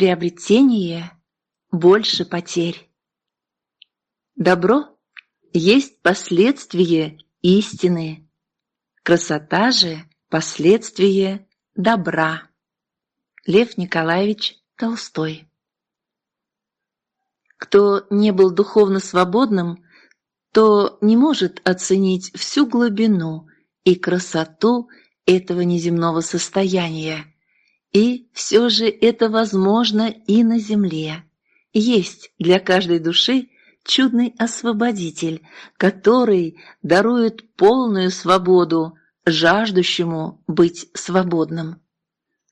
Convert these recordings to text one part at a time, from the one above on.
приобретение, больше потерь. Добро есть последствие истины, красота же – последствие добра. Лев Николаевич Толстой Кто не был духовно свободным, то не может оценить всю глубину и красоту этого неземного состояния. И все же это возможно и на земле. Есть для каждой души чудный освободитель, который дарует полную свободу жаждущему быть свободным.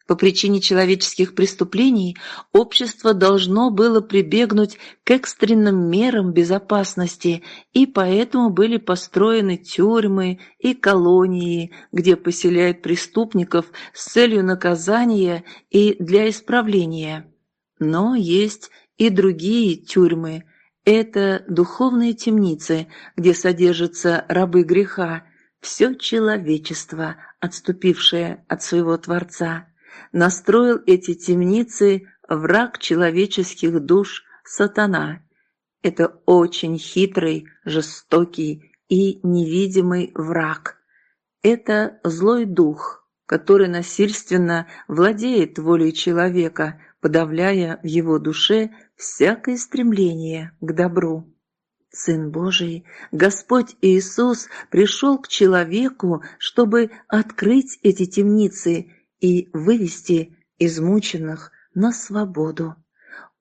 По причине человеческих преступлений общество должно было прибегнуть к экстренным мерам безопасности, и поэтому были построены тюрьмы и колонии, где поселяют преступников с целью наказания и для исправления. Но есть и другие тюрьмы. Это духовные темницы, где содержатся рабы греха, все человечество, отступившее от своего Творца настроил эти темницы враг человеческих душ сатана. Это очень хитрый, жестокий и невидимый враг. Это злой дух, который насильственно владеет волей человека, подавляя в его душе всякое стремление к добру. Сын Божий, Господь Иисус пришел к человеку, чтобы открыть эти темницы и вывести измученных на свободу.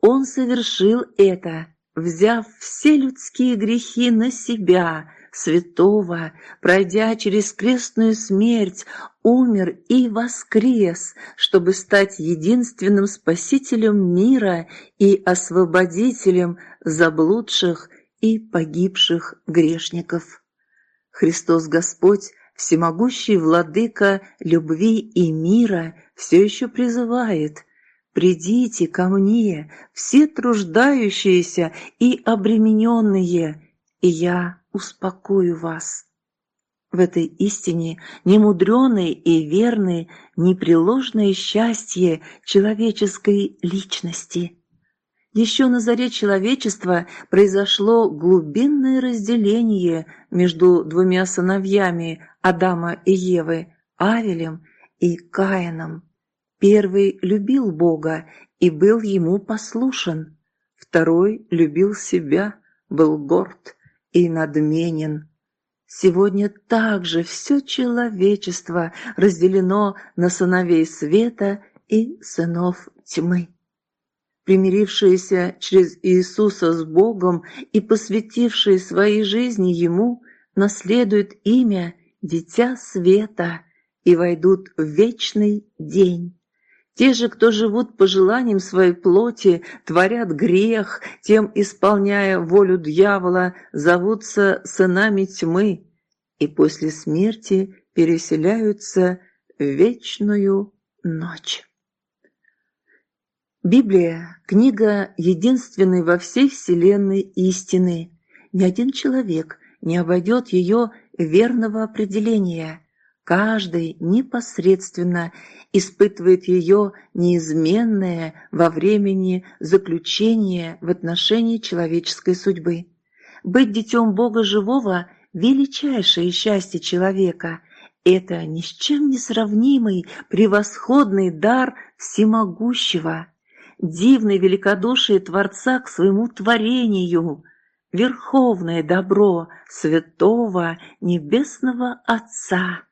Он совершил это, взяв все людские грехи на себя, святого, пройдя через крестную смерть, умер и воскрес, чтобы стать единственным спасителем мира и освободителем заблудших и погибших грешников. Христос Господь всемогущий владыка любви и мира все еще призывает «Придите ко мне, все труждающиеся и обремененные, и я успокою вас». В этой истине немудреное и верное, непреложное счастье человеческой личности – еще на заре человечества произошло глубинное разделение между двумя сыновьями Адама и Евы, Авелем и Каином. Первый любил Бога и был ему послушен, второй любил себя, был горд и надменен. Сегодня также все человечество разделено на сыновей света и сынов тьмы примирившиеся через Иисуса с Богом и посвятившие свои жизни Ему, наследуют имя Дитя Света и войдут в вечный день. Те же, кто живут по желаниям своей плоти, творят грех, тем исполняя волю дьявола, зовутся сынами тьмы и после смерти переселяются в вечную ночь. Библия – книга единственной во всей вселенной истины. Ни один человек не обойдет ее верного определения. Каждый непосредственно испытывает ее неизменное во времени заключение в отношении человеческой судьбы. Быть детем Бога живого – величайшее счастье человека. Это ни с чем не сравнимый, превосходный дар всемогущего – дивное великодушие Творца к своему творению, верховное добро святого небесного Отца.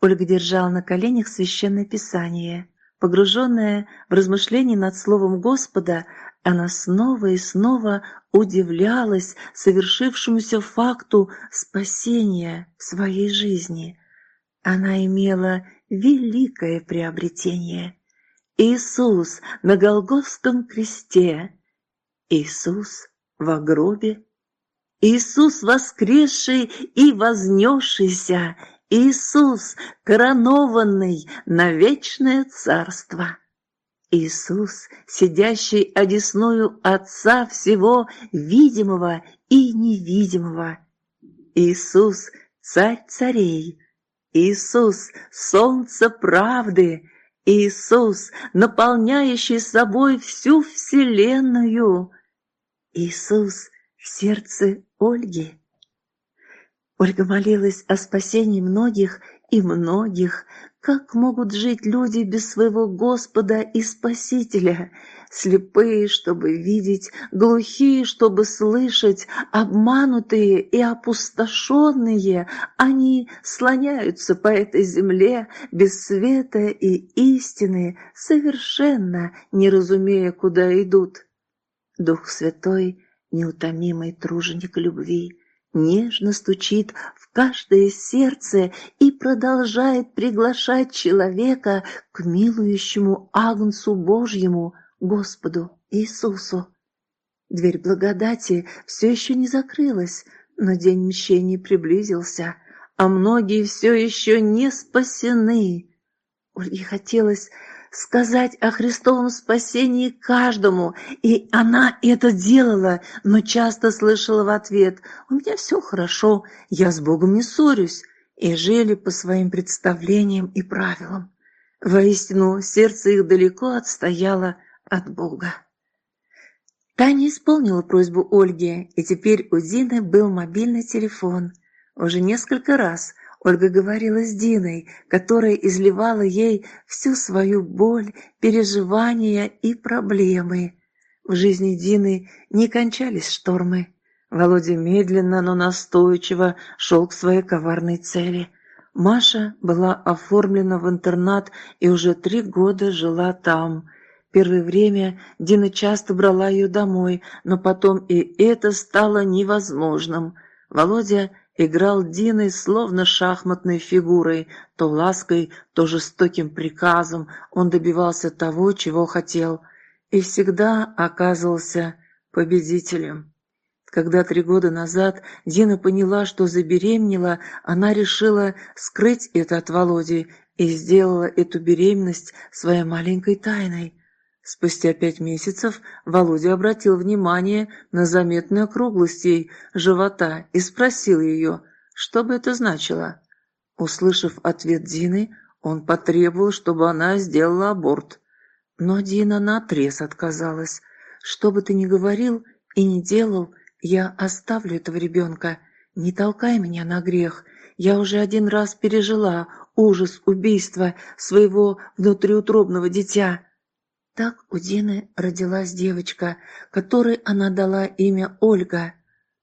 Ольга держала на коленях священное писание. Погруженная в размышления над словом Господа, она снова и снова удивлялась совершившемуся факту спасения в своей жизни. Она имела великое приобретение – Иисус на Голгофском кресте, Иисус в гробе, Иисус воскресший и вознесшийся, Иисус коронованный на вечное царство. Иисус, сидящий одесную Отца всего видимого и невидимого. Иисус, Царь царей. Иисус, Солнце правды. Иисус, наполняющий собой всю Вселенную. Иисус в сердце Ольги. Ольга молилась о спасении многих и многих. Как могут жить люди без своего Господа и Спасителя? Слепые, чтобы видеть, глухие, чтобы слышать, обманутые и опустошенные, они слоняются по этой земле без света и истины, совершенно не разумея, куда идут. Дух Святой — неутомимый труженик любви, нежно стучит в каждое сердце и продолжает приглашать человека к милующему Агнцу Божьему, Господу Иисусу. Дверь благодати все еще не закрылась, но день мщения приблизился, а многие все еще не спасены. Ольге хотелось сказать о Христовом спасении каждому, и она это делала, но часто слышала в ответ «У меня все хорошо, я с Богом не ссорюсь», и жили по своим представлениям и правилам. Воистину, сердце их далеко отстояло от Бога. Таня исполнила просьбу Ольги, и теперь у Дины был мобильный телефон. Уже несколько раз – Ольга говорила с Диной, которая изливала ей всю свою боль, переживания и проблемы. В жизни Дины не кончались штормы. Володя медленно, но настойчиво шел к своей коварной цели. Маша была оформлена в интернат и уже три года жила там. Первое время Дина часто брала ее домой, но потом и это стало невозможным. Володя – играл Диной словно шахматной фигурой, то лаской, то жестоким приказом он добивался того, чего хотел, и всегда оказывался победителем. Когда три года назад Дина поняла, что забеременела, она решила скрыть это от Володи и сделала эту беременность своей маленькой тайной. Спустя пять месяцев Володя обратил внимание на заметную округлость ей живота и спросил ее, что бы это значило. Услышав ответ Дины, он потребовал, чтобы она сделала аборт. Но Дина наотрез отказалась. «Что бы ты ни говорил и ни делал, я оставлю этого ребенка. Не толкай меня на грех. Я уже один раз пережила ужас убийства своего внутриутробного дитя». Так у Дины родилась девочка, которой она дала имя Ольга.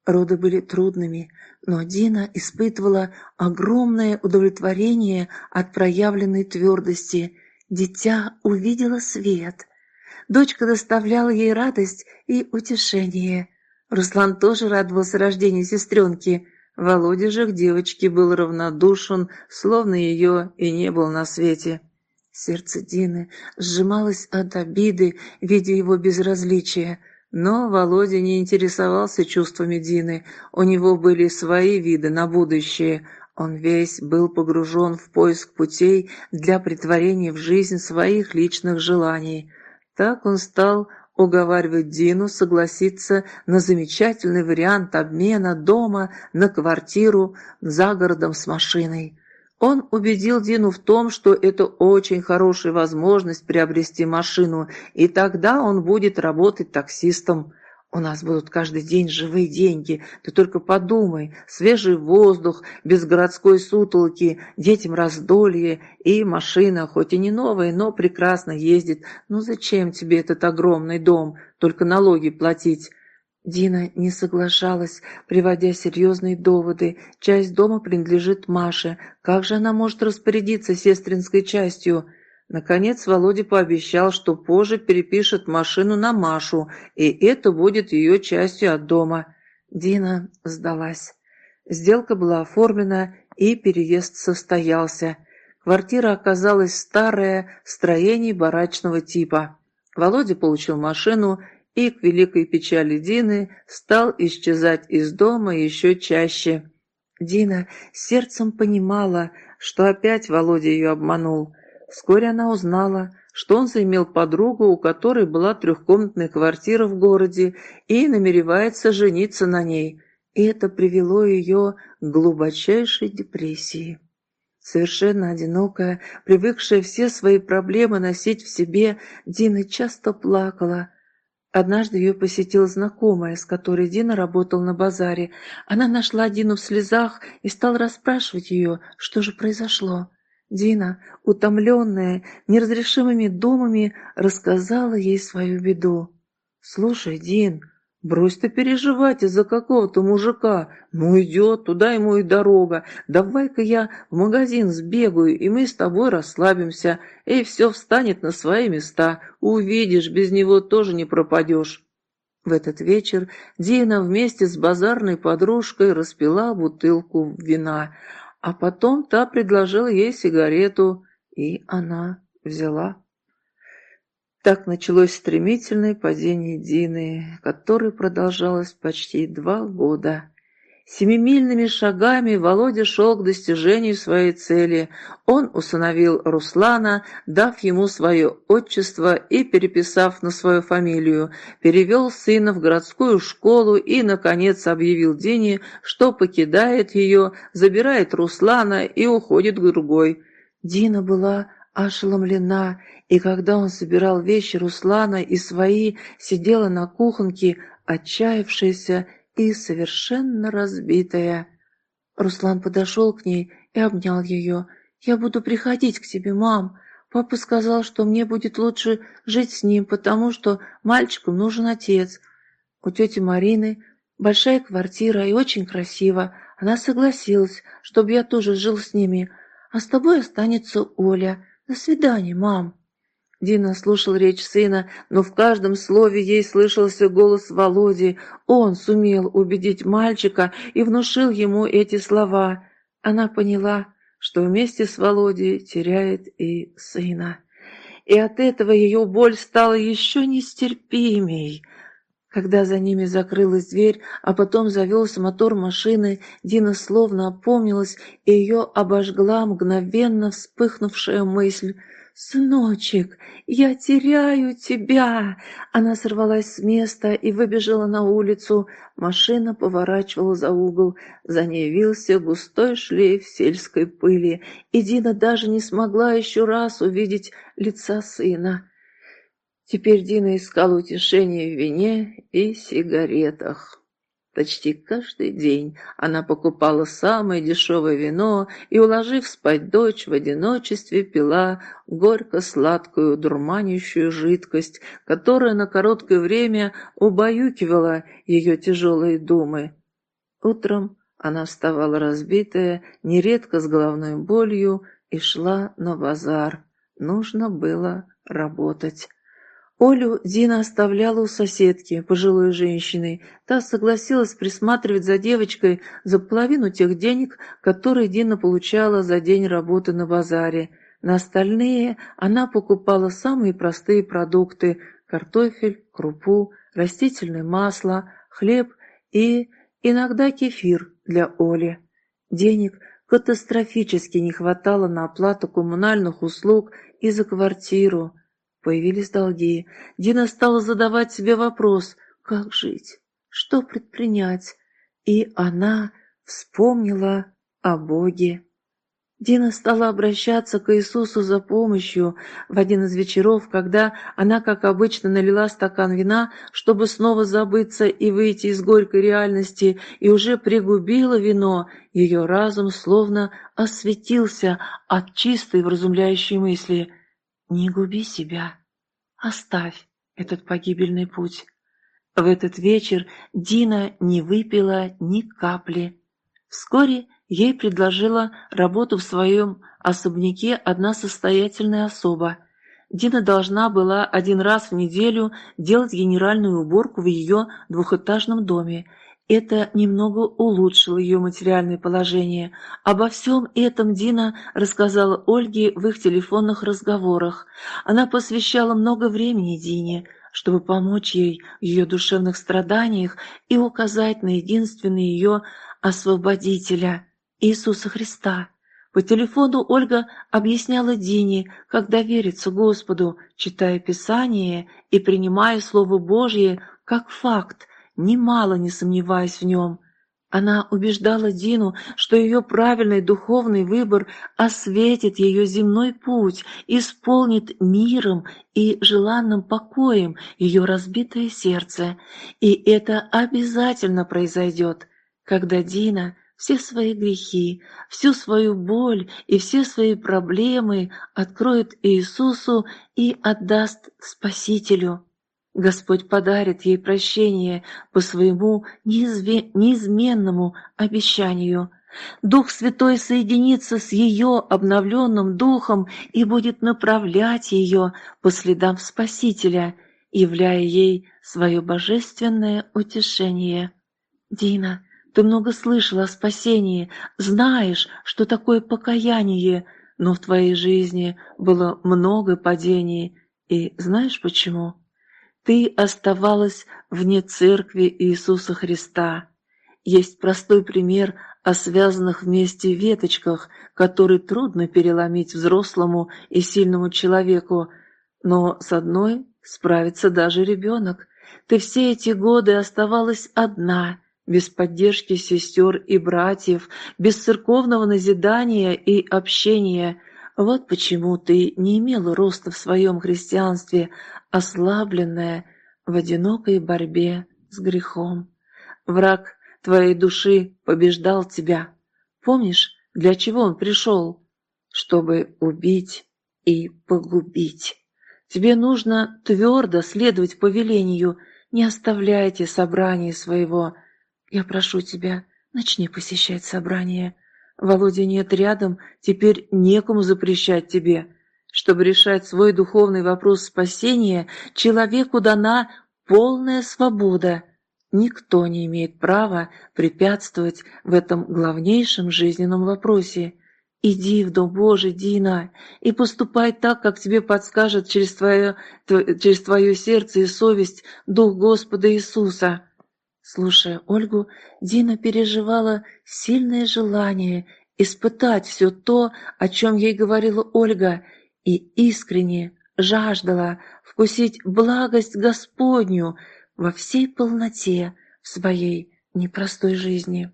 Роды были трудными, но Дина испытывала огромное удовлетворение от проявленной твердости. Дитя увидела свет. Дочка доставляла ей радость и утешение. Руслан тоже радовался рождению сестренки. Володя же к девочке был равнодушен, словно ее и не было на свете. Сердце Дины сжималось от обиды, видя его безразличие. Но Володя не интересовался чувствами Дины, у него были свои виды на будущее. Он весь был погружен в поиск путей для притворения в жизнь своих личных желаний. Так он стал уговаривать Дину согласиться на замечательный вариант обмена дома на квартиру за городом с машиной. Он убедил Дину в том, что это очень хорошая возможность приобрести машину, и тогда он будет работать таксистом. У нас будут каждый день живые деньги. Ты только подумай, свежий воздух, без городской сутолки, детям раздолье и машина, хоть и не новая, но прекрасно ездит. Ну зачем тебе этот огромный дом? Только налоги платить. Дина не соглашалась, приводя серьезные доводы. Часть дома принадлежит Маше. Как же она может распорядиться сестринской частью? Наконец Володя пообещал, что позже перепишет машину на Машу, и это будет ее частью от дома. Дина сдалась. Сделка была оформлена, и переезд состоялся. Квартира оказалась старая, строений барачного типа. Володя получил машину и, к великой печали Дины, стал исчезать из дома еще чаще. Дина сердцем понимала, что опять Володя ее обманул. Вскоре она узнала, что он заимел подругу, у которой была трехкомнатная квартира в городе, и намеревается жениться на ней. И это привело ее к глубочайшей депрессии. Совершенно одинокая, привыкшая все свои проблемы носить в себе, Дина часто плакала. Однажды ее посетила знакомая, с которой Дина работал на базаре. Она нашла Дину в слезах и стала расспрашивать ее, что же произошло. Дина, утомленная неразрешимыми думами, рассказала ей свою беду. «Слушай, Дин, брось ты переживать из-за какого-то мужика. Ну, идет, туда ему и дорога. Давай-ка я в магазин сбегаю, и мы с тобой расслабимся, и все встанет на свои места. Увидишь, без него тоже не пропадешь». В этот вечер Дина вместе с базарной подружкой распила бутылку вина – а потом та предложила ей сигарету, и она взяла. Так началось стремительное падение Дины, которое продолжалось почти два года. Семимильными шагами Володя шел к достижению своей цели. Он усыновил Руслана, дав ему свое отчество и переписав на свою фамилию, перевел сына в городскую школу и, наконец, объявил Дине, что покидает ее, забирает Руслана и уходит к другой. Дина была ошеломлена, и когда он собирал вещи Руслана и свои, сидела на кухонке, отчаявшаяся и совершенно разбитая. Руслан подошел к ней и обнял ее. «Я буду приходить к тебе, мам. Папа сказал, что мне будет лучше жить с ним, потому что мальчику нужен отец. У тети Марины большая квартира и очень красиво. Она согласилась, чтобы я тоже жил с ними. А с тобой останется Оля. До свидания, мам». Дина слушал речь сына, но в каждом слове ей слышался голос Володи. Он сумел убедить мальчика и внушил ему эти слова. Она поняла, что вместе с Володей теряет и сына. И от этого ее боль стала еще нестерпимей. Когда за ними закрылась дверь, а потом завелся мотор машины, Дина словно опомнилась, и ее обожгла мгновенно вспыхнувшая мысль — «Сыночек, я теряю тебя!» Она сорвалась с места и выбежала на улицу. Машина поворачивала за угол. За ней вился густой шлейф сельской пыли, и Дина даже не смогла еще раз увидеть лица сына. Теперь Дина искала утешение в вине и сигаретах. Почти каждый день она покупала самое дешевое вино и, уложив спать дочь, в одиночестве пила горько-сладкую дурманящую жидкость, которая на короткое время убаюкивала ее тяжелые думы. Утром она вставала разбитая, нередко с головной болью, и шла на базар. Нужно было работать. Олю Дина оставляла у соседки, пожилой женщины. Та согласилась присматривать за девочкой за половину тех денег, которые Дина получала за день работы на базаре. На остальные она покупала самые простые продукты – картофель, крупу, растительное масло, хлеб и иногда кефир для Оли. Денег катастрофически не хватало на оплату коммунальных услуг и за квартиру – Появились долги. Дина стала задавать себе вопрос, как жить, что предпринять. И она вспомнила о Боге. Дина стала обращаться к Иисусу за помощью в один из вечеров, когда она, как обычно, налила стакан вина, чтобы снова забыться и выйти из горькой реальности, и уже пригубила вино, ее разум словно осветился от чистой вразумляющей мысли – не губи себя. Оставь этот погибельный путь. В этот вечер Дина не выпила ни капли. Вскоре ей предложила работу в своем особняке одна состоятельная особа. Дина должна была один раз в неделю делать генеральную уборку в ее двухэтажном доме это немного улучшило ее материальное положение. Обо всем этом Дина рассказала Ольге в их телефонных разговорах. Она посвящала много времени Дине, чтобы помочь ей в ее душевных страданиях и указать на единственного ее освободителя – Иисуса Христа. По телефону Ольга объясняла Дине, как довериться Господу, читая Писание и принимая Слово Божье как факт, немало не сомневаясь в нем. Она убеждала Дину, что ее правильный духовный выбор осветит ее земной путь, исполнит миром и желанным покоем ее разбитое сердце. И это обязательно произойдет, когда Дина все свои грехи, всю свою боль и все свои проблемы откроет Иисусу и отдаст Спасителю. Господь подарит ей прощение по своему неизменному обещанию. Дух Святой соединится с ее обновленным духом и будет направлять ее по следам Спасителя, являя ей свое божественное утешение. Дина, ты много слышала о спасении, знаешь, что такое покаяние, но в твоей жизни было много падений, и знаешь почему? Ты оставалась вне церкви Иисуса Христа. Есть простой пример о связанных вместе веточках, который трудно переломить взрослому и сильному человеку, но с одной справится даже ребенок. Ты все эти годы оставалась одна, без поддержки сестер и братьев, без церковного назидания и общения. Вот почему ты не имела роста в своем христианстве, ослабленная в одинокой борьбе с грехом. Враг твоей души побеждал тебя. Помнишь, для чего он пришел? Чтобы убить и погубить. Тебе нужно твердо следовать повелению. Не оставляйте собрания своего. Я прошу тебя, начни посещать собрания. Володя нет рядом, теперь некому запрещать тебе. Чтобы решать свой духовный вопрос спасения, человеку дана полная свобода. Никто не имеет права препятствовать в этом главнейшем жизненном вопросе. Иди в Дом Божий, Дина, и поступай так, как тебе подскажет через твое, через твое сердце и совесть Дух Господа Иисуса. Слушая Ольгу, Дина переживала сильное желание испытать все то, о чем ей говорила Ольга, и искренне жаждала вкусить благость Господню во всей полноте в своей непростой жизни.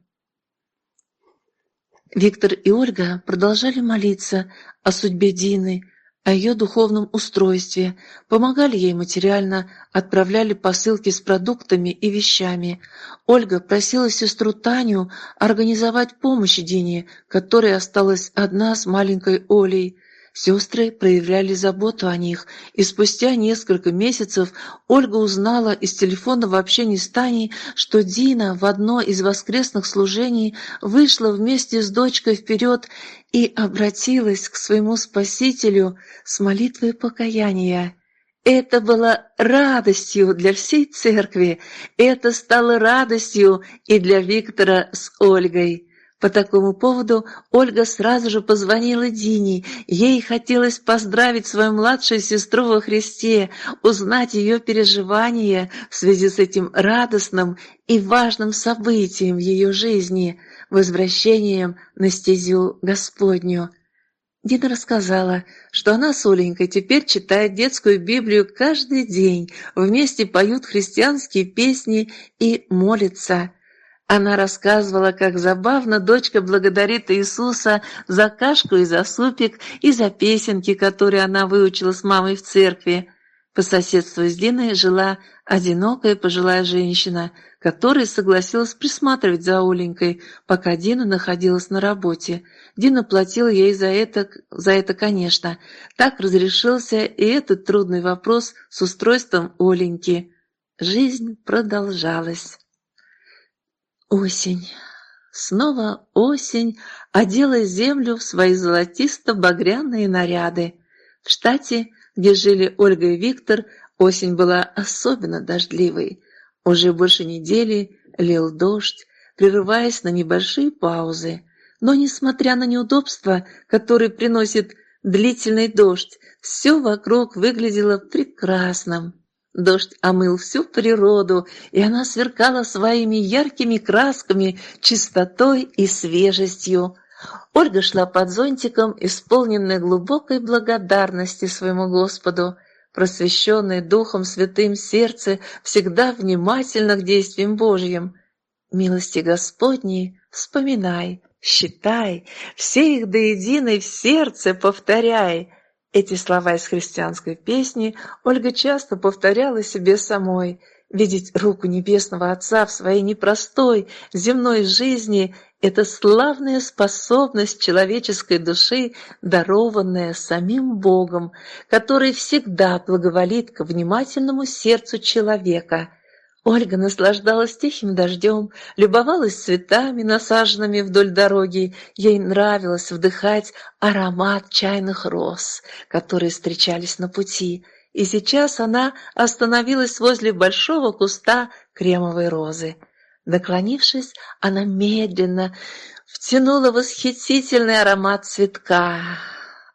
Виктор и Ольга продолжали молиться о судьбе Дины, о ее духовном устройстве, помогали ей материально, отправляли посылки с продуктами и вещами. Ольга просила сестру Таню организовать помощь Дине, которая осталась одна с маленькой Олей. Сестры проявляли заботу о них, и спустя несколько месяцев Ольга узнала из телефонного общения с Таней, что Дина в одно из воскресных служений вышла вместе с дочкой вперед и обратилась к своему Спасителю с молитвой покаяния. Это было радостью для всей церкви, это стало радостью и для Виктора с Ольгой. По такому поводу Ольга сразу же позвонила Дине. Ей хотелось поздравить свою младшую сестру во Христе, узнать ее переживания в связи с этим радостным и важным событием в ее жизни – возвращением на стезю Господню. Дина рассказала, что она с Оленькой теперь читает детскую Библию каждый день, вместе поют христианские песни и молятся – она рассказывала, как забавно дочка благодарит Иисуса за кашку и за супик, и за песенки, которые она выучила с мамой в церкви. По соседству с Диной жила одинокая пожилая женщина, которая согласилась присматривать за Оленькой, пока Дина находилась на работе. Дина платила ей за это, за это, конечно. Так разрешился и этот трудный вопрос с устройством Оленьки. Жизнь продолжалась. Осень. Снова осень одела землю в свои золотисто-багряные наряды. В штате, где жили Ольга и Виктор, осень была особенно дождливой. Уже больше недели лил дождь, прерываясь на небольшие паузы. Но, несмотря на неудобства, которые приносит длительный дождь, все вокруг выглядело прекрасным. Дождь омыл всю природу, и она сверкала своими яркими красками, чистотой и свежестью. Ольга шла под зонтиком, исполненная глубокой благодарности своему Господу. Просвещенное Духом Святым сердце всегда внимательно к действиям Божьим. Милости Господней вспоминай, считай, все их до единой в сердце повторяй. Эти слова из христианской песни Ольга часто повторяла себе самой. Видеть руку Небесного Отца в своей непростой земной жизни – это славная способность человеческой души, дарованная самим Богом, который всегда благоволит к внимательному сердцу человека – Ольга наслаждалась тихим дождем, любовалась цветами, насаженными вдоль дороги. Ей нравилось вдыхать аромат чайных роз, которые встречались на пути. И сейчас она остановилась возле большого куста кремовой розы. Наклонившись, она медленно втянула восхитительный аромат цветка.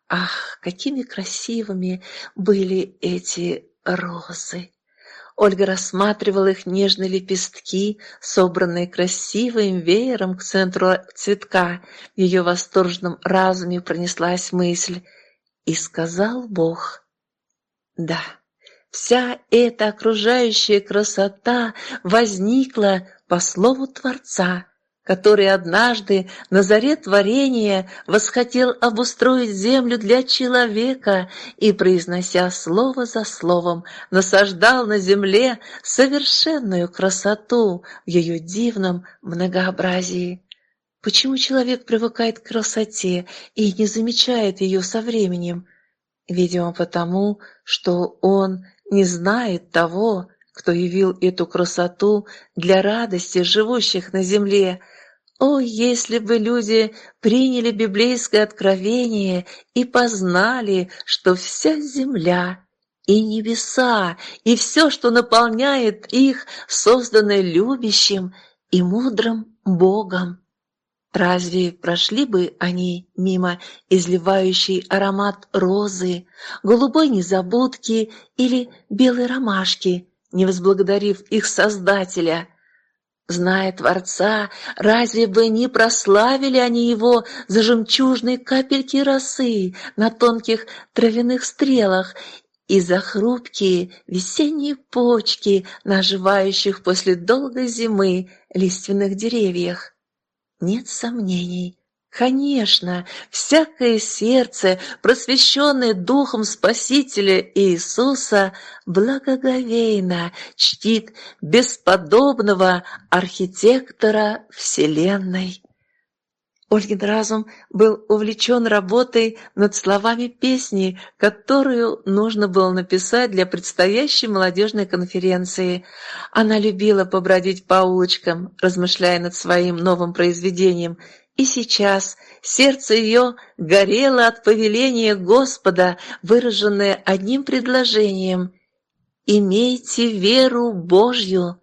Ах, какими красивыми были эти розы! Ольга рассматривала их нежные лепестки, собранные красивым веером к центру цветка. В ее восторженном разуме пронеслась мысль. И сказал Бог, «Да, вся эта окружающая красота возникла по слову Творца» который однажды на заре творения восхотел обустроить землю для человека и, произнося слово за словом, насаждал на земле совершенную красоту в ее дивном многообразии. Почему человек привыкает к красоте и не замечает ее со временем? Видимо, потому, что он не знает того, кто явил эту красоту для радости живущих на земле, о, если бы люди приняли библейское откровение и познали, что вся земля и небеса, и все, что наполняет их, создано любящим и мудрым Богом. Разве прошли бы они мимо изливающей аромат розы, голубой незабудки или белой ромашки, не возблагодарив их Создателя – Зная Творца, разве бы не прославили они его за жемчужные капельки росы на тонких травяных стрелах и за хрупкие весенние почки на оживающих после долгой зимы лиственных деревьях? Нет сомнений, Конечно, всякое сердце, просвещенное Духом Спасителя Иисуса, благоговейно чтит бесподобного архитектора Вселенной. Ольгин разум был увлечен работой над словами песни, которую нужно было написать для предстоящей молодежной конференции. Она любила побродить по улочкам, размышляя над своим новым произведением – и сейчас сердце ее горело от повеления Господа, выраженное одним предложением «Имейте веру Божью».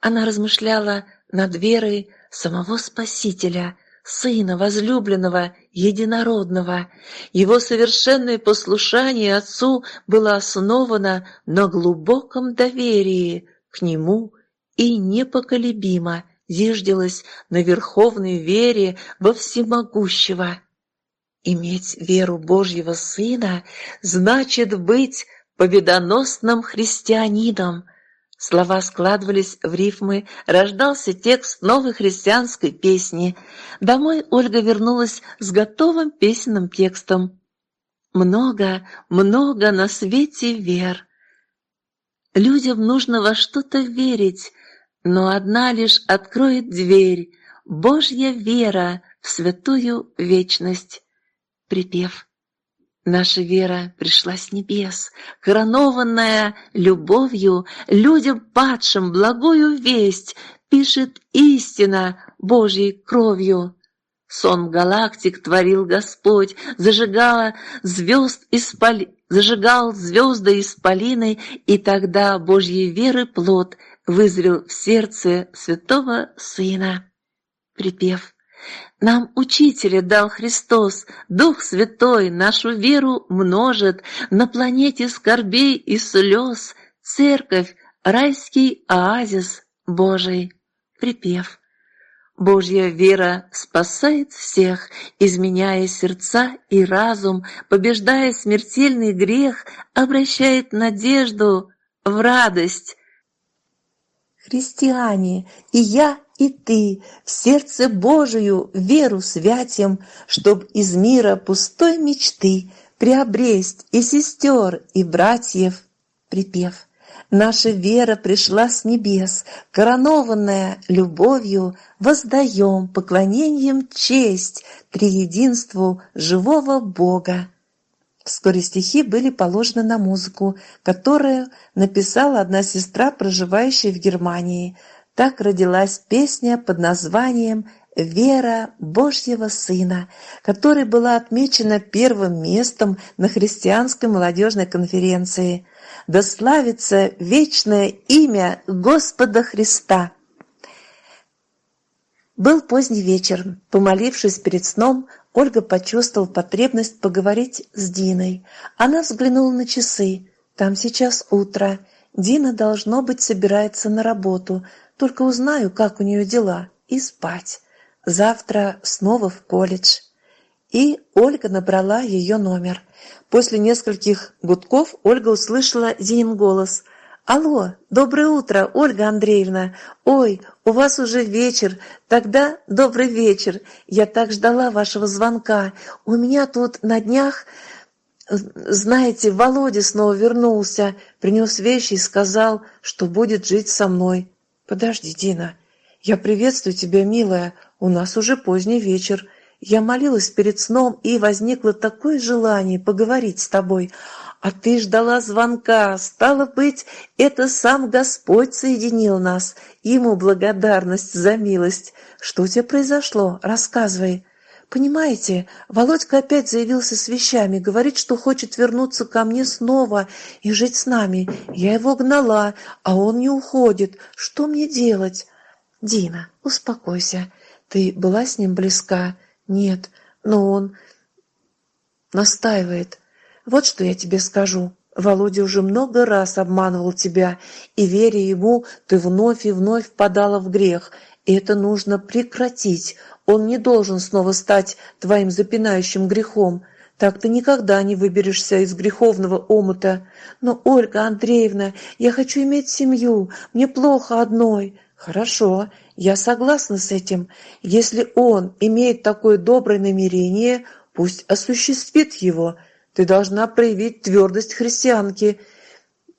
Она размышляла над верой самого Спасителя, Сына возлюбленного, единородного. Его совершенное послушание Отцу было основано на глубоком доверии к Нему и непоколебимо – зиждилась на верховной вере во всемогущего. Иметь веру Божьего Сына значит быть победоносным христианином. Слова складывались в рифмы, рождался текст новой христианской песни. Домой Ольга вернулась с готовым песенным текстом. «Много, много на свете вер». Людям нужно во что-то верить, но одна лишь откроет дверь — Божья вера в святую вечность. Припев. Наша вера пришла с небес, коронованная любовью, людям падшим благую весть пишет истина Божьей кровью. Сон галактик творил Господь, зажигала звезд испали... зажигал звезды исполины, и тогда Божьей веры плод — вызрел в сердце святого Сына. Припев нам учителя дал Христос, Дух Святой нашу веру множит, На планете скорбей и слез Церковь, райский оазис Божий. Припев. Божья вера спасает всех, изменяя сердца и разум, побеждая смертельный грех, обращает надежду в радость, христиане, и я, и ты в сердце Божию веру святим, Чтоб из мира пустой мечты Приобресть и сестер, и братьев. Припев. Наша вера пришла с небес, Коронованная любовью, Воздаем поклонением честь Триединству живого Бога. Вскоре стихи были положены на музыку, которую написала одна сестра, проживающая в Германии. Так родилась песня под названием «Вера Божьего Сына», которая была отмечена первым местом на христианской молодежной конференции. «Да славится вечное имя Господа Христа!» Был поздний вечер. Помолившись перед сном, Ольга почувствовала потребность поговорить с Диной. Она взглянула на часы. Там сейчас утро. Дина, должно быть, собирается на работу. Только узнаю, как у нее дела. И спать. Завтра снова в колледж. И Ольга набрала ее номер. После нескольких гудков Ольга услышала Динин голос. «Алло, доброе утро, Ольга Андреевна! Ой, у вас уже вечер. Тогда добрый вечер. Я так ждала вашего звонка. У меня тут на днях...» Знаете, Володя снова вернулся, принес вещи и сказал, что будет жить со мной. Подожди, Дина. Я приветствую тебя, милая. У нас уже поздний вечер. Я молилась перед сном, и возникло такое желание поговорить с тобой. А ты ждала звонка. Стало быть, это сам Господь соединил нас. Ему благодарность за милость. Что у тебя произошло? Рассказывай. Понимаете, Володька опять заявился с вещами, говорит, что хочет вернуться ко мне снова и жить с нами. Я его гнала, а он не уходит. Что мне делать? Дина, успокойся. Ты была с ним близка? Нет, но он настаивает. Вот что я тебе скажу. Володя уже много раз обманывал тебя, и, веря ему, ты вновь и вновь впадала в грех. И это нужно прекратить. Он не должен снова стать твоим запинающим грехом. Так ты никогда не выберешься из греховного омута. Но, Ольга Андреевна, я хочу иметь семью. Мне плохо одной. Хорошо, я согласна с этим. Если он имеет такое доброе намерение, пусть осуществит его – ты должна проявить твердость христианки.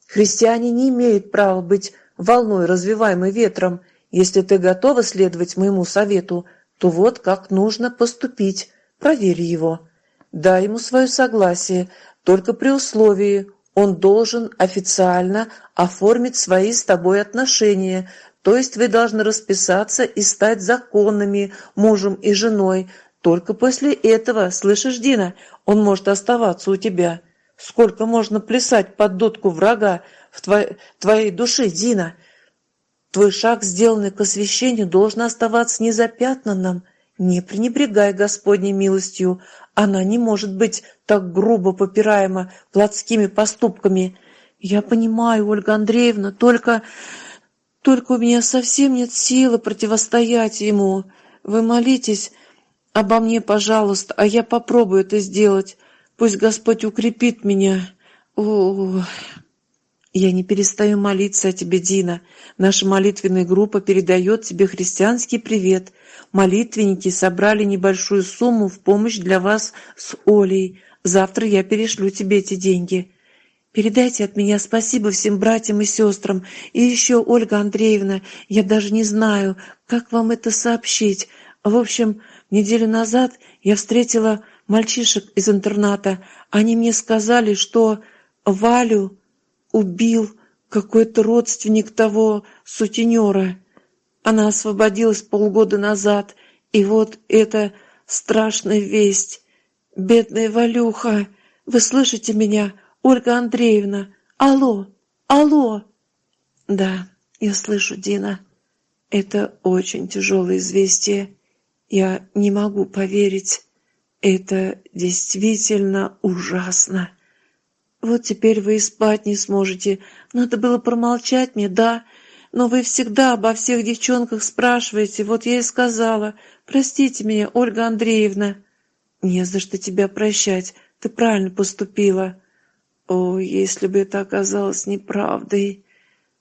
Христиане не имеют права быть волной, развиваемой ветром. Если ты готова следовать моему совету, то вот как нужно поступить. Проверь его. Дай ему свое согласие, только при условии, он должен официально оформить свои с тобой отношения, то есть вы должны расписаться и стать законными мужем и женой, только после этого, слышишь, Дина, он может оставаться у тебя. Сколько можно плясать под дудку врага в твоей, твоей душе, Дина? Твой шаг, сделанный к освящению, должен оставаться незапятнанным. Не пренебрегай Господней милостью. Она не может быть так грубо попираема плотскими поступками. Я понимаю, Ольга Андреевна, только... Только у меня совсем нет силы противостоять ему. Вы молитесь обо мне, пожалуйста, а я попробую это сделать. Пусть Господь укрепит меня. О, я не перестаю молиться о тебе, Дина. Наша молитвенная группа передает тебе христианский привет. Молитвенники собрали небольшую сумму в помощь для вас с Олей. Завтра я перешлю тебе эти деньги. Передайте от меня спасибо всем братьям и сестрам. И еще, Ольга Андреевна, я даже не знаю, как вам это сообщить. В общем, Неделю назад я встретила мальчишек из интерната. Они мне сказали, что Валю убил какой-то родственник того сутенера. Она освободилась полгода назад, и вот эта страшная весть. Бедная Валюха, вы слышите меня, Ольга Андреевна? Алло, алло. Да, я слышу, Дина. Это очень тяжелое известие. Я не могу поверить. Это действительно ужасно. Вот теперь вы и спать не сможете. Надо было промолчать мне, да? Но вы всегда обо всех девчонках спрашиваете. Вот я и сказала. Простите меня, Ольга Андреевна. Не за что тебя прощать. Ты правильно поступила. О, если бы это оказалось неправдой.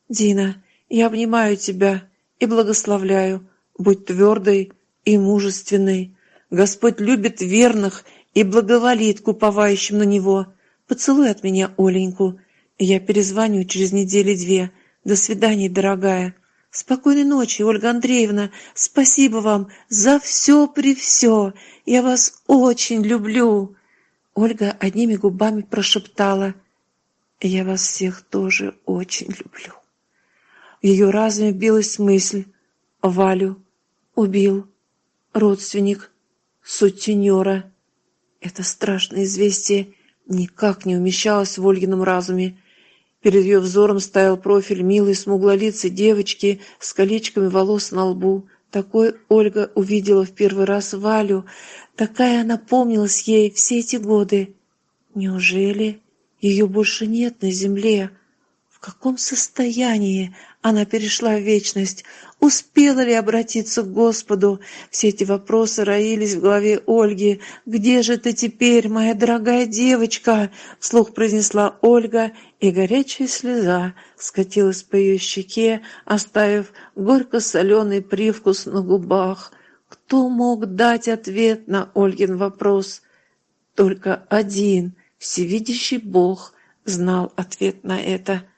Дина, я обнимаю тебя и благословляю. будь твердой и мужественной. Господь любит верных и благоволит к уповающим на Него. Поцелуй от меня Оленьку. Я перезвоню через недели две. До свидания, дорогая. Спокойной ночи, Ольга Андреевна. Спасибо вам за все при все. Я вас очень люблю. Ольга одними губами прошептала. Я вас всех тоже очень люблю. В ее разуме билась мысль. Валю убил родственник сутенера. Это страшное известие никак не умещалось в Ольгином разуме. Перед ее взором стоял профиль милой смуглолицей девочки с колечками волос на лбу. Такой Ольга увидела в первый раз Валю. Такая она помнилась ей все эти годы. Неужели ее больше нет на земле? В каком состоянии она перешла в вечность? Успела ли обратиться к Господу? Все эти вопросы роились в голове Ольги. «Где же ты теперь, моя дорогая девочка?» Вслух произнесла Ольга, и горячая слеза скатилась по ее щеке, оставив горько-соленый привкус на губах. Кто мог дать ответ на Ольгин вопрос? Только один, всевидящий Бог, знал ответ на это –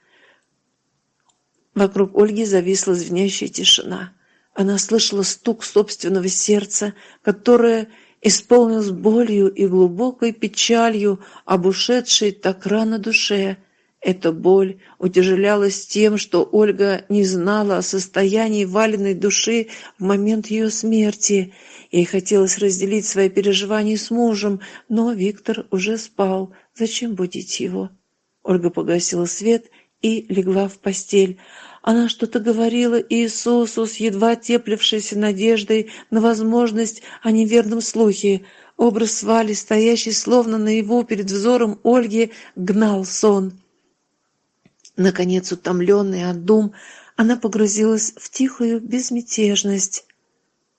Вокруг Ольги зависла звенящая тишина. Она слышала стук собственного сердца, которое исполнилось болью и глубокой печалью об ушедшей так рано душе. Эта боль утяжелялась тем, что Ольга не знала о состоянии валенной души в момент ее смерти. Ей хотелось разделить свои переживания с мужем, но Виктор уже спал. Зачем будить его? Ольга погасила свет и легла в постель. Она что-то говорила Иисусу с едва теплившейся надеждой на возможность о неверном слухе. Образ Вали, стоящий словно наяву перед взором Ольги, гнал сон. Наконец, утомленная от дум, она погрузилась в тихую безмятежность.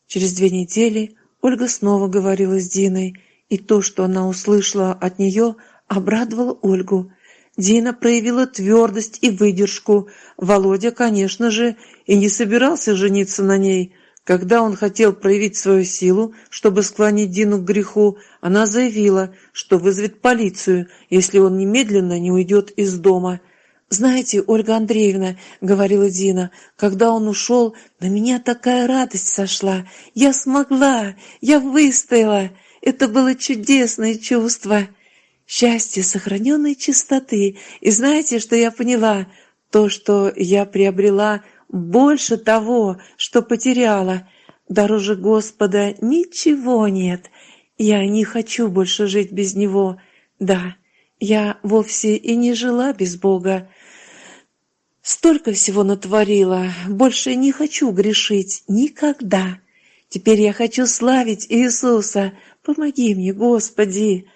Через две недели Ольга снова говорила с Диной, и то, что она услышала от нее, обрадовало Ольгу. Дина проявила твердость и выдержку. Володя, конечно же, и не собирался жениться на ней. Когда он хотел проявить свою силу, чтобы склонить Дину к греху, она заявила, что вызовет полицию, если он немедленно не уйдет из дома. «Знаете, Ольга Андреевна, — говорила Дина, — когда он ушел, на меня такая радость сошла. Я смогла, я выстояла. Это было чудесное чувство» счастье сохраненной чистоты. И знаете, что я поняла? То, что я приобрела больше того, что потеряла. Дороже Господа ничего нет. Я не хочу больше жить без Него. Да, я вовсе и не жила без Бога. Столько всего натворила, больше не хочу грешить никогда. Теперь я хочу славить Иисуса. Помоги мне, Господи!»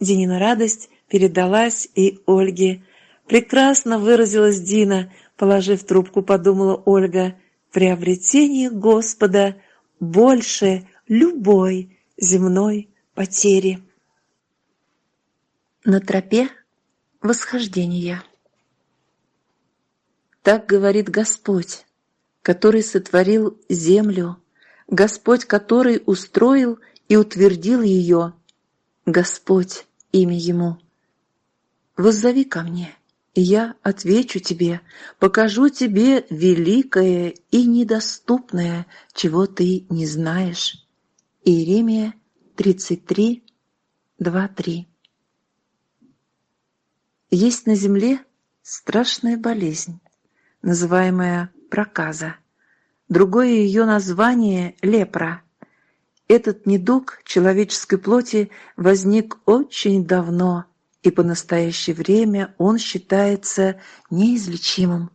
Динина радость передалась и Ольге. Прекрасно выразилась Дина, положив трубку, подумала Ольга. Приобретение Господа больше любой земной потери. На тропе восхождения. Так говорит Господь, который сотворил землю, Господь, который устроил и утвердил ее, Господь, имя ему. «Воззови ко мне, и я отвечу тебе, покажу тебе великое и недоступное, чего ты не знаешь». Иеремия 33, 2-3 Есть на земле страшная болезнь, называемая проказа. Другое ее название – лепра – этот недуг человеческой плоти возник очень давно, и по настоящее время он считается неизлечимым.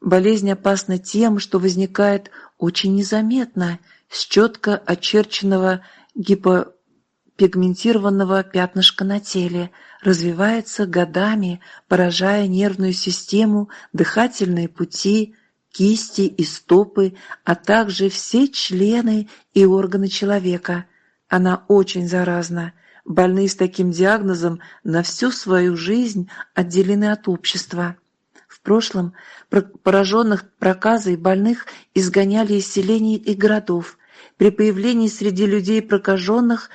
Болезнь опасна тем, что возникает очень незаметно, с четко очерченного гипопигментированного пятнышка на теле, развивается годами, поражая нервную систему, дыхательные пути, кисти и стопы, а также все члены и органы человека. Она очень заразна. Больные с таким диагнозом на всю свою жизнь отделены от общества. В прошлом пораженных проказой больных изгоняли из селений и городов. При появлении среди людей прокаженных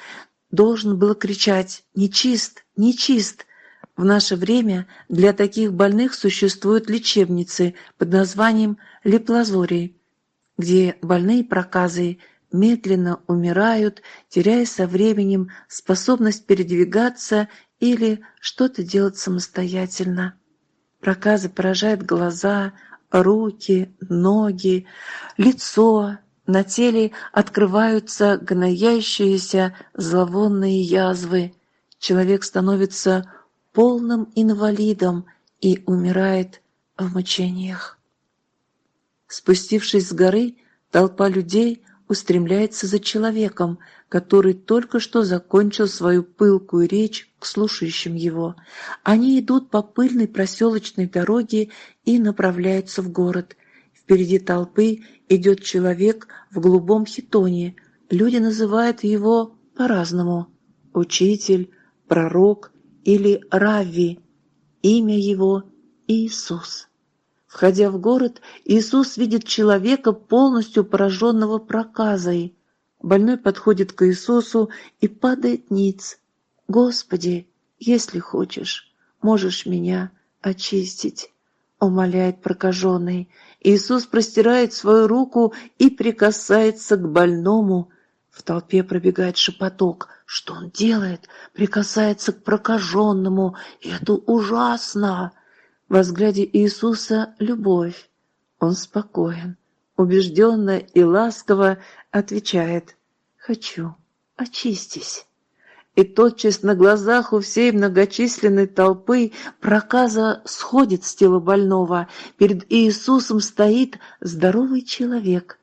должен был кричать «Нечист! Нечист!». В наше время для таких больных существуют лечебницы под названием леплазории, где больные проказы медленно умирают, теряя со временем способность передвигаться или что-то делать самостоятельно. Проказы поражают глаза, руки, ноги, лицо. На теле открываются гноящиеся зловонные язвы. Человек становится полным инвалидом и умирает в мучениях. Спустившись с горы, толпа людей устремляется за человеком, который только что закончил свою пылкую речь к слушающим его. Они идут по пыльной проселочной дороге и направляются в город. Впереди толпы идет человек в голубом хитоне. Люди называют его по-разному. Учитель, пророк или равви. Имя его Иисус. Входя в город, Иисус видит человека, полностью пораженного проказой. Больной подходит к Иисусу и падает ниц. «Господи, если хочешь, можешь меня очистить», — умоляет прокаженный. Иисус простирает свою руку и прикасается к больному. В толпе пробегает шепоток. Что он делает? Прикасается к прокаженному. Это ужасно. Во взгляде Иисуса любовь. Он спокоен, убежденно и ласково отвечает «Хочу, очистись». И тотчас на глазах у всей многочисленной толпы проказа сходит с тела больного. Перед Иисусом стоит здоровый человек.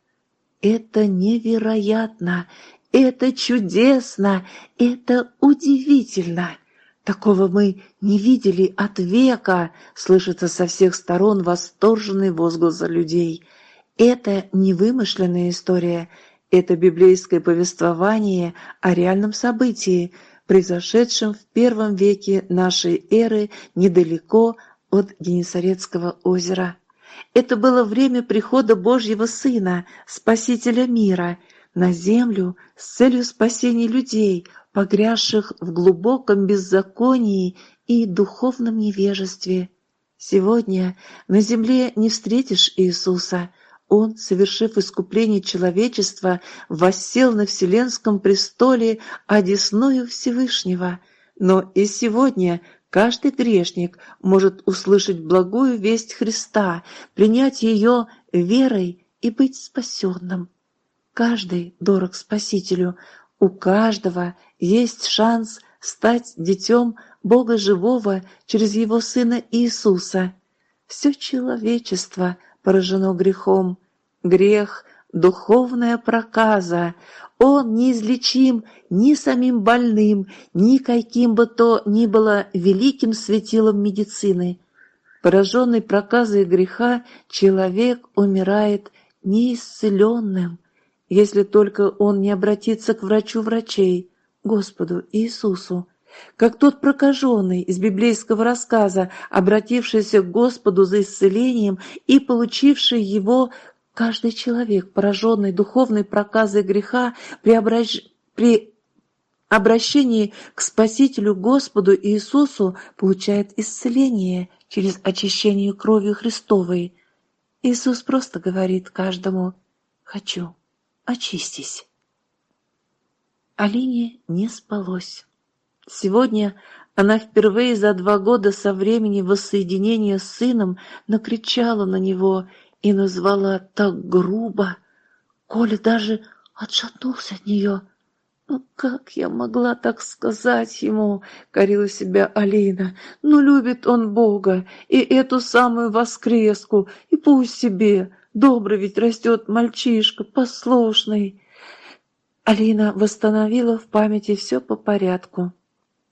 Это невероятно, это чудесно, это удивительно. Такого мы не видели от века, слышится со всех сторон восторженный возглас людей. Это не вымышленная история, это библейское повествование о реальном событии, произошедшем в первом веке нашей эры недалеко от Генесарецкого озера. Это было время прихода Божьего Сына, Спасителя мира, на землю с целью спасения людей – погрязших в глубоком беззаконии и духовном невежестве. Сегодня на земле не встретишь Иисуса. Он, совершив искупление человечества, воссел на вселенском престоле одесною Всевышнего. Но и сегодня каждый грешник может услышать благую весть Христа, принять ее верой и быть спасенным. Каждый дорог Спасителю, у каждого есть шанс стать детем Бога Живого через Его Сына Иисуса. Все человечество поражено грехом. Грех – духовная проказа. Он неизлечим ни самим больным, ни каким бы то ни было великим светилом медицины. Пораженный проказой греха, человек умирает неисцеленным если только он не обратится к врачу врачей, Господу Иисусу, как тот прокаженный из библейского рассказа, обратившийся к Господу за исцелением и получивший его каждый человек, пораженный духовной проказой греха, при, обращ... при обращении к Спасителю Господу Иисусу получает исцеление через очищение кровью Христовой. Иисус просто говорит каждому «хочу» очистись. Алине не спалось. Сегодня она впервые за два года со времени воссоединения с сыном накричала на него и назвала так грубо. Коля даже отшатнулся от нее. «Ну как я могла так сказать ему?» — корила себя Алина. «Ну любит он Бога и эту самую воскреску, и пусть себе. Добрый ведь растет мальчишка, послушный. Алина восстановила в памяти все по порядку.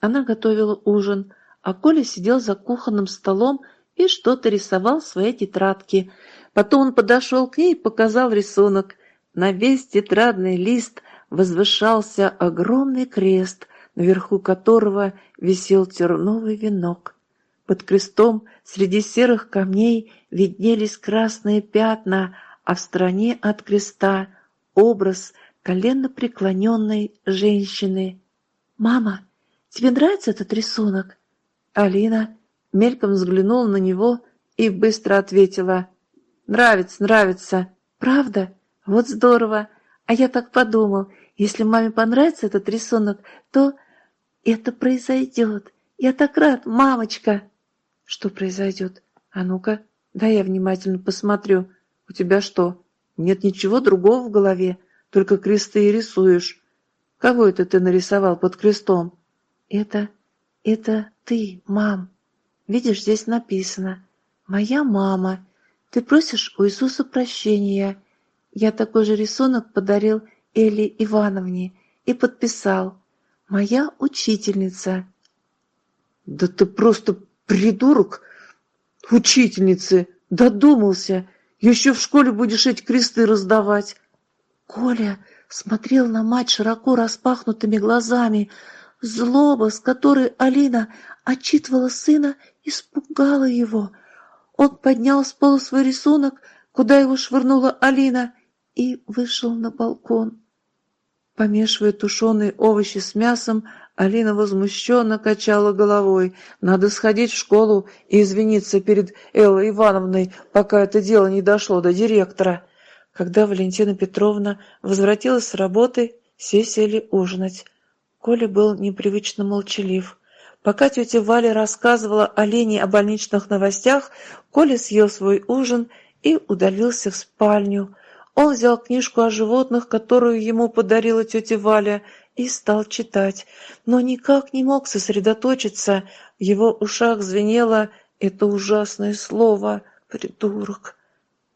Она готовила ужин, а Коля сидел за кухонным столом и что-то рисовал в своей тетрадке. Потом он подошел к ней и показал рисунок. На весь тетрадный лист возвышался огромный крест, наверху которого висел терновый венок. Под крестом среди серых камней виднелись красные пятна, а в стороне от креста образ коленно преклоненной женщины. «Мама, тебе нравится этот рисунок?» Алина мельком взглянула на него и быстро ответила. «Нравится, нравится. Правда? Вот здорово. А я так подумал, если маме понравится этот рисунок, то это произойдет. Я так рад, мамочка!» «Что произойдет? А ну-ка, дай я внимательно посмотрю. У тебя что, нет ничего другого в голове? Только кресты и рисуешь. Кого это ты нарисовал под крестом?» «Это... это ты, мам. Видишь, здесь написано. Моя мама. Ты просишь у Иисуса прощения. Я такой же рисунок подарил Элли Ивановне и подписал. Моя учительница». «Да ты просто придурок! Учительницы! Додумался! Еще в школе будешь эти кресты раздавать!» Коля смотрел на мать широко распахнутыми глазами. Злоба, с которой Алина отчитывала сына, испугала его. Он поднял с пола свой рисунок, куда его швырнула Алина, и вышел на балкон. Помешивая тушеные овощи с мясом, Алина возмущенно качала головой. Надо сходить в школу и извиниться перед Эллой Ивановной, пока это дело не дошло до директора. Когда Валентина Петровна возвратилась с работы, все сели ужинать. Коля был непривычно молчалив. Пока тетя Валя рассказывала Олене о больничных новостях, Коля съел свой ужин и удалился в спальню. Он взял книжку о животных, которую ему подарила тетя Валя, и стал читать, но никак не мог сосредоточиться. В его ушах звенело это ужасное слово «придурок».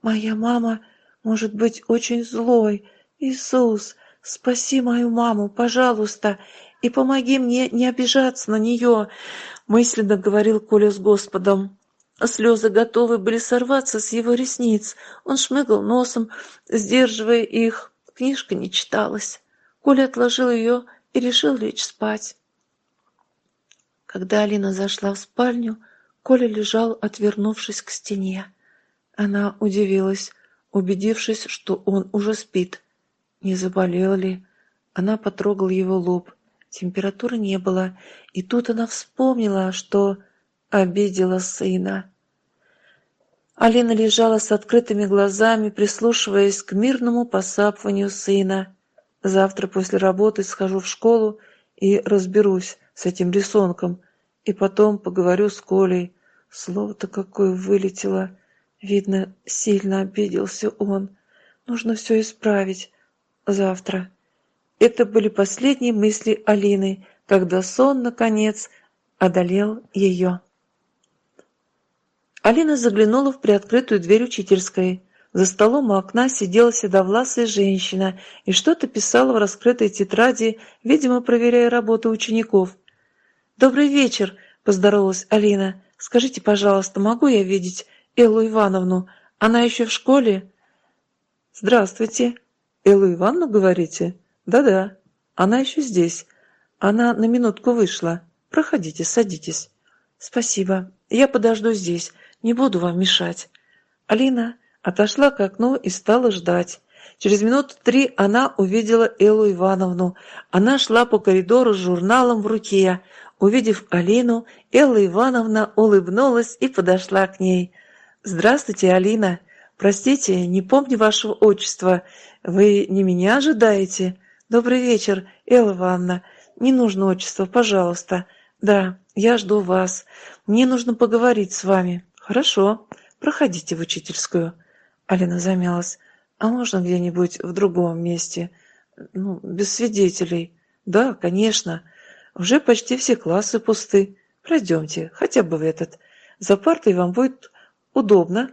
«Моя мама может быть очень злой. Иисус, спаси мою маму, пожалуйста, и помоги мне не обижаться на нее», — мысленно говорил Коля с Господом. Слезы готовы были сорваться с его ресниц. Он шмыгал носом, сдерживая их. Книжка не читалась. Коля отложил ее и решил лечь спать. Когда Алина зашла в спальню, Коля лежал, отвернувшись к стене. Она удивилась, убедившись, что он уже спит. Не заболел ли? Она потрогала его лоб. Температуры не было, и тут она вспомнила, что обидела сына. Алина лежала с открытыми глазами, прислушиваясь к мирному посапыванию сына. Завтра после работы схожу в школу и разберусь с этим рисунком, и потом поговорю с Колей. Слово-то какое вылетело. Видно, сильно обиделся он. Нужно все исправить. Завтра. Это были последние мысли Алины, когда сон, наконец, одолел ее. Алина заглянула в приоткрытую дверь учительской. За столом у окна сидела седовласая женщина и что-то писала в раскрытой тетради, видимо, проверяя работу учеников. «Добрый вечер!» – поздоровалась Алина. «Скажите, пожалуйста, могу я видеть Эллу Ивановну? Она еще в школе?» «Здравствуйте. Эллу Ивановну, говорите?» «Да-да. Она еще здесь. Она на минутку вышла. Проходите, садитесь». «Спасибо. Я подожду здесь. Не буду вам мешать». Алина отошла к окну и стала ждать. Через минут три она увидела Эллу Ивановну. Она шла по коридору с журналом в руке. Увидев Алину, Элла Ивановна улыбнулась и подошла к ней. «Здравствуйте, Алина. Простите, не помню вашего отчества. Вы не меня ожидаете? Добрый вечер, Элла Ивановна. Не нужно отчество, пожалуйста. Да, я жду вас. Мне нужно поговорить с вами. «Хорошо, проходите в учительскую». Алина замялась. «А можно где-нибудь в другом месте? Ну, без свидетелей?» «Да, конечно. Уже почти все классы пусты. Пройдемте, хотя бы в этот. За партой вам будет удобно.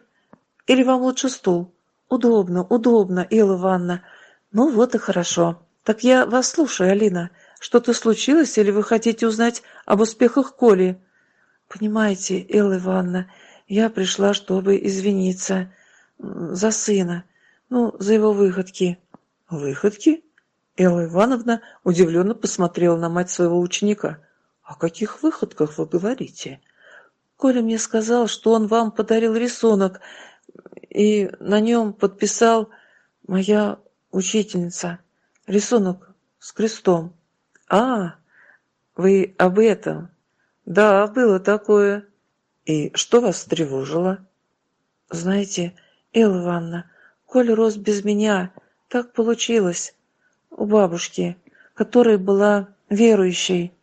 Или вам лучше стул?» «Удобно, удобно, Элла Ивановна. Ну вот и хорошо. Так я вас слушаю, Алина. Что-то случилось или вы хотите узнать об успехах Коли?» «Понимаете, Элла Ивановна, я пришла, чтобы извиниться за сына, ну, за его выходки. Выходки? Элла Ивановна удивленно посмотрела на мать своего ученика. О каких выходках вы говорите? Коля мне сказал, что он вам подарил рисунок, и на нем подписал моя учительница. Рисунок с крестом. А, вы об этом? Да, было такое. И что вас встревожило? Знаете, Элла Ивановна, Коля рос без меня. Так получилось. У бабушки, которая была верующей,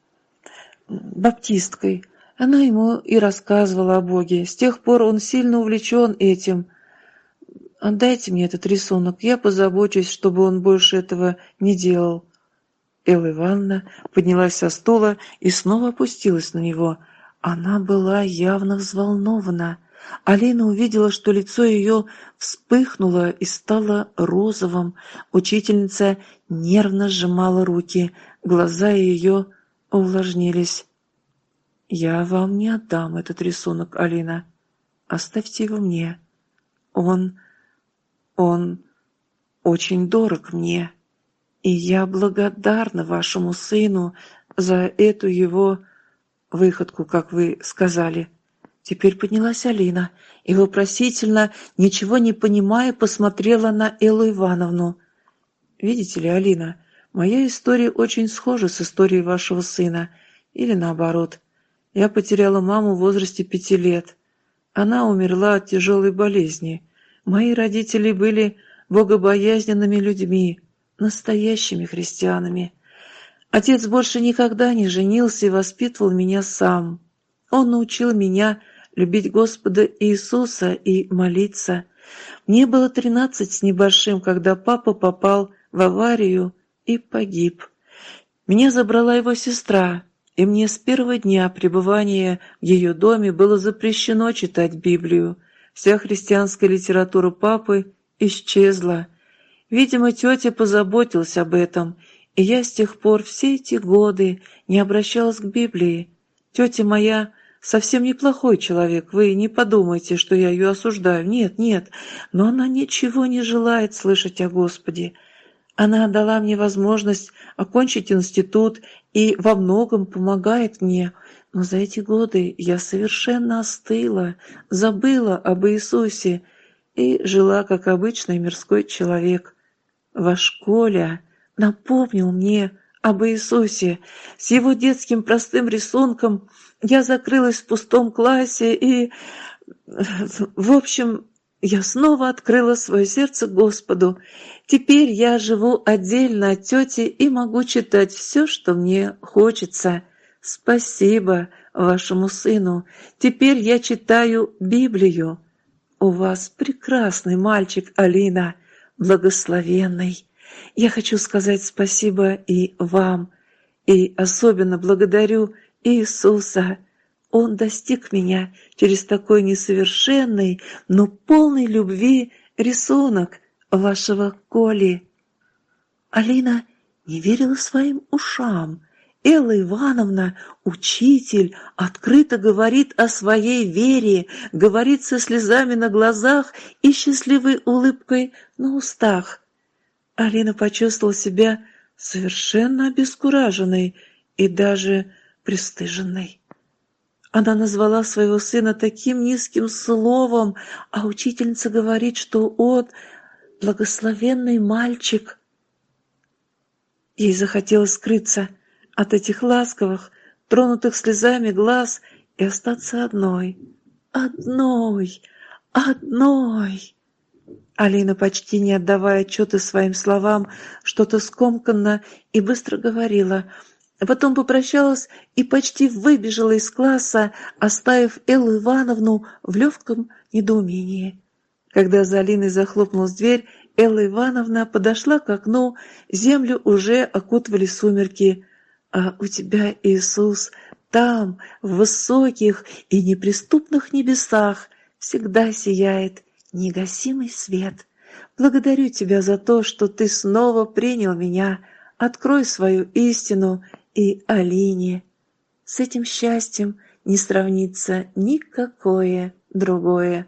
баптисткой. Она ему и рассказывала о Боге. С тех пор он сильно увлечен этим. Отдайте мне этот рисунок, я позабочусь, чтобы он больше этого не делал. Элла Ивановна поднялась со стула и снова опустилась на него. Она была явно взволнована. Алина увидела, что лицо ее вспыхнуло и стало розовым. Учительница нервно сжимала руки, глаза ее увлажнились. «Я вам не отдам этот рисунок, Алина. Оставьте его мне. Он... он очень дорог мне, и я благодарна вашему сыну за эту его выходку, как вы сказали». Теперь поднялась Алина и вопросительно, ничего не понимая, посмотрела на Эллу Ивановну. «Видите ли, Алина, моя история очень схожа с историей вашего сына, или наоборот». Я потеряла маму в возрасте пяти лет. Она умерла от тяжелой болезни. Мои родители были богобоязненными людьми, настоящими христианами. Отец больше никогда не женился и воспитывал меня сам. Он научил меня любить Господа Иисуса и молиться. Мне было тринадцать с небольшим, когда папа попал в аварию и погиб. Меня забрала его сестра, и мне с первого дня пребывания в ее доме было запрещено читать Библию. Вся христианская литература папы исчезла. Видимо, тетя позаботилась об этом, и я с тех пор все эти годы не обращалась к Библии. Тетя моя совсем неплохой человек, вы не подумайте, что я ее осуждаю. Нет, нет, но она ничего не желает слышать о Господе. Она дала мне возможность окончить институт и во многом помогает мне, но за эти годы я совершенно остыла, забыла об Иисусе и жила как обычный мирской человек. Ваш Коля напомнил мне об Иисусе. С его детским простым рисунком я закрылась в пустом классе и... В общем, я снова открыла свое сердце Господу. Теперь я живу отдельно от тети и могу читать все, что мне хочется. Спасибо вашему сыну. Теперь я читаю Библию. У вас прекрасный мальчик, Алина, благословенный. Я хочу сказать спасибо и вам, и особенно благодарю Иисуса, он достиг меня через такой несовершенный, но полный любви рисунок вашего Коли. Алина не верила своим ушам. Элла Ивановна, учитель, открыто говорит о своей вере, говорит со слезами на глазах и счастливой улыбкой на устах. Алина почувствовала себя совершенно обескураженной и даже пристыженной. Она назвала своего сына таким низким словом, а учительница говорит, что он благословенный мальчик. Ей захотелось скрыться от этих ласковых, тронутых слезами глаз и остаться одной. Одной! Одной! Алина, почти не отдавая отчета своим словам, что-то скомканно и быстро говорила — Потом попрощалась и почти выбежала из класса, оставив Эллу Ивановну в легком недоумении. Когда за Алиной захлопнулась дверь, Элла Ивановна подошла к окну, землю уже окутывали сумерки. «А у тебя, Иисус, там, в высоких и неприступных небесах, всегда сияет негасимый свет. Благодарю тебя за то, что ты снова принял меня. Открой свою истину и Алине. С этим счастьем не сравнится никакое другое.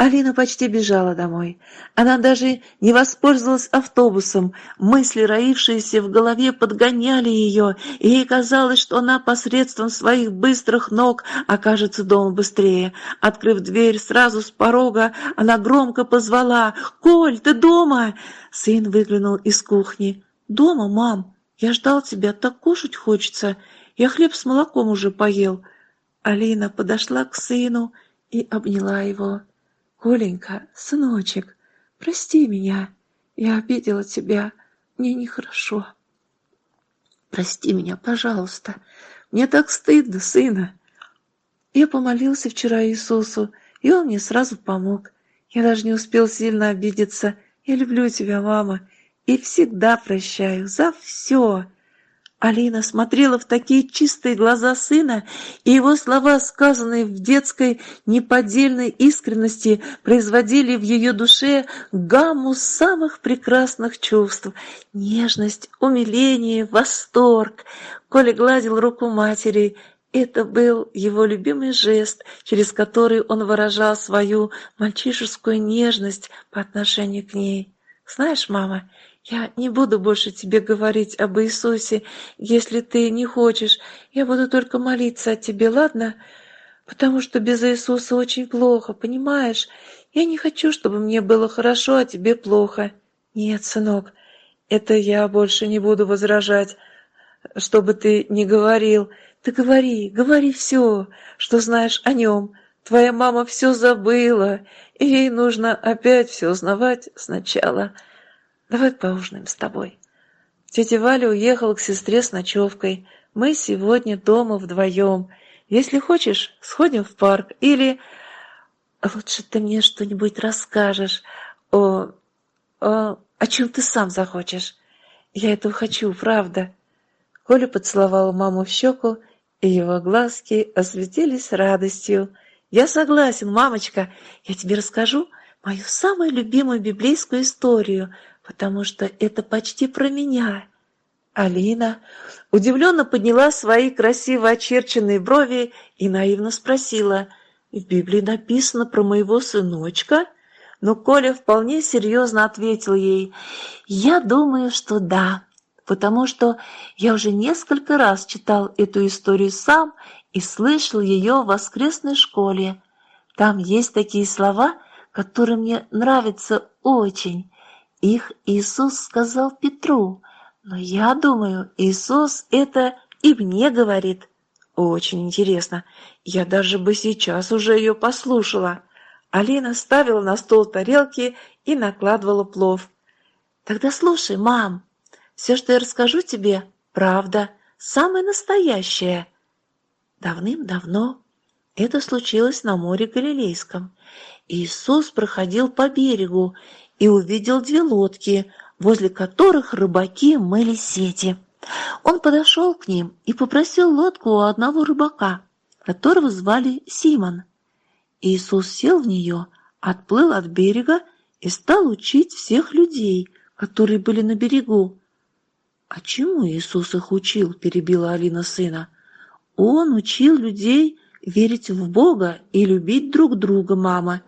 Алина почти бежала домой. Она даже не воспользовалась автобусом. Мысли, роившиеся в голове, подгоняли ее, и ей казалось, что она посредством своих быстрых ног окажется дома быстрее. Открыв дверь сразу с порога, она громко позвала «Коль, ты дома?» Сын выглянул из кухни. «Дома, мам. Я ждал тебя, так кушать хочется. Я хлеб с молоком уже поел». Алина подошла к сыну и обняла его. «Коленька, сыночек, прости меня. Я обидела тебя. Мне нехорошо». «Прости меня, пожалуйста. Мне так стыдно, сына». Я помолился вчера Иисусу, и Он мне сразу помог. Я даже не успел сильно обидеться. Я люблю тебя, мама, и всегда прощаю за все. Алина смотрела в такие чистые глаза сына, и его слова, сказанные в детской неподдельной искренности, производили в ее душе гамму самых прекрасных чувств — нежность, умиление, восторг. Коля гладил руку матери. Это был его любимый жест, через который он выражал свою мальчишескую нежность по отношению к ней. «Знаешь, мама, я не буду больше тебе говорить об Иисусе, если ты не хочешь. Я буду только молиться о тебе, ладно? Потому что без Иисуса очень плохо, понимаешь? Я не хочу, чтобы мне было хорошо, а тебе плохо. Нет, сынок, это я больше не буду возражать, чтобы ты не говорил. Ты говори, говори все, что знаешь о нем. Твоя мама все забыла, и ей нужно опять все узнавать сначала. Давай поужинаем с тобой. Тетя Валя уехала к сестре с ночевкой. Мы сегодня дома вдвоем. Если хочешь, сходим в парк. Или лучше ты мне что-нибудь расскажешь о... о... о чем ты сам захочешь. Я этого хочу, правда. Коля поцеловал маму в щеку, и его глазки осветились радостью. «Я согласен, мамочка. Я тебе расскажу мою самую любимую библейскую историю — потому что это почти про меня. Алина удивленно подняла свои красиво очерченные брови и наивно спросила, «В Библии написано про моего сыночка?» Но Коля вполне серьезно ответил ей, «Я думаю, что да, потому что я уже несколько раз читал эту историю сам и слышал ее в воскресной школе. Там есть такие слова, которые мне нравятся очень. Их Иисус сказал Петру, но я думаю, Иисус это и мне говорит. Очень интересно. Я даже бы сейчас уже ее послушала. Алина ставила на стол тарелки и накладывала плов. Тогда слушай, мам, все, что я расскажу тебе, правда, самое настоящее. Давным-давно это случилось на море Галилейском. Иисус проходил по берегу и увидел две лодки, возле которых рыбаки мыли сети. Он подошел к ним и попросил лодку у одного рыбака, которого звали Симон. Иисус сел в нее, отплыл от берега и стал учить всех людей, которые были на берегу. «А чему Иисус их учил?» – перебила Алина сына. «Он учил людей верить в Бога и любить друг друга, мама.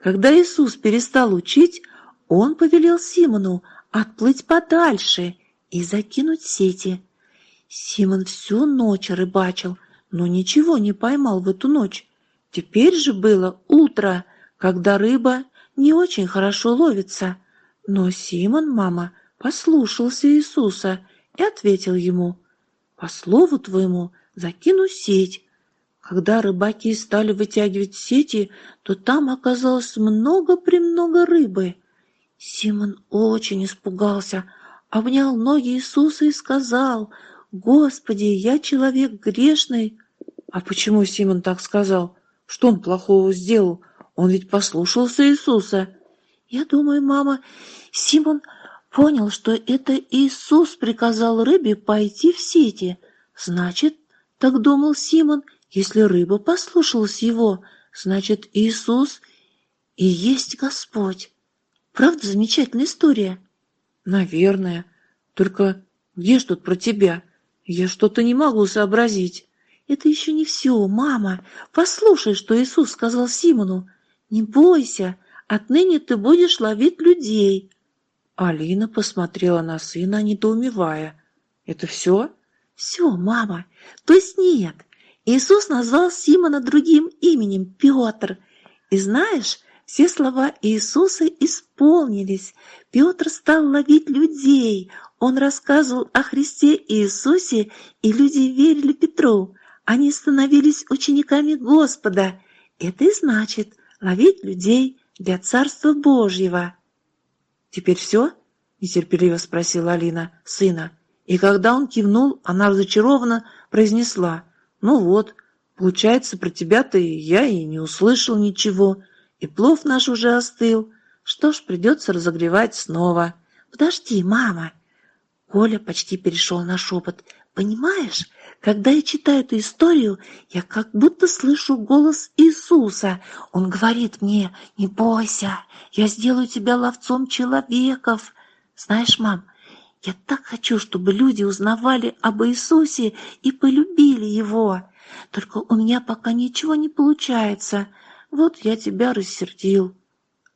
Когда Иисус перестал учить, он повелел Симону отплыть подальше и закинуть сети. Симон всю ночь рыбачил, но ничего не поймал в эту ночь. Теперь же было утро, когда рыба не очень хорошо ловится. Но Симон, мама, послушался Иисуса и ответил ему, «По слову твоему закину сеть». Когда рыбаки стали вытягивать сети, то там оказалось много-премного рыбы – Симон очень испугался, обнял ноги Иисуса и сказал, «Господи, я человек грешный». А почему Симон так сказал? Что он плохого сделал? Он ведь послушался Иисуса. Я думаю, мама, Симон понял, что это Иисус приказал рыбе пойти в сети. Значит, так думал Симон, если рыба послушалась его, значит, Иисус и есть Господь. Правда замечательная история? Наверное. Только где ж тут про тебя? Я что-то не могу сообразить. Это еще не все, мама. Послушай, что Иисус сказал Симону. «Не бойся, отныне ты будешь ловить людей». Алина посмотрела на сына, недоумевая. «Это все?» «Все, мама. То есть нет. Иисус назвал Симона другим именем – Петр. И знаешь, все слова Иисуса исполнились. Петр стал ловить людей. Он рассказывал о Христе Иисусе, и люди верили Петру. Они становились учениками Господа. Это и значит ловить людей для Царства Божьего. «Теперь все?» – нетерпеливо спросила Алина сына. И когда он кивнул, она разочарованно произнесла. «Ну вот, получается, про тебя-то я и не услышал ничего, и плов наш уже остыл. Что ж, придется разогревать снова». «Подожди, мама!» Коля почти перешел на шепот. «Понимаешь, когда я читаю эту историю, я как будто слышу голос Иисуса. Он говорит мне, не бойся, я сделаю тебя ловцом человеков. Знаешь, мам, я так хочу, чтобы люди узнавали об Иисусе и полюбили Его. Только у меня пока ничего не получается. Вот я тебя рассердил».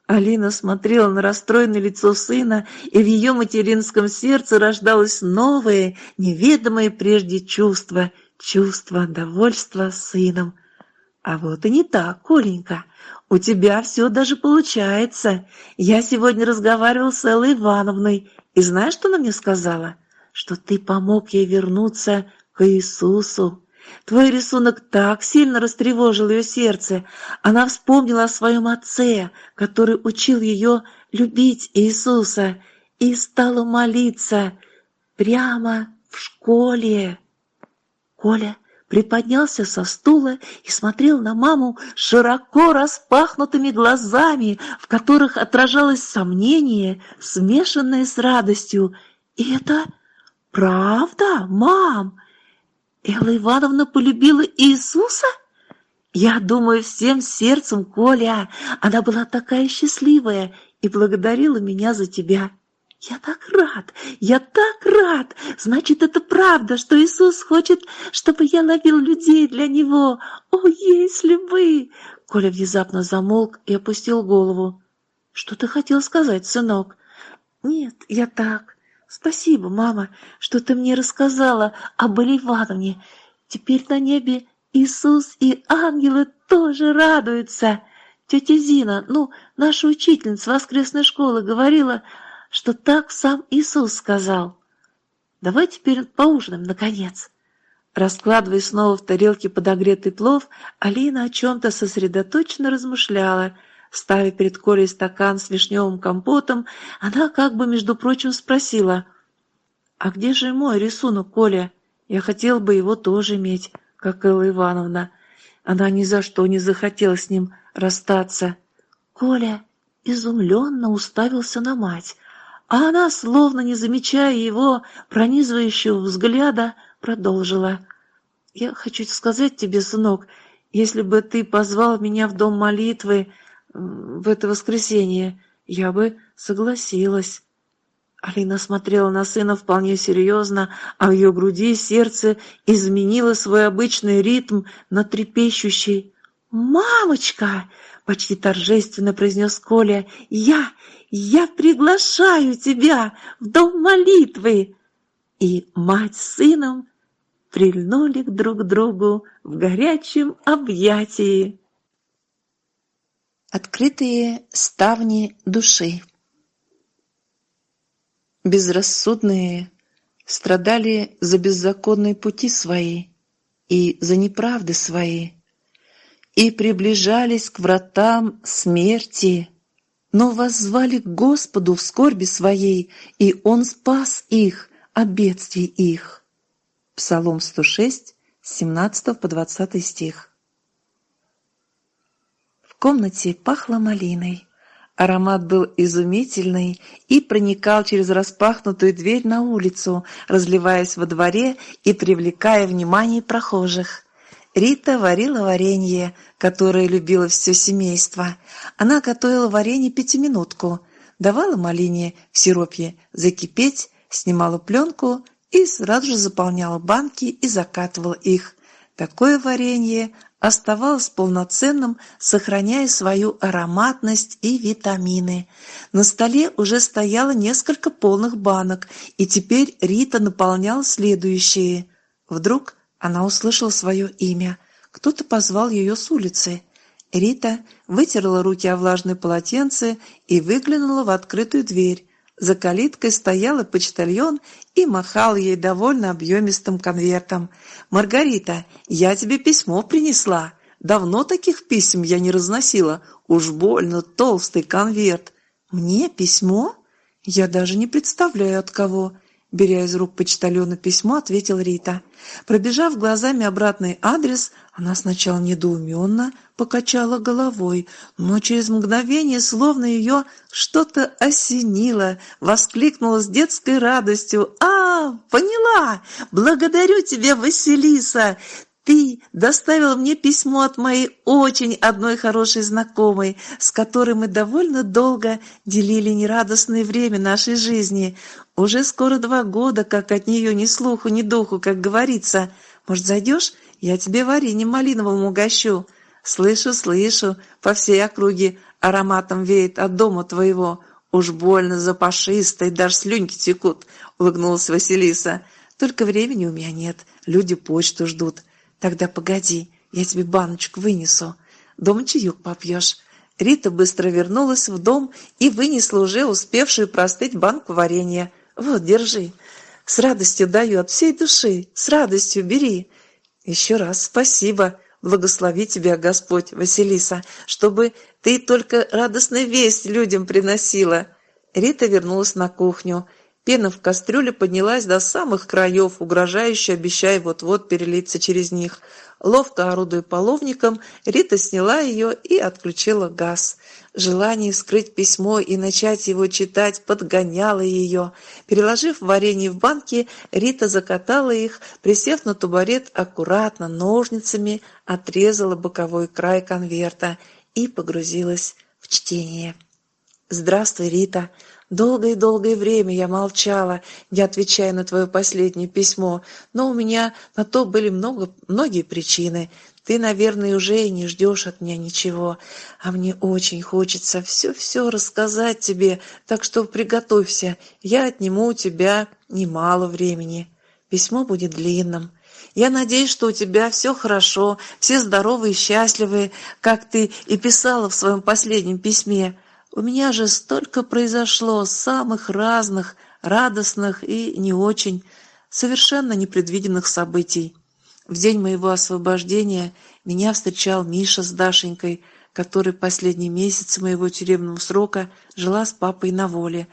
Алина смотрела на расстроенное лицо сына, и в ее материнском сердце рождалось новое, неведомое прежде чувство, чувство довольства сыном. «А вот и не так, Коленька. У тебя все даже получается. Я сегодня разговаривал с Эллой Ивановной, и знаешь, что она мне сказала? Что ты помог ей вернуться к Иисусу. Твой рисунок так сильно растревожил ее сердце. Она вспомнила о своем отце, который учил ее любить Иисуса, и стала молиться прямо в школе. Коля приподнялся со стула и смотрел на маму широко распахнутыми глазами, в которых отражалось сомнение, смешанное с радостью. «И это правда, мам?» Элла Ивановна полюбила Иисуса? Я думаю всем сердцем, Коля, она была такая счастливая и благодарила меня за тебя. Я так рад, я так рад. Значит, это правда, что Иисус хочет, чтобы я ловил людей для Него. О, если бы! Коля внезапно замолк и опустил голову. Что ты хотел сказать, сынок? Нет, я так. Спасибо, мама, что ты мне рассказала об Ивановне. Теперь на небе Иисус и ангелы тоже радуются. Тетя Зина, ну, наша учительница воскресной школы говорила, что так сам Иисус сказал. Давай теперь поужинаем, наконец. Раскладывая снова в тарелке подогретый плов, Алина о чем-то сосредоточенно размышляла – Ставя перед Колей стакан с вишневым компотом, она как бы, между прочим, спросила, «А где же мой рисунок, Коля? Я хотел бы его тоже иметь, как Элла Ивановна». Она ни за что не захотела с ним расстаться. Коля изумленно уставился на мать, а она, словно не замечая его пронизывающего взгляда, продолжила. «Я хочу сказать тебе, сынок, если бы ты позвал меня в дом молитвы, в это воскресенье, я бы согласилась». Алина смотрела на сына вполне серьезно, а в ее груди сердце изменило свой обычный ритм на трепещущий. «Мамочка!» — почти торжественно произнес Коля. «Я, я приглашаю тебя в дом молитвы!» И мать с сыном прильнули друг к другу в горячем объятии. Открытые ставни души. Безрассудные страдали за беззаконные пути свои и за неправды свои, и приближались к вратам смерти, но воззвали к Господу в скорби своей, и Он спас их от бедствий их. Псалом 106, 17 по 20 стих комнате пахло малиной. Аромат был изумительный и проникал через распахнутую дверь на улицу, разливаясь во дворе и привлекая внимание прохожих. Рита варила варенье, которое любило все семейство. Она готовила варенье пятиминутку, давала малине в сиропе закипеть, снимала пленку и сразу же заполняла банки и закатывала их. Такое варенье оставалось полноценным, сохраняя свою ароматность и витамины. На столе уже стояло несколько полных банок, и теперь Рита наполняла следующие. Вдруг она услышала свое имя. Кто-то позвал ее с улицы. Рита вытерла руки о влажное полотенце и выглянула в открытую дверь. За калиткой стоял почтальон и махал ей довольно объемистым конвертом. «Маргарита, я тебе письмо принесла. Давно таких писем я не разносила. Уж больно толстый конверт. Мне письмо? Я даже не представляю, от кого. Беря из рук почтальона письмо, ответил Рита. Пробежав глазами обратный адрес, она сначала недоуменно покачала головой, но через мгновение, словно ее что-то осенило, воскликнула с детской радостью. «А, поняла! Благодарю тебя, Василиса! Ты доставил мне письмо от моей очень одной хорошей знакомой, с которой мы довольно долго делили нерадостное время нашей жизни. Уже скоро два года, как от нее ни слуху, ни духу, как говорится. Может, зайдешь? Я тебе вареньем малиновым угощу. Слышу, слышу, по всей округе ароматом веет от дома твоего. Уж больно запашистой, даже слюньки текут, улыбнулась Василиса. Только времени у меня нет, люди почту ждут. Тогда погоди, я тебе баночку вынесу. Дома чаек попьешь. Рита быстро вернулась в дом и вынесла уже успевшую простыть банку варенья. Вот, держи. С радостью даю от всей души. С радостью бери. Еще раз спасибо. Благослови тебя, Господь, Василиса, чтобы ты только радостную весть людям приносила. Рита вернулась на кухню. Пена в кастрюле поднялась до самых краев, угрожающе обещая вот-вот перелиться через них. Ловко орудуя половником, Рита сняла ее и отключила газ. Желание вскрыть письмо и начать его читать подгоняло ее. Переложив варенье в банки, Рита закатала их, присев на тубарет аккуратно, ножницами, отрезала боковой край конверта и погрузилась в чтение. «Здравствуй, Рита!» Долгое-долгое время я молчала, не отвечая на твое последнее письмо, но у меня на то были много, многие причины. Ты, наверное, уже и не ждешь от меня ничего, а мне очень хочется все-все рассказать тебе, так что приготовься, я отниму у тебя немало времени. Письмо будет длинным. Я надеюсь, что у тебя все хорошо, все здоровы и счастливы, как ты и писала в своем последнем письме. У меня же столько произошло самых разных, радостных и не очень, совершенно непредвиденных событий. В день моего освобождения меня встречал Миша с Дашенькой, который последние месяцы моего тюремного срока жила с папой на воле,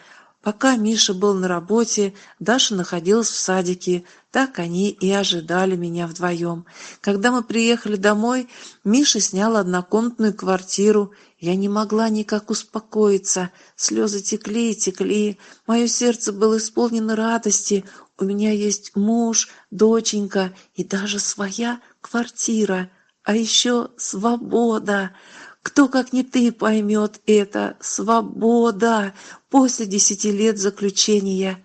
Пока Миша был на работе, Даша находилась в садике. Так они и ожидали меня вдвоем. Когда мы приехали домой, Миша снял однокомнатную квартиру. Я не могла никак успокоиться. Слезы текли и текли. Мое сердце было исполнено радости. У меня есть муж, доченька и даже своя квартира. А еще свобода. Кто, как не ты, поймет это? Свобода! После десяти лет заключения.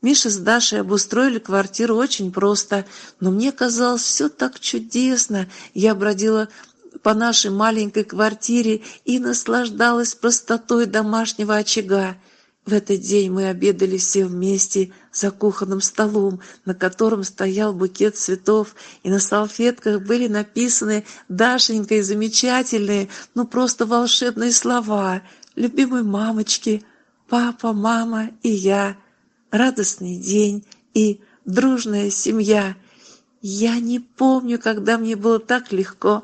Миша с Дашей обустроили квартиру очень просто, но мне казалось все так чудесно. Я бродила по нашей маленькой квартире и наслаждалась простотой домашнего очага. В этот день мы обедали все вместе за кухонным столом, на котором стоял букет цветов, и на салфетках были написаны Дашенькой замечательные, ну просто волшебные слова «Любимой мамочки», «Папа, мама и я», «Радостный день» и «Дружная семья». Я не помню, когда мне было так легко.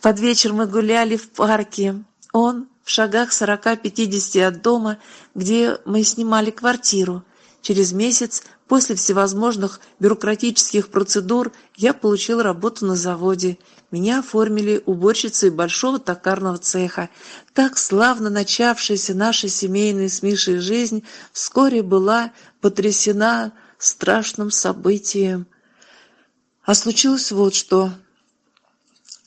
Под вечер мы гуляли в парке. Он шагах сорока-пятидесяти от дома, где мы снимали квартиру. Через месяц, после всевозможных бюрократических процедур, я получил работу на заводе. Меня оформили уборщицей большого токарного цеха. Так славно начавшаяся наша семейная с Мишей жизнь вскоре была потрясена страшным событием. А случилось вот что.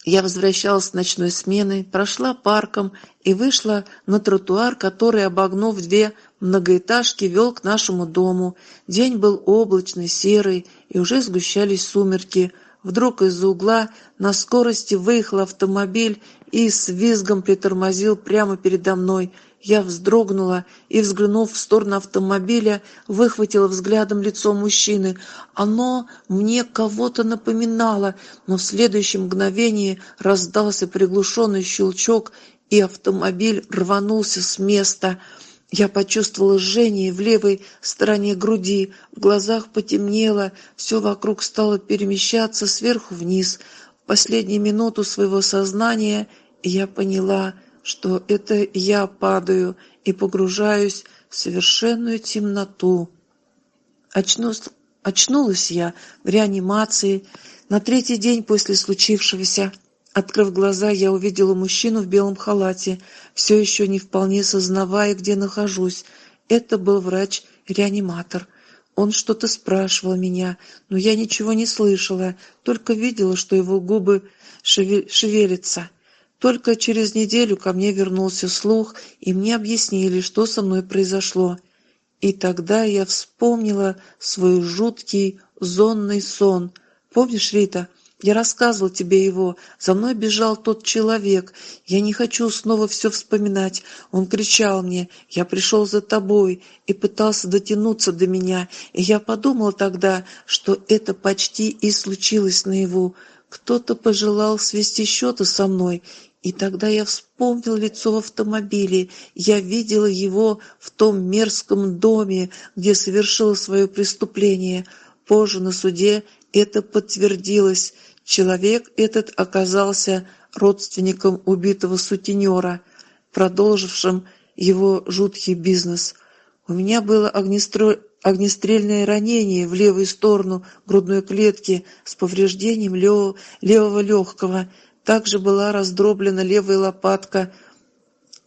Я возвращалась с ночной смены, прошла парком и вышла на тротуар, который, обогнув две многоэтажки, вел к нашему дому. День был облачный, серый, и уже сгущались сумерки. Вдруг из-за угла на скорости выехал автомобиль и с визгом притормозил прямо передо мной. Я вздрогнула и, взглянув в сторону автомобиля, выхватила взглядом лицо мужчины. Оно мне кого-то напоминало, но в следующем мгновении раздался приглушенный щелчок, и автомобиль рванулся с места. Я почувствовала жжение в левой стороне груди, в глазах потемнело, все вокруг стало перемещаться сверху вниз. В последнюю минуту своего сознания я поняла — что это я падаю и погружаюсь в совершенную темноту. Очнулась, очнулась я в реанимации на третий день после случившегося. Открыв глаза, я увидела мужчину в белом халате, все еще не вполне сознавая, где нахожусь. Это был врач-реаниматор. Он что-то спрашивал меня, но я ничего не слышала, только видела, что его губы шевелятся. Только через неделю ко мне вернулся слух, и мне объяснили, что со мной произошло. И тогда я вспомнила свой жуткий зонный сон. Помнишь, Рита? Я рассказывал тебе его. За мной бежал тот человек. Я не хочу снова все вспоминать. Он кричал мне: "Я пришел за тобой" и пытался дотянуться до меня. И я подумал тогда, что это почти и случилось наяву. Кто-то пожелал свести счеты со мной, и тогда я вспомнил лицо в автомобиле. Я видела его в том мерзком доме, где совершил свое преступление. Позже на суде это подтвердилось. Человек этот оказался родственником убитого сутенера, продолжившим его жуткий бизнес. У меня было огнестро... огнестрельное ранение в левую сторону грудной клетки с повреждением левого, левого легкого – также была раздроблена левая лопатка.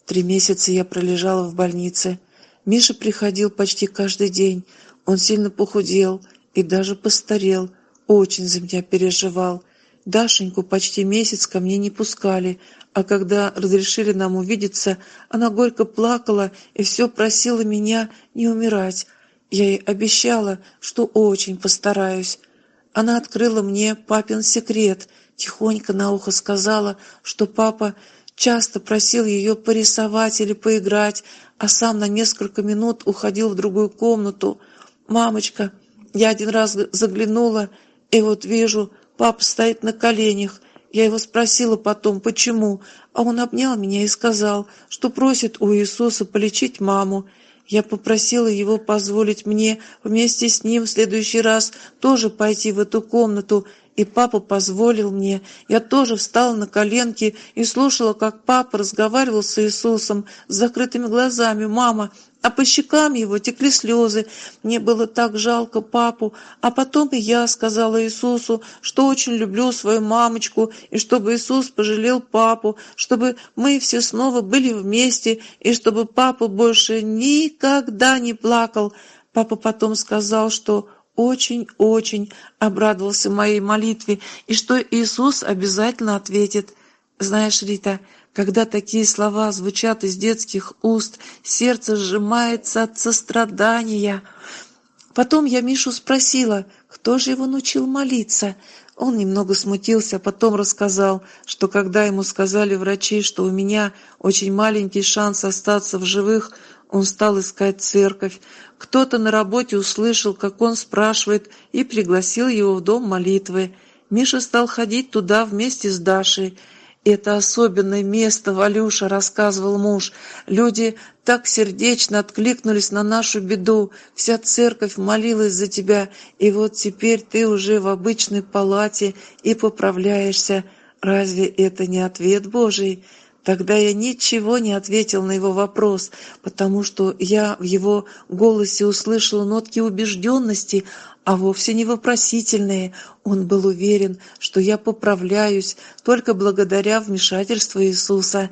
Три месяца я пролежала в больнице. Миша приходил почти каждый день. Он сильно похудел и даже постарел. Очень за меня переживал. Дашеньку почти месяц ко мне не пускали, а когда разрешили нам увидеться, она горько плакала и все просила меня не умирать. Я ей обещала, что очень постараюсь. Она открыла мне папин секрет — тихонько на ухо сказала, что папа часто просил ее порисовать или поиграть, а сам на несколько минут уходил в другую комнату. «Мамочка, я один раз заглянула, и вот вижу, папа стоит на коленях. Я его спросила потом, почему, а он обнял меня и сказал, что просит у Иисуса полечить маму. Я попросила его позволить мне вместе с ним в следующий раз тоже пойти в эту комнату и папа позволил мне. Я тоже встала на коленки и слушала, как папа разговаривал с Иисусом с закрытыми глазами. «Мама, а по щекам его текли слезы. Мне было так жалко папу. А потом и я сказала Иисусу, что очень люблю свою мамочку, и чтобы Иисус пожалел папу, чтобы мы все снова были вместе, и чтобы папа больше никогда не плакал. Папа потом сказал, что очень-очень обрадовался моей молитве и что Иисус обязательно ответит. Знаешь, Рита, когда такие слова звучат из детских уст, сердце сжимается от сострадания. Потом я Мишу спросила, кто же его научил молиться. Он немного смутился, потом рассказал, что когда ему сказали врачи, что у меня очень маленький шанс остаться в живых, он стал искать церковь. Кто-то на работе услышал, как он спрашивает, и пригласил его в дом молитвы. Миша стал ходить туда вместе с Дашей. «Это особенное место, Валюша», — рассказывал муж. «Люди так сердечно откликнулись на нашу беду. Вся церковь молилась за тебя, и вот теперь ты уже в обычной палате и поправляешься. Разве это не ответ Божий?» Тогда я ничего не ответил на его вопрос, потому что я в его голосе услышала нотки убежденности, а вовсе не вопросительные. Он был уверен, что я поправляюсь только благодаря вмешательству Иисуса.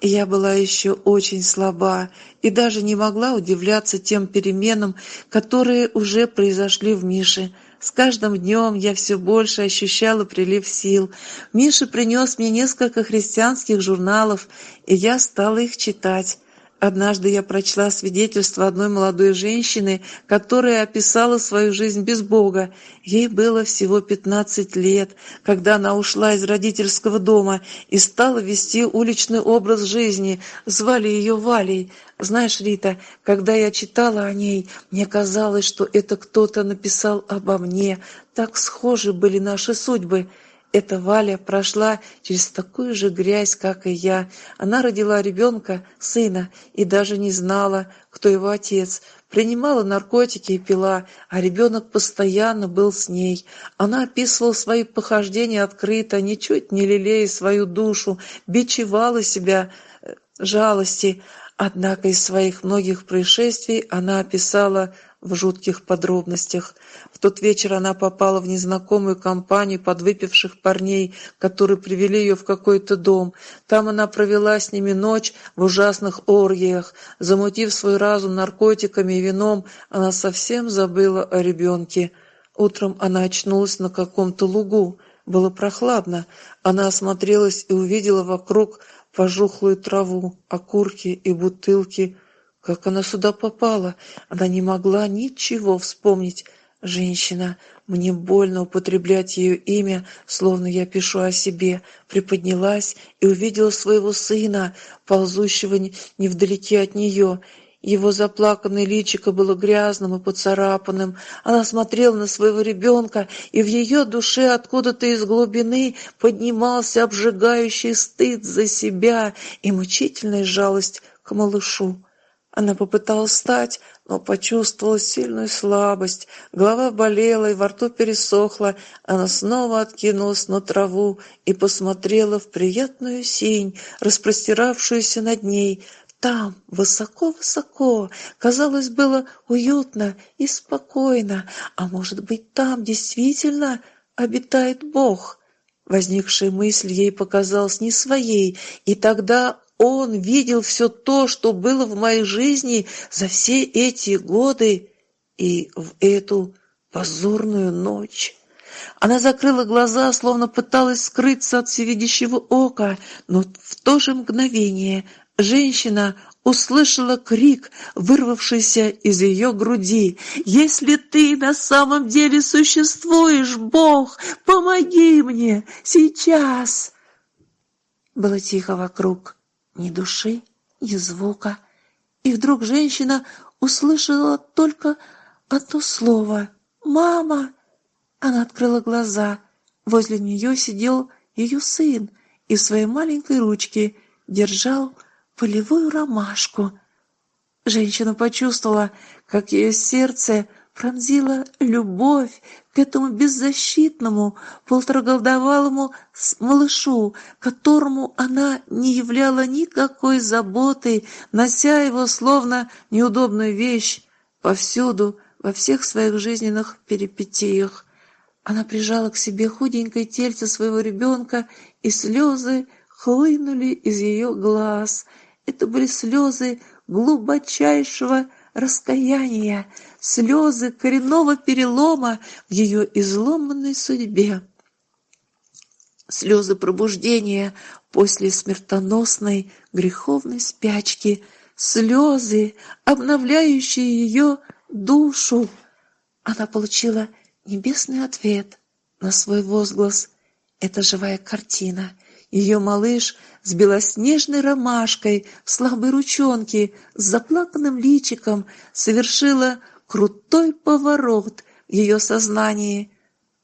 Я была еще очень слаба и даже не могла удивляться тем переменам, которые уже произошли в Мише. С каждым днем я все больше ощущала прилив сил. Миша принес мне несколько христианских журналов, и я стала их читать. Однажды я прочла свидетельство одной молодой женщины, которая описала свою жизнь без Бога. Ей было всего 15 лет, когда она ушла из родительского дома и стала вести уличный образ жизни. Звали ее Валей. Знаешь, Рита, когда я читала о ней, мне казалось, что это кто-то написал обо мне. Так схожи были наши судьбы. Эта Валя прошла через такую же грязь, как и я. Она родила ребенка, сына, и даже не знала, кто его отец. Принимала наркотики и пила, а ребенок постоянно был с ней. Она описывала свои похождения открыто, ничуть не лелея свою душу, бичевала себя э, жалости. Однако из своих многих происшествий она описала в жутких подробностях. Тот вечер она попала в незнакомую компанию подвыпивших парней, которые привели ее в какой-то дом. Там она провела с ними ночь в ужасных оргиях. Замутив свой разум наркотиками и вином, она совсем забыла о ребенке. Утром она очнулась на каком-то лугу. Было прохладно. Она осмотрелась и увидела вокруг пожухлую траву, окурки и бутылки как она сюда попала? Она не могла ничего вспомнить. Женщина, мне больно употреблять ее имя, словно я пишу о себе. Приподнялась и увидела своего сына, ползущего невдалеке от нее. Его заплаканное личико было грязным и поцарапанным. Она смотрела на своего ребенка, и в ее душе откуда-то из глубины поднимался обжигающий стыд за себя и мучительная жалость к малышу. Она попыталась встать, но почувствовала сильную слабость. Голова болела и во рту пересохла. Она снова откинулась на траву и посмотрела в приятную синь, распростиравшуюся над ней. Там, высоко-высоко, казалось, было уютно и спокойно. А может быть, там действительно обитает Бог? Возникшая мысль ей показалась не своей, и тогда он видел все то, что было в моей жизни за все эти годы и в эту позорную ночь. Она закрыла глаза, словно пыталась скрыться от всевидящего ока, но в то же мгновение женщина услышала крик, вырвавшийся из ее груди. «Если ты на самом деле существуешь, Бог, помоги мне сейчас!» Было тихо вокруг ни души, ни звука. И вдруг женщина услышала только одно слово «Мама!». Она открыла глаза. Возле нее сидел ее сын и в своей маленькой ручке держал полевую ромашку. Женщина почувствовала, как ее сердце пронзила любовь к этому беззащитному, полуторагодовалому малышу, которому она не являла никакой заботы, нося его словно неудобную вещь повсюду, во всех своих жизненных перипетиях. Она прижала к себе худенькое тельце своего ребенка, и слезы хлынули из ее глаз. Это были слезы глубочайшего раскаяния, слезы коренного перелома в ее изломанной судьбе. Слезы пробуждения после смертоносной греховной спячки, слезы, обновляющие ее душу. Она получила небесный ответ на свой возглас. Это живая картина. Ее малыш с белоснежной ромашкой в слабой ручонке, с заплаканным личиком, совершила крутой поворот в ее сознании.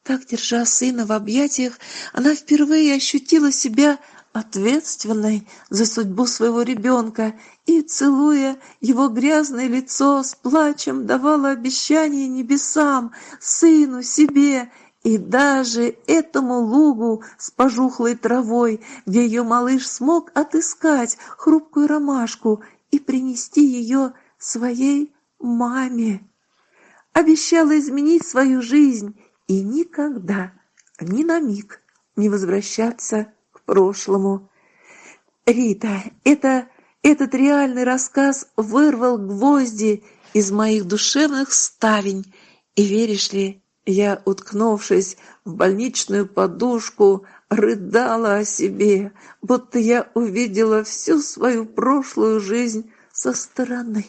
Так, держа сына в объятиях, она впервые ощутила себя ответственной за судьбу своего ребенка и, целуя его грязное лицо, с плачем давала обещание небесам, сыну, себе и даже этому лугу с пожухлой травой, где ее малыш смог отыскать хрупкую ромашку и принести ее своей маме. Обещала изменить свою жизнь и никогда, ни на миг, не возвращаться к прошлому. Рита, это, этот реальный рассказ вырвал гвозди из моих душевных ставень, и веришь ли, я, уткнувшись в больничную подушку, рыдала о себе, будто я увидела всю свою прошлую жизнь со стороны.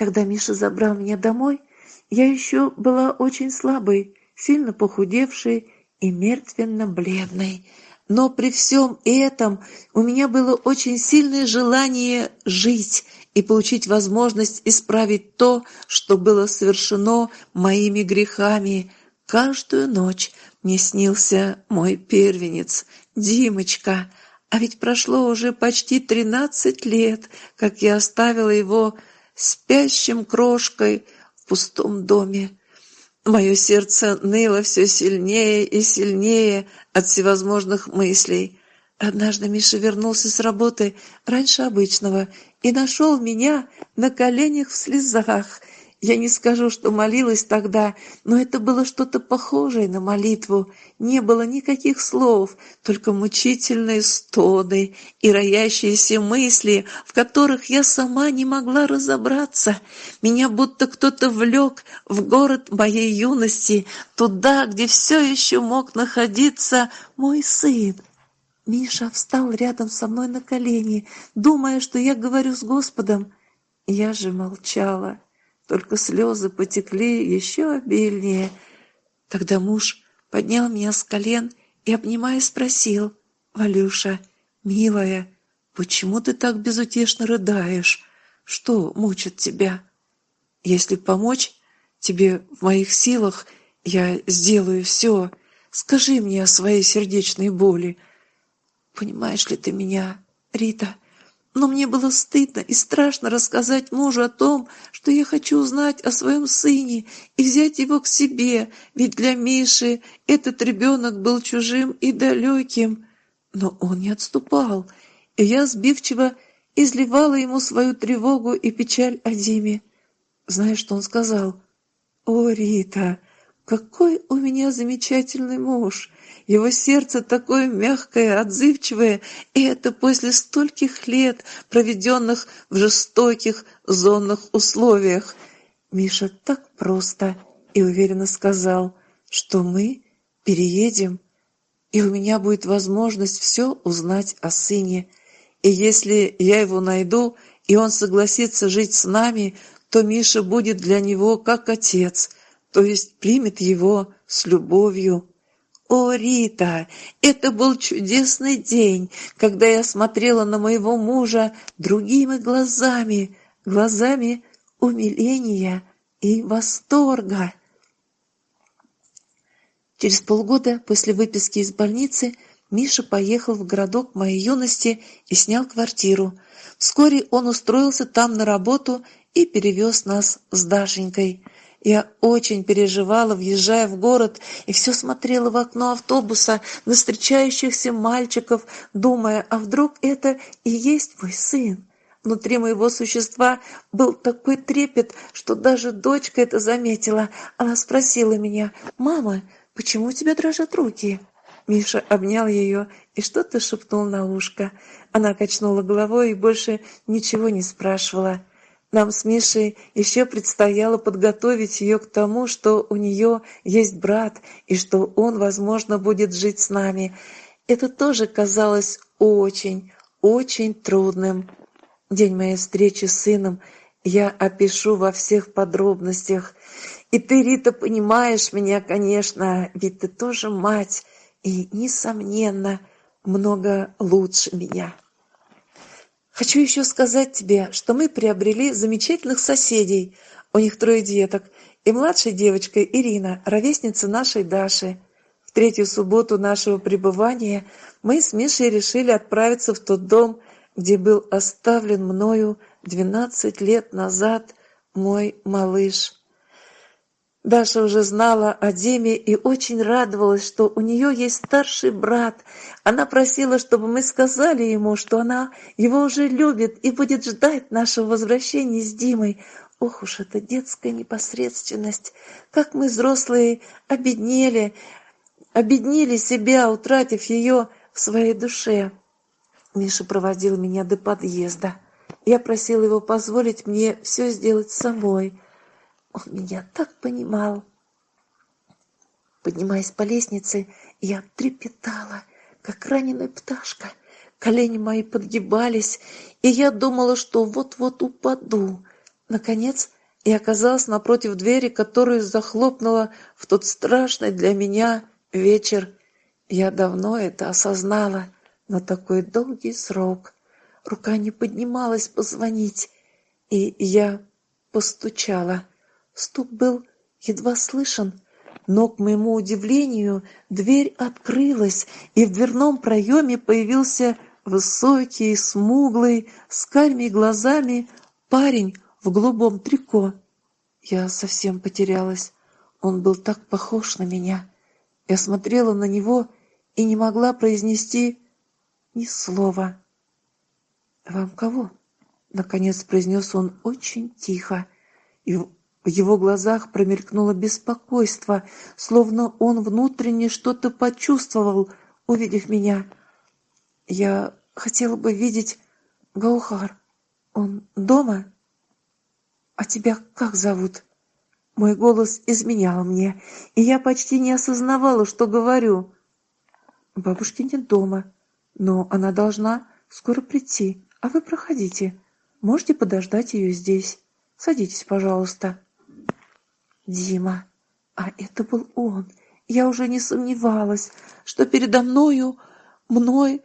Когда Миша забрал меня домой, я еще была очень слабой, сильно похудевшей и мертвенно-бледной. Но при всем этом у меня было очень сильное желание жить и получить возможность исправить то, что было совершено моими грехами. Каждую ночь мне снился мой первенец, Димочка, а ведь прошло уже почти тринадцать лет, как я оставила его спящим крошкой в пустом доме. Мое сердце ныло все сильнее и сильнее от всевозможных мыслей. Однажды Миша вернулся с работы раньше обычного и нашел меня на коленях в слезах я не скажу, что молилась тогда, но это было что-то похожее на молитву. Не было никаких слов, только мучительные стоны и роящиеся мысли, в которых я сама не могла разобраться. Меня будто кто-то влек в город моей юности, туда, где все еще мог находиться мой сын. Миша встал рядом со мной на колени, думая, что я говорю с Господом. Я же молчала только слезы потекли еще обильнее. Тогда муж поднял меня с колен и, обнимая, спросил, «Валюша, милая, почему ты так безутешно рыдаешь? Что мучит тебя? Если помочь тебе в моих силах, я сделаю все. Скажи мне о своей сердечной боли. Понимаешь ли ты меня, Рита?» Но мне было стыдно и страшно рассказать мужу о том, что я хочу узнать о своем сыне и взять его к себе, ведь для Миши этот ребенок был чужим и далеким. Но он не отступал, и я сбивчиво изливала ему свою тревогу и печаль о Диме. Знаешь, что он сказал? «О, Рита, какой у меня замечательный муж! Его сердце такое мягкое, отзывчивое, и это после стольких лет, проведенных в жестоких зонных условиях. Миша так просто и уверенно сказал, что мы переедем, и у меня будет возможность все узнать о сыне. И если я его найду, и он согласится жить с нами, то Миша будет для него как отец, то есть примет его с любовью. О, Рита, это был чудесный день, когда я смотрела на моего мужа другими глазами, глазами умиления и восторга. Через полгода после выписки из больницы Миша поехал в городок моей юности и снял квартиру. Вскоре он устроился там на работу и перевез нас с Дашенькой – я очень переживала, въезжая в город, и все смотрела в окно автобуса на встречающихся мальчиков, думая, а вдруг это и есть мой сын? Внутри моего существа был такой трепет, что даже дочка это заметила. Она спросила меня, «Мама, почему у тебя дрожат руки?» Миша обнял ее и что-то шепнул на ушко. Она качнула головой и больше ничего не спрашивала. Нам с Мишей еще предстояло подготовить ее к тому, что у нее есть брат и что он, возможно, будет жить с нами. Это тоже казалось очень, очень трудным. День моей встречи с сыном я опишу во всех подробностях. И ты, Рита, понимаешь меня, конечно, ведь ты тоже мать и, несомненно, много лучше меня. Хочу еще сказать тебе, что мы приобрели замечательных соседей. У них трое деток. И младшая девочка Ирина, ровесница нашей Даши. В третью субботу нашего пребывания мы с Мишей решили отправиться в тот дом, где был оставлен мною двенадцать лет назад мой малыш. Даша уже знала о Диме и очень радовалась, что у нее есть старший брат. Она просила, чтобы мы сказали ему, что она его уже любит и будет ждать нашего возвращения с Димой. Ох уж эта детская непосредственность! Как мы, взрослые, обеднели, обеднили себя, утратив ее в своей душе. Миша проводил меня до подъезда. Я просила его позволить мне все сделать самой. Он меня так понимал. Поднимаясь по лестнице, я трепетала, как раненая пташка, Колени мои подгибались, и я думала, что вот-вот упаду. Наконец, я оказалась напротив двери, которую захлопнула в тот страшный для меня вечер. Я давно это осознала, но такой долгий срок. Рука не поднималась позвонить, и я постучала. Стук был едва слышен, но, к моему удивлению, дверь открылась, и в дверном проеме появился высокий, смуглый, с карими глазами парень в голубом трико. Я совсем потерялась. Он был так похож на меня. Я смотрела на него и не могла произнести ни слова. «Вам кого?» — наконец произнес он очень тихо, и в его глазах промелькнуло беспокойство, словно он внутренне что-то почувствовал, увидев меня. Я хотела бы видеть Гаухар. Он дома? А тебя как зовут? Мой голос изменял мне, и я почти не осознавала, что говорю. Бабушки нет дома, но она должна скоро прийти, а вы проходите. Можете подождать ее здесь. Садитесь, пожалуйста. Дима. А это был он. Я уже не сомневалась, что передо мною, мной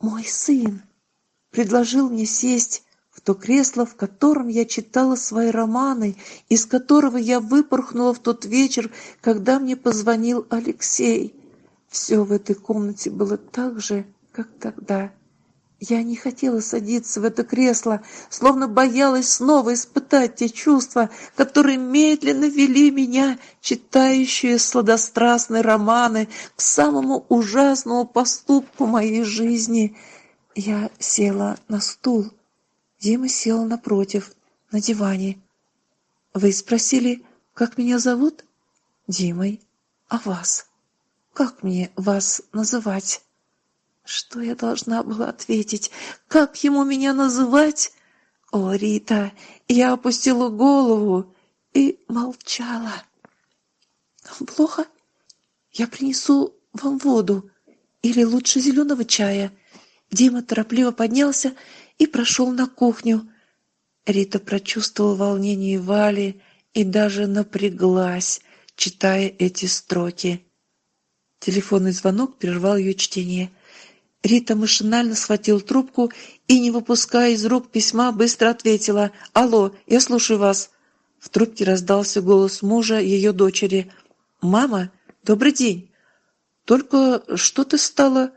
мой сын предложил мне сесть в то кресло, в котором я читала свои романы, из которого я выпорхнула в тот вечер, когда мне позвонил Алексей. Все в этой комнате было так же, как тогда. Я не хотела садиться в это кресло, словно боялась снова испытать те чувства, которые медленно вели меня, читающие сладострастные романы, к самому ужасному поступку моей жизни. Я села на стул. Дима сел напротив, на диване. «Вы спросили, как меня зовут?» «Димой. А вас? Как мне вас называть?» Что я должна была ответить? Как ему меня называть? О, Рита, я опустила голову и молчала. Плохо? Я принесу вам воду или лучше зеленого чая. Дима торопливо поднялся и прошел на кухню. Рита прочувствовала волнение Вали и даже напряглась, читая эти строки. Телефонный звонок прервал ее чтение – Рита машинально схватила трубку и, не выпуская из рук письма, быстро ответила «Алло, я слушаю вас». В трубке раздался голос мужа ее дочери. «Мама, добрый день. Только что ты стала...»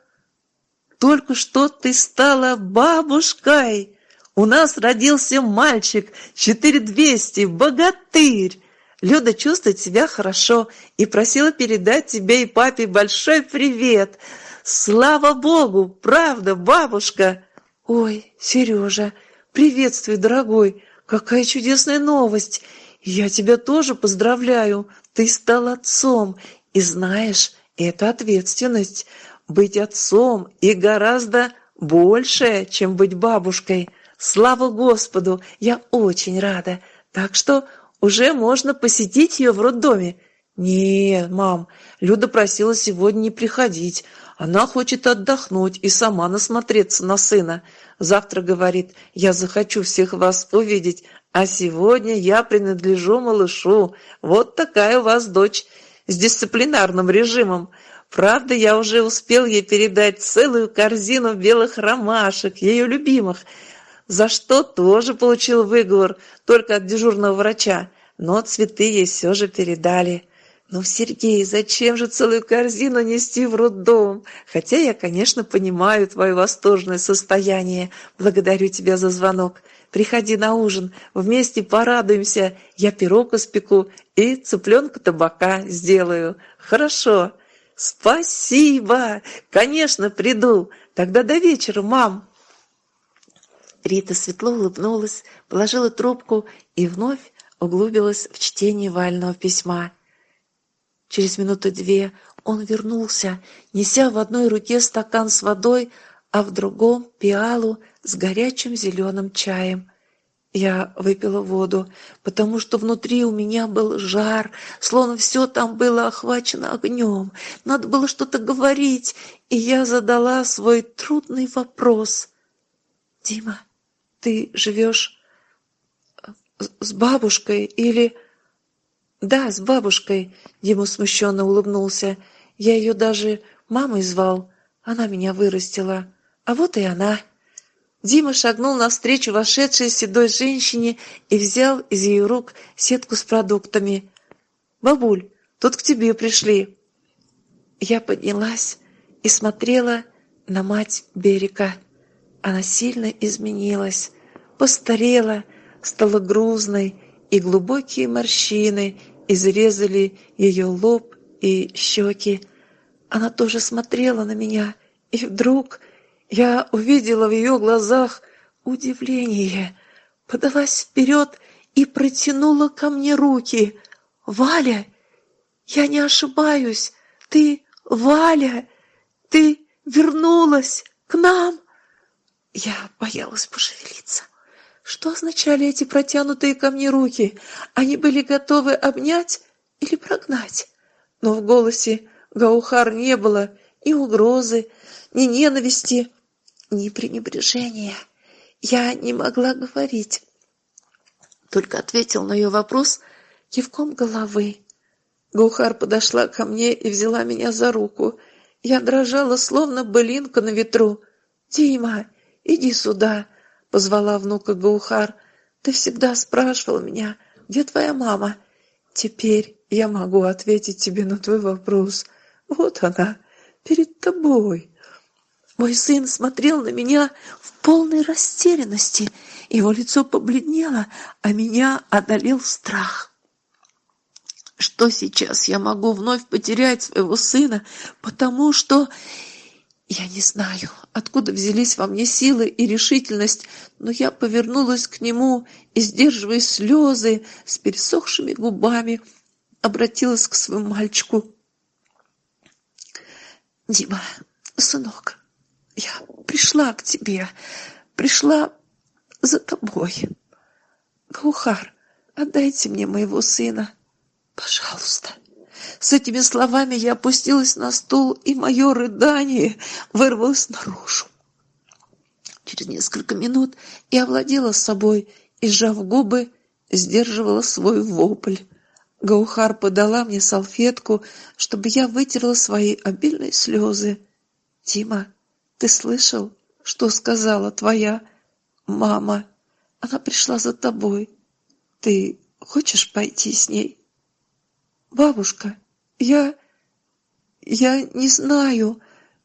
«Только что ты стала бабушкой. У нас родился мальчик, 4200, богатырь. Люда чувствует себя хорошо и просила передать тебе и папе большой привет». Слава Богу! Правда, бабушка!» «Ой, Сережа, приветствую, дорогой! Какая чудесная новость! Я тебя тоже поздравляю! Ты стал отцом, и знаешь, это ответственность. Быть отцом и гораздо больше, чем быть бабушкой. Слава Господу! Я очень рада. Так что уже можно посетить ее в роддоме. «Не, мам, Люда просила сегодня не приходить. Она хочет отдохнуть и сама насмотреться на сына. Завтра, говорит, я захочу всех вас увидеть, а сегодня я принадлежу малышу. Вот такая у вас дочь с дисциплинарным режимом. Правда, я уже успел ей передать целую корзину белых ромашек, ее любимых, за что тоже получил выговор только от дежурного врача, но цветы ей все же передали». «Ну, Сергей, зачем же целую корзину нести в роддом? Хотя я, конечно, понимаю твое восторженное состояние. Благодарю тебя за звонок. Приходи на ужин, вместе порадуемся. Я пирог испеку и цыпленка табака сделаю. Хорошо?» «Спасибо! Конечно, приду. Тогда до вечера, мам!» Рита светло улыбнулась, положила трубку и вновь углубилась в чтение вального письма. Через минуты две он вернулся, неся в одной руке стакан с водой, а в другом пиалу с горячим зеленым чаем. Я выпила воду, потому что внутри у меня был жар, словно все там было охвачено огнем. Надо было что-то говорить, и я задала свой трудный вопрос. «Дима, ты живешь э, с бабушкой или...» «Да, с бабушкой», — Дима смущенно улыбнулся. «Я ее даже мамой звал. Она меня вырастила. А вот и она». Дима шагнул навстречу вошедшей седой женщине и взял из ее рук сетку с продуктами. «Бабуль, тут к тебе пришли». Я поднялась и смотрела на мать Берега. Она сильно изменилась, постарела, стала грузной, и глубокие морщины изрезали ее лоб и щеки. Она тоже смотрела на меня, и вдруг я увидела в ее глазах удивление, подалась вперед и протянула ко мне руки. «Валя, я не ошибаюсь, ты Валя, ты вернулась к нам!» Я боялась пошевелиться. Что означали эти протянутые ко мне руки? Они были готовы обнять или прогнать? Но в голосе Гаухар не было ни угрозы, ни ненависти, ни пренебрежения. Я не могла говорить, только ответил на ее вопрос кивком головы. Гухар подошла ко мне и взяла меня за руку. Я дрожала, словно былинка на ветру. «Дима, иди сюда!» — позвала внука Гаухар. «Ты всегда спрашивал меня, где твоя мама?» «Теперь я могу ответить тебе на твой вопрос. Вот она, перед тобой!» Мой сын смотрел на меня в полной растерянности. Его лицо побледнело, а меня одолел страх. Что сейчас я могу вновь потерять своего сына, потому что... Я не знаю, откуда взялись во мне силы и решительность, но я повернулась к нему и, сдерживая слезы, с пересохшими губами, обратилась к своему мальчику. «Дима, сынок, я пришла к тебе, пришла за тобой. Гаухар, отдайте мне моего сына, пожалуйста. С этими словами я опустилась на стул, и мое рыдание вырвалось наружу. Через несколько минут я овладела собой и, сжав губы, сдерживала свой вопль. Гаухар подала мне салфетку, чтобы я вытерла свои обильные слезы. «Тима, ты слышал, что сказала твоя мама? Она пришла за тобой. Ты хочешь пойти с ней? Бабушка, я... Я не знаю.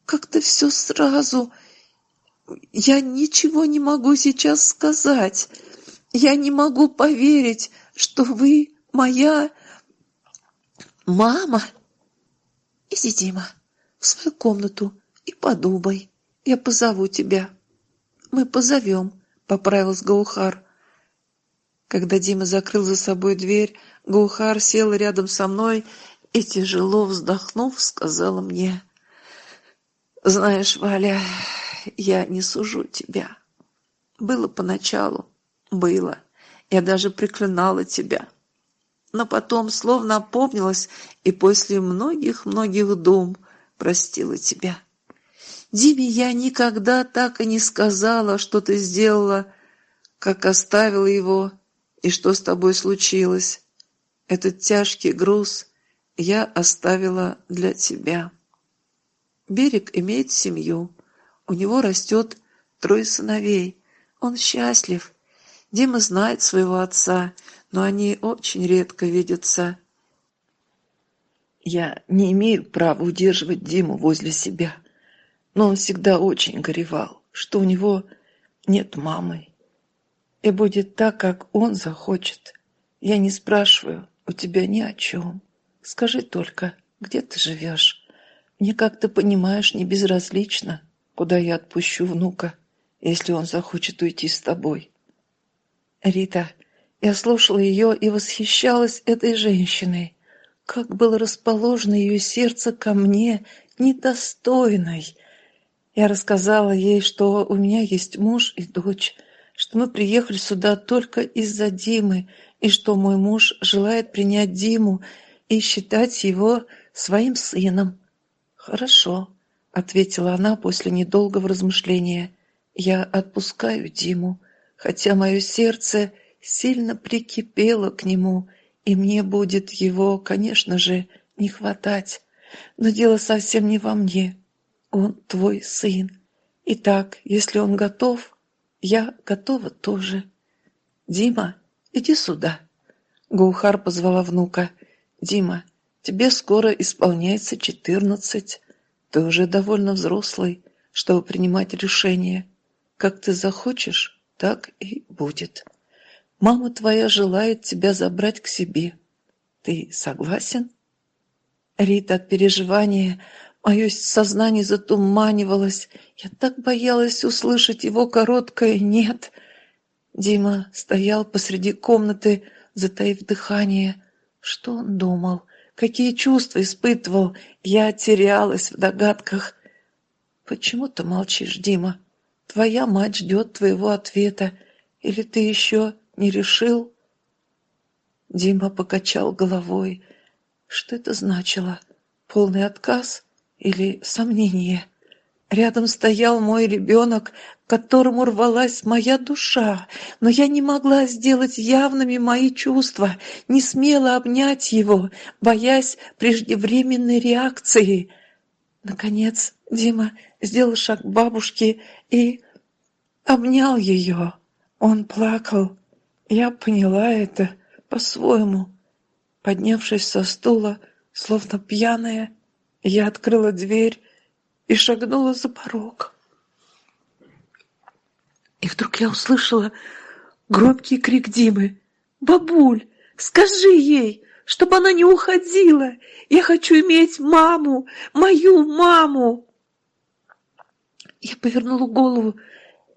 Как-то все сразу... Я ничего не могу сейчас сказать. Я не могу поверить, что вы моя... Мама? Иди, Дима, в свою комнату и подумай. Я позову тебя. Мы позовем, поправился Гаухар. Когда Дима закрыл за собой дверь, Гаухар сел рядом со мной и, тяжело вздохнув, сказала мне, «Знаешь, Валя, я не сужу тебя. Было поначалу, было. Я даже приклинала тебя. Но потом словно опомнилась и после многих-многих дум простила тебя». Диме я никогда так и не сказала, что ты сделала, как оставила его и что с тобой случилось. Этот тяжкий груз я оставила для тебя. Берег имеет семью, у него растет трое сыновей. Он счастлив. Дима знает своего отца, но они очень редко видятся. Я не имею права удерживать Диму возле себя но он всегда очень горевал, что у него нет мамы. И будет так, как он захочет. Я не спрашиваю у тебя ни о чем. Скажи только, где ты живешь? Мне, как ты понимаешь, не безразлично, куда я отпущу внука, если он захочет уйти с тобой. Рита, я слушала ее и восхищалась этой женщиной. Как было расположено ее сердце ко мне, недостойной, я рассказала ей, что у меня есть муж и дочь, что мы приехали сюда только из-за Димы, и что мой муж желает принять Диму и считать его своим сыном. «Хорошо», — ответила она после недолгого размышления. «Я отпускаю Диму, хотя мое сердце сильно прикипело к нему, и мне будет его, конечно же, не хватать. Но дело совсем не во мне. Он твой сын. Итак, если он готов, я готова тоже. Дима, иди сюда. Гулхар позвала внука. Дима, тебе скоро исполняется четырнадцать. Ты уже довольно взрослый, чтобы принимать решения. Как ты захочешь, так и будет. Мама твоя желает тебя забрать к себе. Ты согласен? Рита от переживания Мое сознание затуманивалось. Я так боялась услышать его короткое «нет». Дима стоял посреди комнаты, затаив дыхание. Что он думал? Какие чувства испытывал? Я терялась в догадках. «Почему ты молчишь, Дима? Твоя мать ждет твоего ответа. Или ты еще не решил?» Дима покачал головой. Что это значило? Полный отказ? или сомнение. Рядом стоял мой ребенок, которому рвалась моя душа, но я не могла сделать явными мои чувства, не смела обнять его, боясь преждевременной реакции. Наконец Дима сделал шаг к бабушке и обнял ее. Он плакал. Я поняла это по-своему. Поднявшись со стула, словно пьяная, я открыла дверь и шагнула за порог. И вдруг я услышала громкий крик Димы. «Бабуль, скажи ей, чтобы она не уходила! Я хочу иметь маму, мою маму!» Я повернула голову,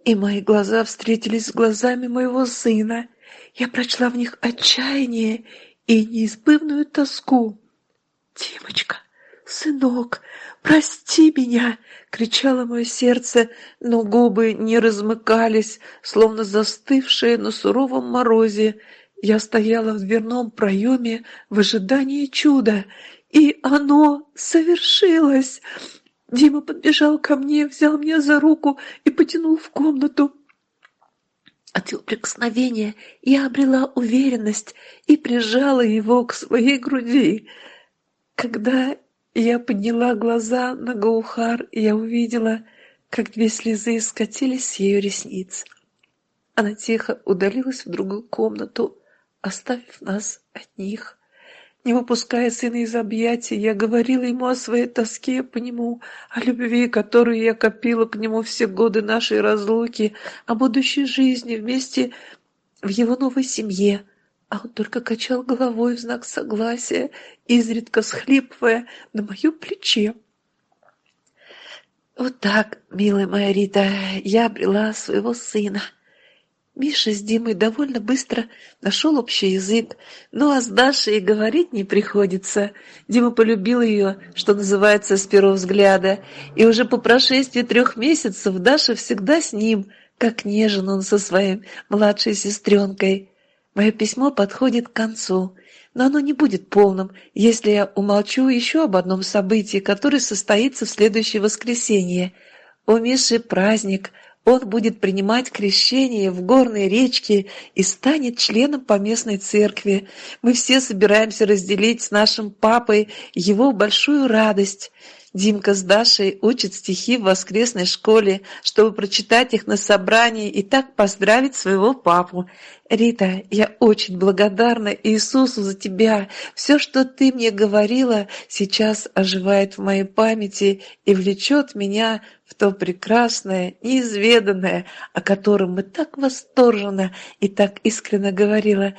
и мои глаза встретились с глазами моего сына. Я прочла в них отчаяние и неизбывную тоску. «Димочка, «Сынок, прости меня!» — кричало мое сердце, но губы не размыкались, словно застывшие на суровом морозе. Я стояла в дверном проеме в ожидании чуда, и оно совершилось. Дима подбежал ко мне, взял меня за руку и потянул в комнату. От его прикосновения я обрела уверенность и прижала его к своей груди. Когда я подняла глаза на Гаухар, и я увидела, как две слезы скатились с ее ресниц. Она тихо удалилась в другую комнату, оставив нас одних. Не выпуская сына из объятий, я говорила ему о своей тоске по нему, о любви, которую я копила к нему все годы нашей разлуки, о будущей жизни вместе в его новой семье а он только качал головой в знак согласия, изредка схлипывая на моем плече. Вот так, милая моя Рита, я обрела своего сына. Миша с Димой довольно быстро нашел общий язык, ну а с Дашей говорить не приходится. Дима полюбил ее, что называется, с первого взгляда, и уже по прошествии трех месяцев Даша всегда с ним, как нежен он со своей младшей сестренкой. Мое письмо подходит к концу, но оно не будет полным, если я умолчу еще об одном событии, которое состоится в следующее воскресенье. У Миши праздник, он будет принимать крещение в горной речке и станет членом поместной церкви. Мы все собираемся разделить с нашим папой его большую радость. Димка с Дашей учат стихи в воскресной школе, чтобы прочитать их на собрании и так поздравить своего папу. Рита, я очень благодарна Иисусу за тебя. Все, что ты мне говорила, сейчас оживает в моей памяти и влечет меня в то прекрасное, неизведанное, о котором мы так восторженно и так искренне говорила.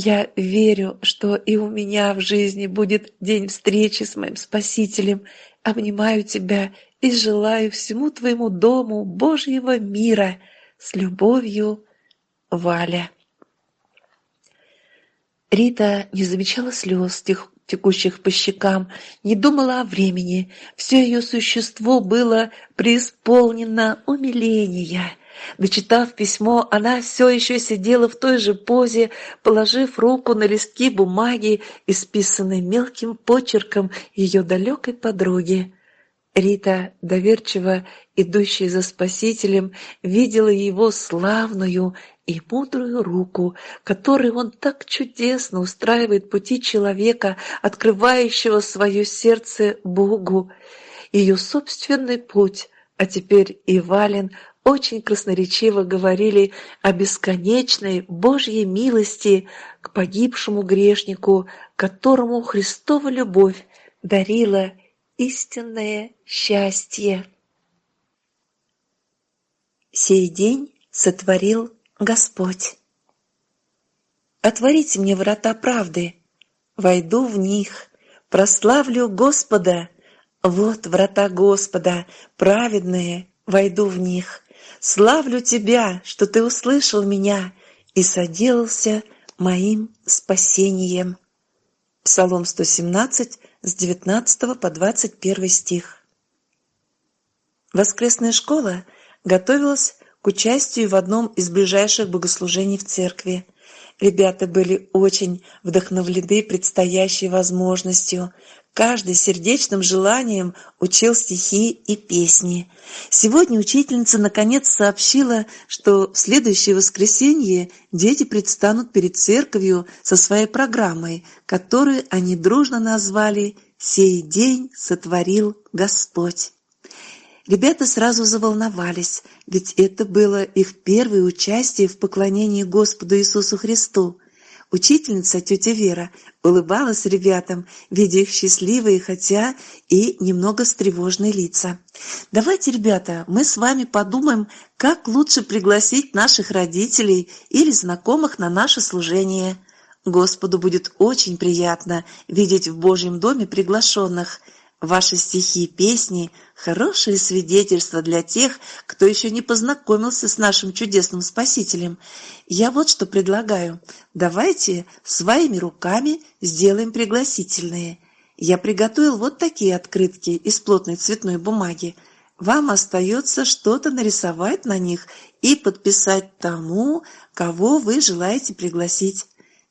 Я верю, что и у меня в жизни будет день встречи с моим Спасителем – Обнимаю тебя и желаю всему твоему дому Божьего мира. С любовью, Валя. Рита не замечала слез, текущих по щекам, не думала о времени. Все ее существо было преисполнено умиления. Дочитав письмо, она все еще сидела в той же позе, положив руку на листки бумаги, исписанной мелким почерком ее далекой подруги. Рита, доверчиво идущая за Спасителем, видела его славную и мудрую руку, которой он так чудесно устраивает пути человека, открывающего свое сердце Богу. Ее собственный путь, а теперь и Вален очень красноречиво говорили о бесконечной Божьей милости к погибшему грешнику, которому Христова любовь дарила истинное счастье. Сей день сотворил Господь. Отворите мне врата правды, войду в них, прославлю Господа. Вот врата Господа, праведные, войду в них. Славлю Тебя, что Ты услышал меня и соделался моим спасением. Псалом 117, с 19 по 21 стих. Воскресная школа готовилась к участию в одном из ближайших богослужений в церкви. Ребята были очень вдохновлены предстоящей возможностью. Каждый сердечным желанием учил стихи и песни. Сегодня учительница наконец сообщила, что в следующее воскресенье дети предстанут перед церковью со своей программой, которую они дружно назвали «Сей день сотворил Господь». Ребята сразу заволновались, ведь это было их первое участие в поклонении Господу Иисусу Христу. Учительница, тетя Вера, улыбалась ребятам, видя их счастливые, хотя и немного встревоженные лица. «Давайте, ребята, мы с вами подумаем, как лучше пригласить наших родителей или знакомых на наше служение. Господу будет очень приятно видеть в Божьем доме приглашенных». Ваши стихи и песни – хорошие свидетельства для тех, кто еще не познакомился с нашим чудесным Спасителем. Я вот что предлагаю. Давайте своими руками сделаем пригласительные. Я приготовил вот такие открытки из плотной цветной бумаги. Вам остается что-то нарисовать на них и подписать тому, кого вы желаете пригласить.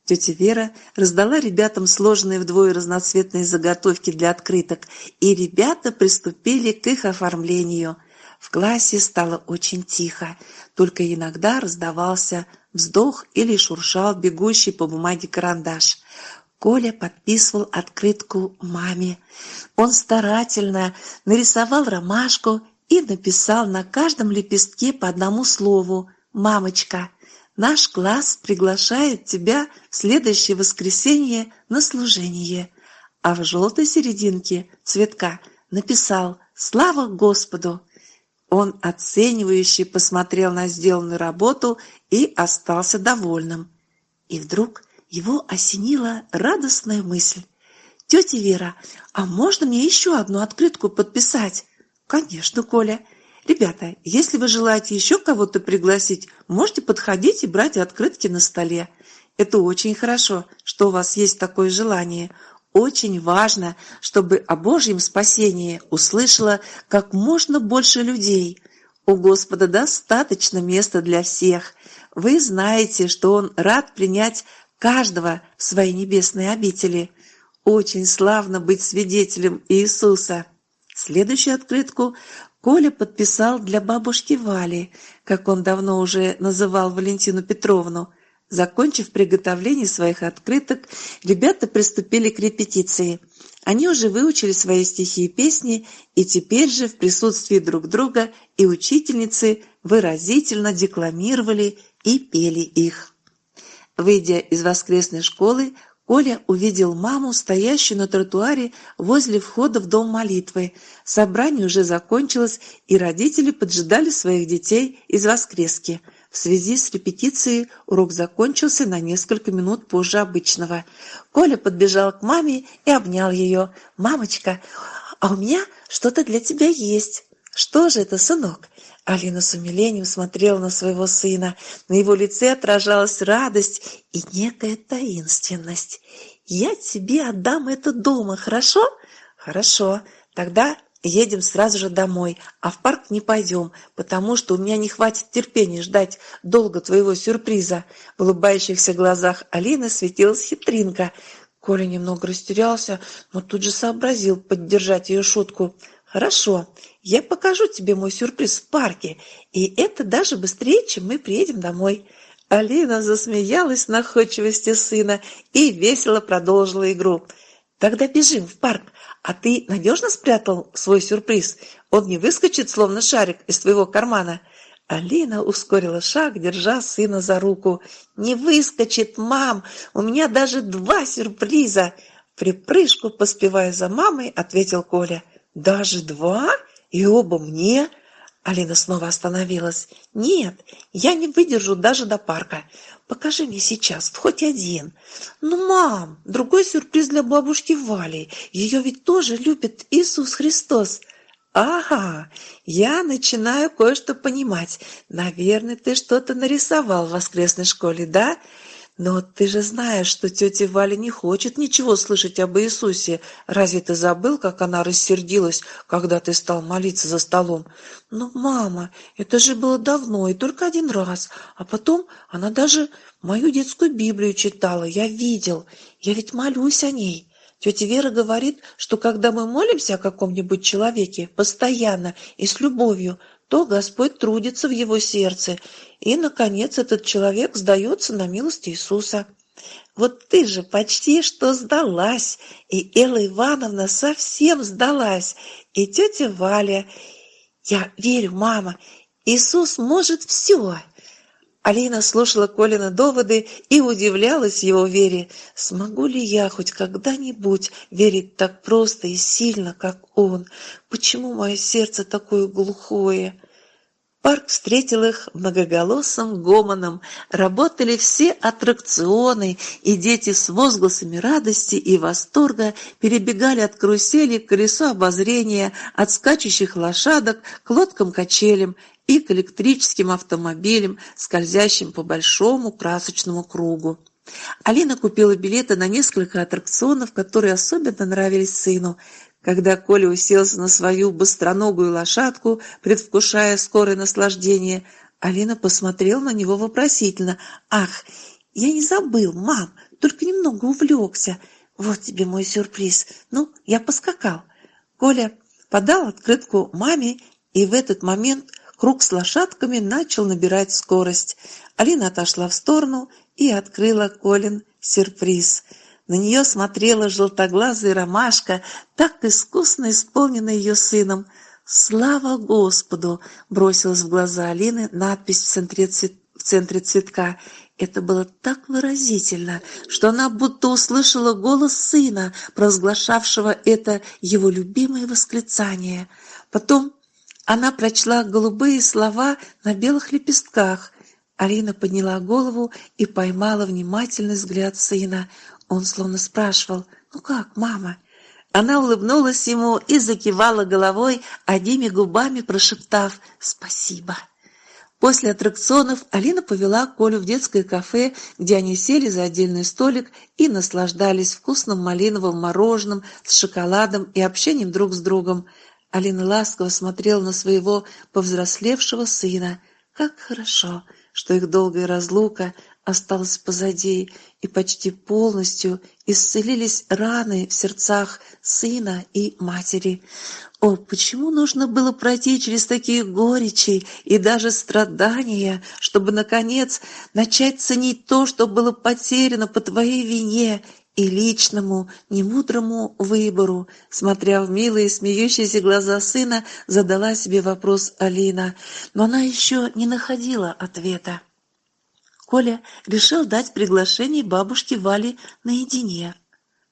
Тетя Вера раздала ребятам сложенные вдвое разноцветные заготовки для открыток, и ребята приступили к их оформлению. В классе стало очень тихо, только иногда раздавался вздох или шуршал бегущий по бумаге карандаш. Коля подписывал открытку маме. Он старательно нарисовал ромашку и написал на каждом лепестке по одному слову «мамочка». Наш класс приглашает тебя в следующее воскресенье на служение. А в желтой серединке цветка написал «Слава Господу!». Он оценивающе посмотрел на сделанную работу и остался довольным. И вдруг его осенила радостная мысль. «Тетя Вера, а можно мне еще одну открытку подписать?» «Конечно, Коля. Ребята, если вы желаете еще кого-то пригласить, можете подходить и брать открытки на столе. Это очень хорошо, что у вас есть такое желание. Очень важно, чтобы о Божьем спасении услышало как можно больше людей. У Господа достаточно места для всех. Вы знаете, что Он рад принять каждого в свои небесные обители. Очень славно быть свидетелем Иисуса. Следующую открытку Коля подписал для бабушки Вали, как он давно уже называл Валентину Петровну. Закончив приготовление своих открыток, ребята приступили к репетиции. Они уже выучили свои стихи и песни, и теперь же в присутствии друг друга и учительницы выразительно декламировали и пели их. Выйдя из воскресной школы, Коля увидел маму, стоящую на тротуаре возле входа в дом молитвы. Собрание уже закончилось, и родители поджидали своих детей из воскрески. В связи с репетицией урок закончился на несколько минут позже обычного. Коля подбежал к маме и обнял ее. «Мамочка, а у меня что-то для тебя есть». «Что же это, сынок?» Алина с умилением смотрела на своего сына. На его лице отражалась радость и некая таинственность. «Я тебе отдам это дома, хорошо?» «Хорошо. Тогда едем сразу же домой, а в парк не пойдем, потому что у меня не хватит терпения ждать долго твоего сюрприза». В улыбающихся глазах Алины светилась хитринка. Коля немного растерялся, но тут же сообразил поддержать ее шутку. «Хорошо, я покажу тебе мой сюрприз в парке, и это даже быстрее, чем мы приедем домой». Алина засмеялась находчивости сына и весело продолжила игру. «Тогда бежим в парк, а ты надежно спрятал свой сюрприз? Он не выскочит, словно шарик, из твоего кармана?» Алина ускорила шаг, держа сына за руку. «Не выскочит, мам! У меня даже два сюрприза!» Припрыжку, поспевая за мамой, ответил Коля. «Даже два? И оба мне?» Алина снова остановилась. «Нет, я не выдержу даже до парка. Покажи мне сейчас, хоть один». «Ну, мам, другой сюрприз для бабушки Вали. Ее ведь тоже любит Иисус Христос». «Ага, я начинаю кое-что понимать. Наверное, ты что-то нарисовал в воскресной школе, да?» «Но ты же знаешь, что тетя Валя не хочет ничего слышать об Иисусе. Разве ты забыл, как она рассердилась, когда ты стал молиться за столом?» «Ну, мама, это же было давно и только один раз. А потом она даже мою детскую Библию читала. Я видел. Я ведь молюсь о ней». Тетя Вера говорит, что когда мы молимся о каком-нибудь человеке постоянно и с любовью, то Господь трудится в его сердце, и, наконец, этот человек сдается на милость Иисуса. Вот ты же почти что сдалась, и Элла Ивановна совсем сдалась, и тетя Валя. Я верю, мама, Иисус может все. Алина слушала Колина доводы и удивлялась его вере. Смогу ли я хоть когда-нибудь верить так просто и сильно, как он? Почему мое сердце такое глухое? Парк встретил их многоголосым гомоном. Работали все аттракционы, и дети с возгласами радости и восторга перебегали от карусели к колесу обозрения, от скачущих лошадок к лодкам-качелям и к электрическим автомобилям, скользящим по большому красочному кругу. Алина купила билеты на несколько аттракционов, которые особенно нравились сыну. Когда Коля уселся на свою быстроногую лошадку, предвкушая скорое наслаждение, Алина посмотрела на него вопросительно. «Ах, я не забыл, мам, только немного увлекся. Вот тебе мой сюрприз. Ну, я поскакал». Коля подал открытку маме, и в этот момент Круг с лошадками начал набирать скорость. Алина отошла в сторону и открыла Колин сюрприз. На нее смотрела желтоглазая ромашка, так искусно исполненная ее сыном. «Слава Господу!» — бросилась в глаза Алины надпись в центре, цвет... в центре цветка. Это было так выразительно, что она будто услышала голос сына, провозглашавшего это его любимое восклицание. Потом она прочла голубые слова на белых лепестках. Арина подняла голову и поймала внимательный взгляд сына. Он словно спрашивал «Ну как, мама?» Она улыбнулась ему и закивала головой, одними губами прошептав «Спасибо». После аттракционов Алина повела Колю в детское кафе, где они сели за отдельный столик и наслаждались вкусным малиновым мороженым с шоколадом и общением друг с другом. Алина ласково смотрела на своего повзрослевшего сына. Как хорошо, что их долгая разлука осталась позади, и почти полностью исцелились раны в сердцах сына и матери. О, почему нужно было пройти через такие горечи и даже страдания, чтобы, наконец, начать ценить то, что было потеряно по твоей вине и личному, немудрому выбору, смотря в милые смеющиеся глаза сына, задала себе вопрос Алина, но она еще не находила ответа. Коля решил дать приглашение бабушке Вале наедине,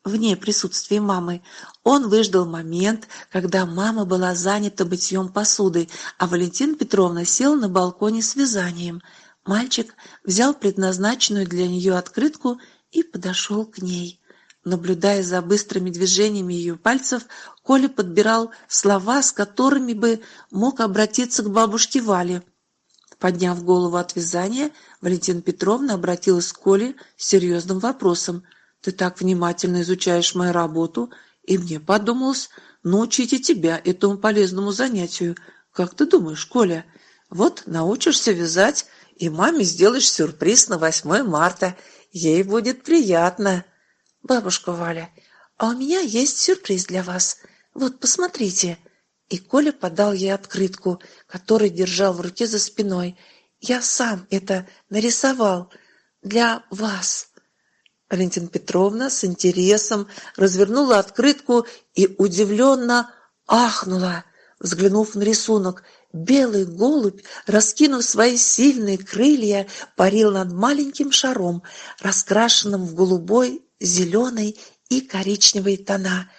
вне присутствия мамы. Он выждал момент, когда мама была занята мытьем посуды, а Валентина Петровна села на балконе с вязанием. Мальчик взял предназначенную для нее открытку и подошел к ней. Наблюдая за быстрыми движениями ее пальцев, Коля подбирал слова, с которыми бы мог обратиться к бабушке Вале. Подняв голову от вязания, Валентина Петровна обратилась к Коле с серьезным вопросом. «Ты так внимательно изучаешь мою работу и мне подумалось научить и тебя этому полезному занятию. Как ты думаешь, Коля? Вот научишься вязать, и маме сделаешь сюрприз на 8 марта. Ей будет приятно. Бабушка Валя, а у меня есть сюрприз для вас. Вот, посмотрите. И Коля подал ей открытку, которую держал в руке за спиной. Я сам это нарисовал для вас. Валентина Петровна с интересом развернула открытку и удивленно ахнула, взглянув на рисунок. Белый голубь, раскинув свои сильные крылья, парил над маленьким шаром, раскрашенным в голубой, зеленый и коричневый тона.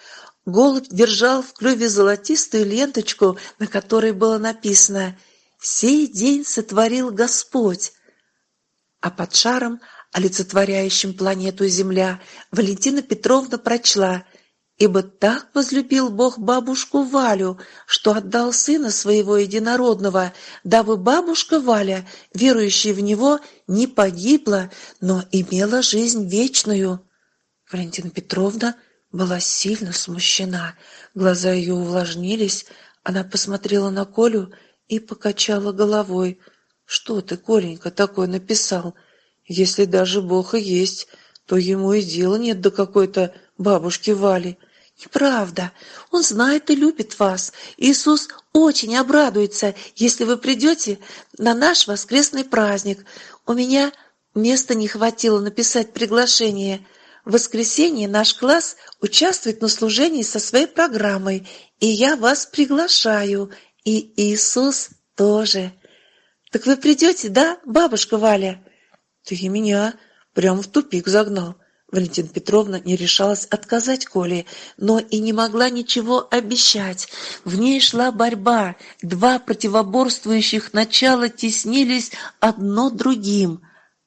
Голубь держал в клюве золотистую ленточку, на которой было написано «Сей день сотворил Господь». А под шаром олицетворяющим планету Земля, Валентина Петровна прочла «Ибо так возлюбил Бог бабушку Валю, что отдал сына своего единородного, дабы бабушка Валя, верующая в него, не погибла, но имела жизнь вечную». Валентина Петровна была сильно смущена, глаза ее увлажнились, она посмотрела на Колю и покачала головой. «Что ты, Коленька, такое написал?» Если даже Бог и есть, то ему и дела нет до какой-то бабушки Вали. Неправда. Он знает и любит вас. Иисус очень обрадуется, если вы придете на наш воскресный праздник. У меня места не хватило написать приглашение. В воскресенье наш класс участвует на служении со своей программой, и я вас приглашаю, и Иисус тоже. Так вы придете, да, бабушка Валя?» «Ты меня прямо в тупик загнал». Валентина Петровна не решалась отказать Коле, но и не могла ничего обещать. В ней шла борьба, два противоборствующих начала теснились одно другим.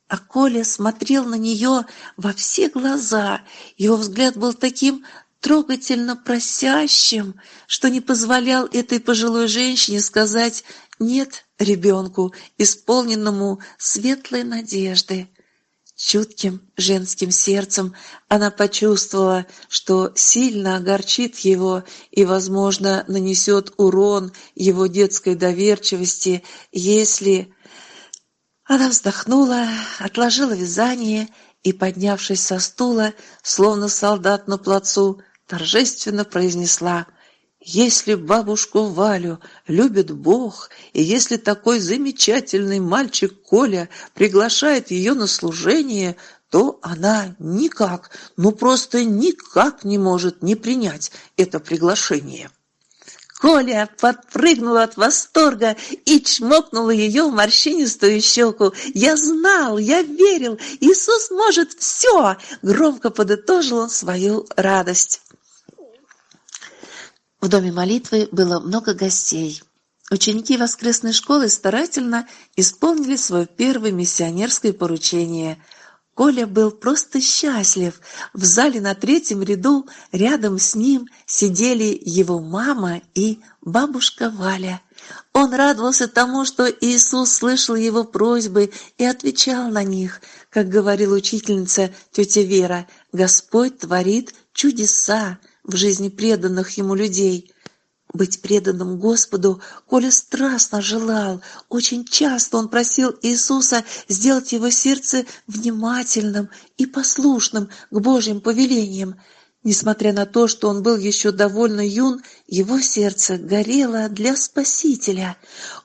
А Коля смотрел на нее во все глаза, его взгляд был таким трогательно просящим, что не позволял этой пожилой женщине сказать «нет» ребенку, исполненному светлой надежды. Чутким женским сердцем она почувствовала, что сильно огорчит его и, возможно, нанесет урон его детской доверчивости, если... Она вздохнула, отложила вязание и, поднявшись со стула, словно солдат на плацу, торжественно произнесла «Если бабушку Валю любит Бог, и если такой замечательный мальчик Коля приглашает ее на служение, то она никак, ну просто никак не может не принять это приглашение». Коля подпрыгнул от восторга и чмокнул ее в морщинистую щеку. «Я знал, я верил, Иисус может все!» Громко подытожил он свою радость. В доме молитвы было много гостей. Ученики воскресной школы старательно исполнили свое первое миссионерское поручение. Коля был просто счастлив. В зале на третьем ряду рядом с ним сидели его мама и бабушка Валя. Он радовался тому, что Иисус слышал его просьбы и отвечал на них. Как говорила учительница тетя Вера, Господь творит чудеса в жизни преданных ему людей. Быть преданным Господу Коля страстно желал. Очень часто он просил Иисуса сделать его сердце внимательным и послушным к Божьим повелениям. Несмотря на то, что он был еще довольно юн, его сердце горело для Спасителя.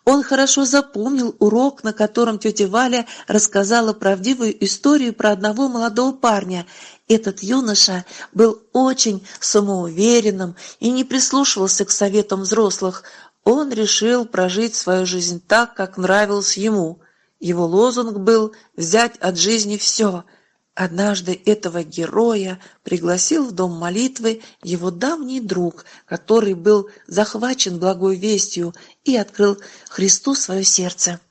Он хорошо запомнил урок, на котором тетя Валя рассказала правдивую историю про одного молодого парня. Этот юноша был очень самоуверенным и не прислушивался к советам взрослых. Он решил прожить свою жизнь так, как нравилось ему. Его лозунг был «взять от жизни все», Однажды этого героя пригласил в дом молитвы его давний друг, который был захвачен благой вестью и открыл Христу свое сердце.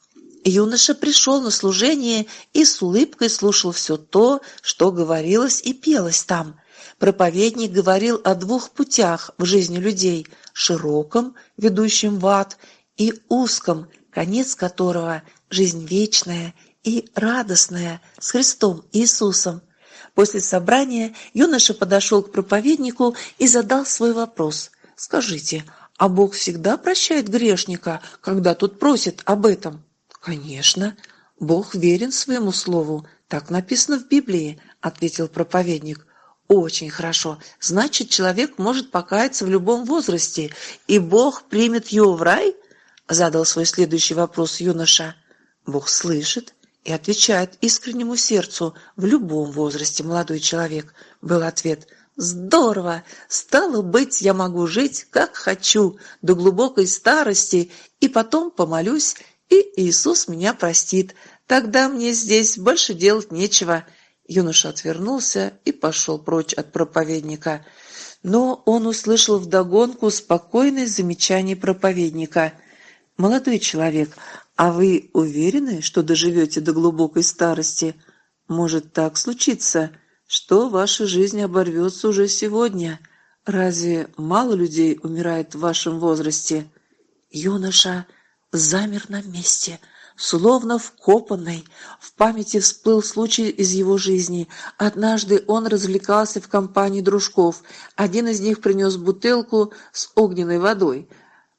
Юноша пришел на служение и с улыбкой слушал все то, что говорилось и пелось там. Проповедник говорил о двух путях в жизни людей – широком, ведущем в ад, и узком, конец которого – жизнь вечная и радостная с Христом Иисусом. После собрания юноша подошел к проповеднику и задал свой вопрос. «Скажите, а Бог всегда прощает грешника, когда тот просит об этом?» «Конечно. Бог верен своему слову. Так написано в Библии», — ответил проповедник. «Очень хорошо. Значит, человек может покаяться в любом возрасте, и Бог примет его в рай?» — задал свой следующий вопрос юноша. «Бог слышит и отвечает искреннему сердцу в любом возрасте, молодой человек», — был ответ. «Здорово! Стало быть, я могу жить, как хочу, до глубокой старости, и потом помолюсь, и Иисус меня простит. Тогда мне здесь больше делать нечего». Юноша отвернулся и пошел прочь от проповедника. Но он услышал вдогонку спокойное замечание проповедника. «Молодой человек, а вы уверены, что доживете до глубокой старости? Может так случиться, что ваша жизнь оборвется уже сегодня? Разве мало людей умирает в вашем возрасте?» Юноша замер на месте, словно вкопанный. В памяти всплыл случай из его жизни. Однажды он развлекался в компании дружков. Один из них принес бутылку с огненной водой,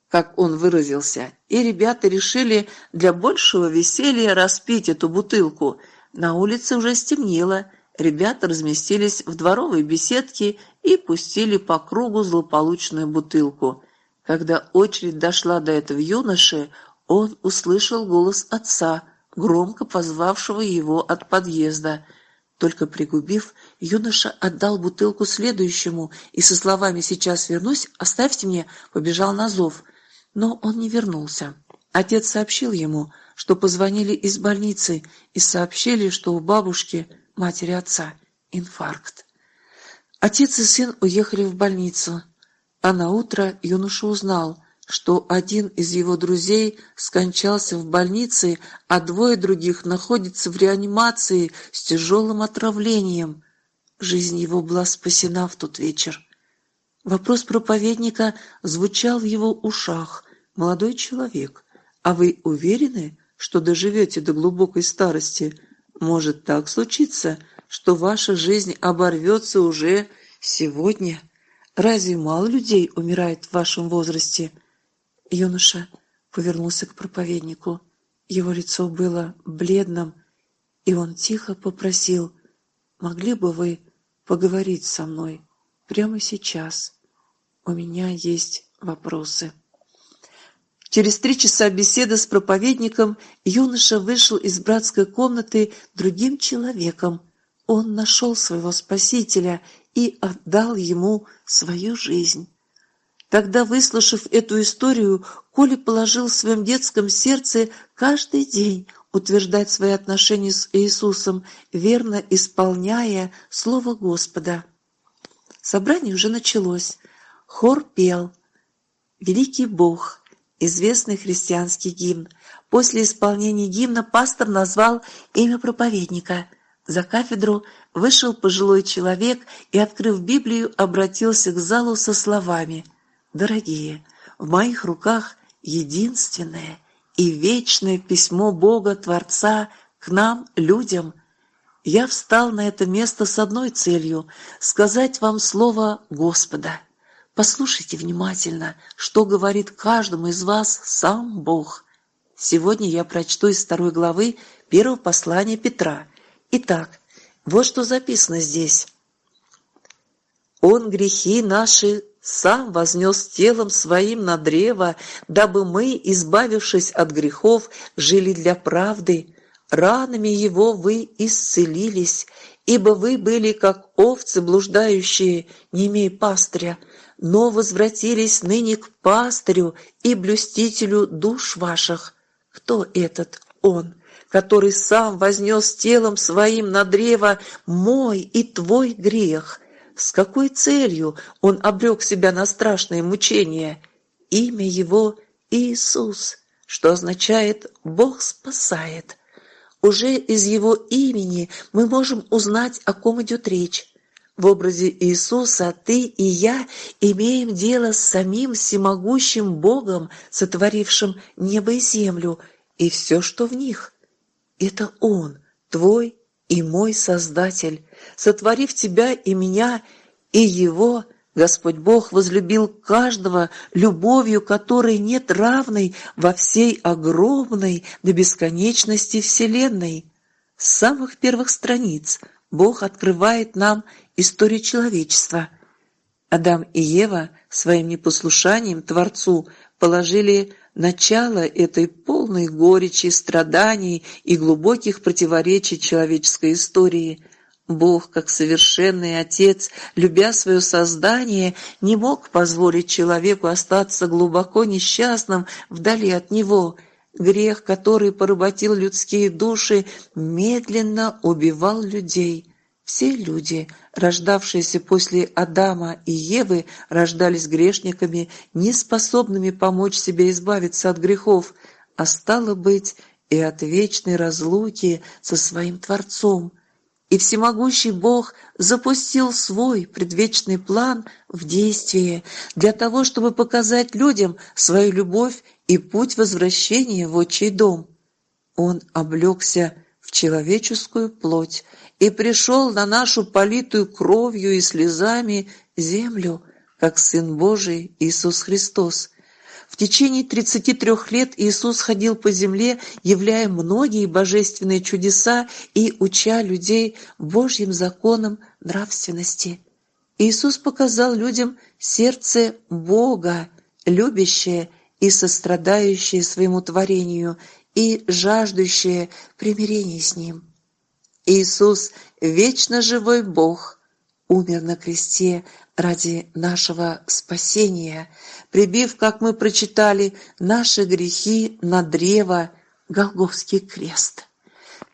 как он выразился, и ребята решили для большего веселья распить эту бутылку. На улице уже стемнело. Ребята разместились в дворовой беседке и пустили по кругу злополучную бутылку. Когда очередь дошла до этого юноши, он услышал голос отца, громко позвавшего его от подъезда. Только пригубив, юноша отдал бутылку следующему и со словами «сейчас вернусь, оставьте мне», побежал на зов. Но он не вернулся. Отец сообщил ему, что позвонили из больницы и сообщили, что у бабушки, матери отца, инфаркт. Отец и сын уехали в больницу, а на утро юноша узнал, что один из его друзей скончался в больнице, а двое других находятся в реанимации с тяжелым отравлением. Жизнь его была спасена в тот вечер. Вопрос проповедника звучал в его ушах. «Молодой человек, а вы уверены, что доживете до глубокой старости? Может так случиться, что ваша жизнь оборвется уже сегодня? Разве мало людей умирает в вашем возрасте?» Юноша повернулся к проповеднику. Его лицо было бледным, и он тихо попросил, «Могли бы вы поговорить со мной прямо сейчас? У меня есть вопросы». Через три часа беседы с проповедником юноша вышел из братской комнаты другим человеком. Он нашел своего Спасителя и отдал ему свою жизнь. Тогда, выслушав эту историю, Коля положил в своем детском сердце каждый день утверждать свои отношения с Иисусом, верно исполняя Слово Господа. Собрание уже началось. Хор пел «Великий Бог», известный христианский гимн. После исполнения гимна пастор назвал имя проповедника. За кафедру вышел пожилой человек и, открыв Библию, обратился к залу со словами – Дорогие, в моих руках единственное и вечное письмо Бога Творца к нам, людям. Я встал на это место с одной целью — сказать вам слово Господа. Послушайте внимательно, что говорит каждому из вас сам Бог. Сегодня я прочту из второй главы первого послания Петра. Итак, вот что записано здесь. «Он грехи наши сам вознес телом своим на древо, дабы мы, избавившись от грехов, жили для правды. Ранами его вы исцелились, ибо вы были, как овцы блуждающие, не имея пастыря, но возвратились ныне к пастырю и блюстителю душ ваших. Кто этот он, который сам вознес телом своим на древо мой и твой грех?» С какой целью он обрек себя на страшные мучения? Имя его Иисус, что означает «Бог спасает». Уже из его имени мы можем узнать, о ком идет речь. В образе Иисуса ты и я имеем дело с самим всемогущим Богом, сотворившим небо и землю, и все, что в них. Это Он, твой и мой Создатель, сотворив тебя и меня, и его, Господь Бог возлюбил каждого любовью, которой нет равной во всей огромной до бесконечности Вселенной. С самых первых страниц Бог открывает нам историю человечества. Адам и Ева своим непослушанием Творцу положили начало этой полной горечи, страданий и глубоких противоречий человеческой истории. Бог, как совершенный Отец, любя свое создание, не мог позволить человеку остаться глубоко несчастным вдали от Него. Грех, который поработил людские души, медленно убивал людей – все люди, рождавшиеся после Адама и Евы, рождались грешниками, неспособными помочь себе избавиться от грехов, а стало быть и от вечной разлуки со своим Творцом. И всемогущий Бог запустил свой предвечный план в действие для того, чтобы показать людям свою любовь и путь возвращения в отчий дом. Он облегся в человеческую плоть и пришел на нашу политую кровью и слезами землю, как Сын Божий Иисус Христос. В течение 33 лет Иисус ходил по земле, являя многие божественные чудеса и уча людей Божьим законам нравственности. Иисус показал людям сердце Бога, любящее и сострадающее своему творению и жаждущее примирения с Ним. Иисус, вечно живой Бог, умер на кресте ради нашего спасения, прибив, как мы прочитали, наши грехи на древо, Голговский крест.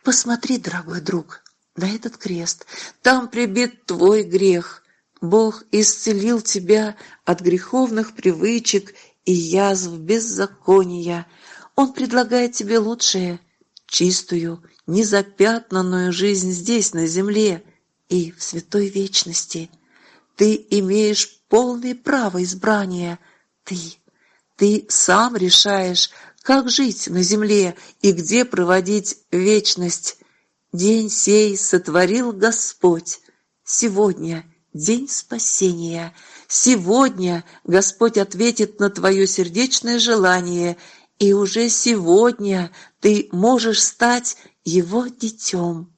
Посмотри, дорогой друг, на этот крест. Там прибит твой грех. Бог исцелил тебя от греховных привычек и язв беззакония. Он предлагает тебе лучшее, чистую, незапятнанную жизнь здесь, на земле и в святой вечности. Ты имеешь полное право избрания. Ты, ты сам решаешь, как жить на земле и где проводить вечность. День сей сотворил Господь. Сегодня день спасения. Сегодня Господь ответит на твое сердечное желание, и уже сегодня ты можешь стать его детем.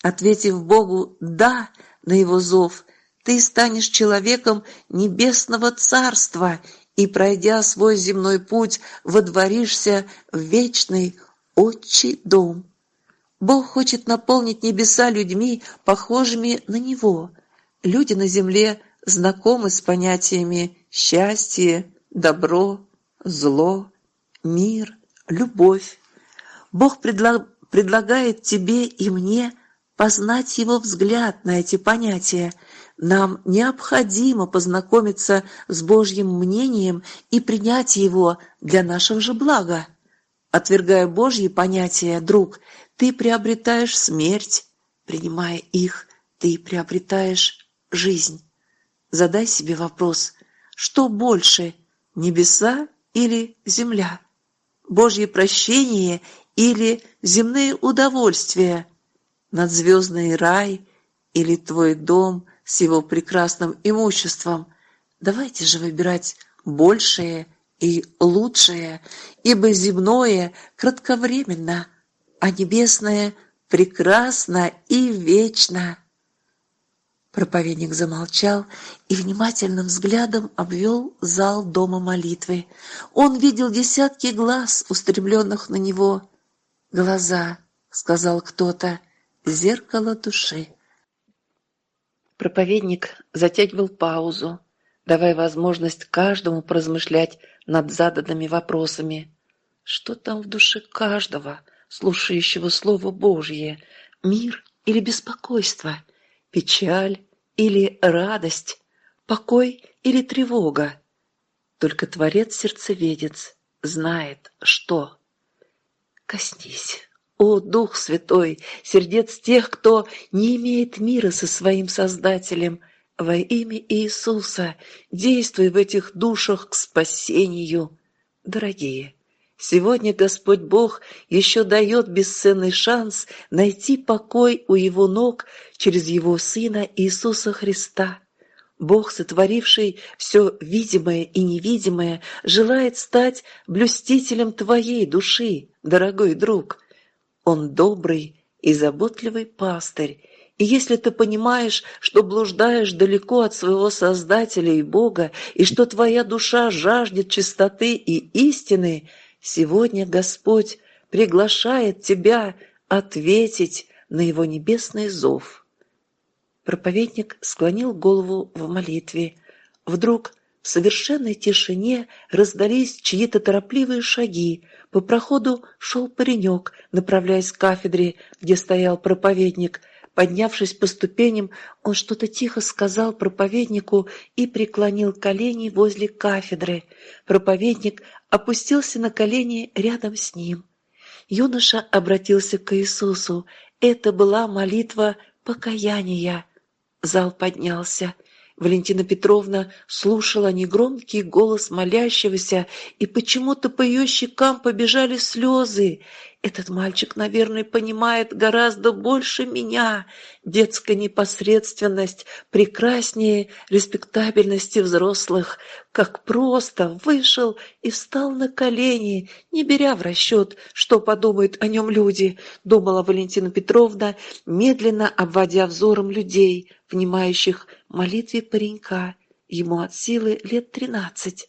Ответив Богу «да» на его зов, ты станешь человеком небесного царства и, пройдя свой земной путь, водворишься в вечный отчий дом. Бог хочет наполнить небеса людьми, похожими на Него. Люди на земле знакомы с понятиями счастье, добро, зло, мир, любовь. Бог предлагает предлагает тебе и мне познать его взгляд на эти понятия. Нам необходимо познакомиться с Божьим мнением и принять его для нашего же блага. Отвергая Божьи понятия, друг, ты приобретаешь смерть. Принимая их, ты приобретаешь жизнь. Задай себе вопрос, что больше, небеса или земля? Божье прощение или земные удовольствия, надзвездный рай или твой дом с его прекрасным имуществом. Давайте же выбирать большее и лучшее, ибо земное кратковременно, а небесное прекрасно и вечно. Проповедник замолчал и внимательным взглядом обвел зал дома молитвы. Он видел десятки глаз, устремленных на него, «Глаза», — сказал кто-то, — «зеркало души». Проповедник затягивал паузу, давая возможность каждому поразмышлять над заданными вопросами. Что там в душе каждого, слушающего Слово Божье? Мир или беспокойство? Печаль или радость? Покой или тревога? Только Творец-сердцеведец знает, что Коснись, о Дух Святой, сердец тех, кто не имеет мира со своим Создателем. Во имя Иисуса действуй в этих душах к спасению. Дорогие, Сегодня Господь Бог еще дает бесценный шанс найти покой у Его ног через Его Сына Иисуса Христа. Бог, сотворивший все видимое и невидимое, желает стать блюстителем твоей души, дорогой друг. Он добрый и заботливый пастырь, и если ты понимаешь, что блуждаешь далеко от своего Создателя и Бога, и что твоя душа жаждет чистоты и истины, сегодня Господь приглашает тебя ответить на Его небесный зов. Проповедник склонил голову в молитве. Вдруг в совершенной тишине раздались чьи-то торопливые шаги. По проходу шел паренек, направляясь к кафедре, где стоял проповедник – Поднявшись по ступеням, он что-то тихо сказал проповеднику и преклонил колени возле кафедры. Проповедник опустился на колени рядом с ним. Юноша обратился к Иисусу. Это была молитва покаяния. Зал поднялся. Валентина Петровна слушала негромкий голос молящегося, и почему-то по ее щекам побежали слезы. Этот мальчик, наверное, понимает гораздо больше меня. Детская непосредственность прекраснее респектабельности взрослых. Как просто вышел и встал на колени, не беря в расчет, что подумают о нем люди, думала Валентина Петровна, медленно обводя взором людей, внимающих молитве паренька. Ему от силы лет тринадцать.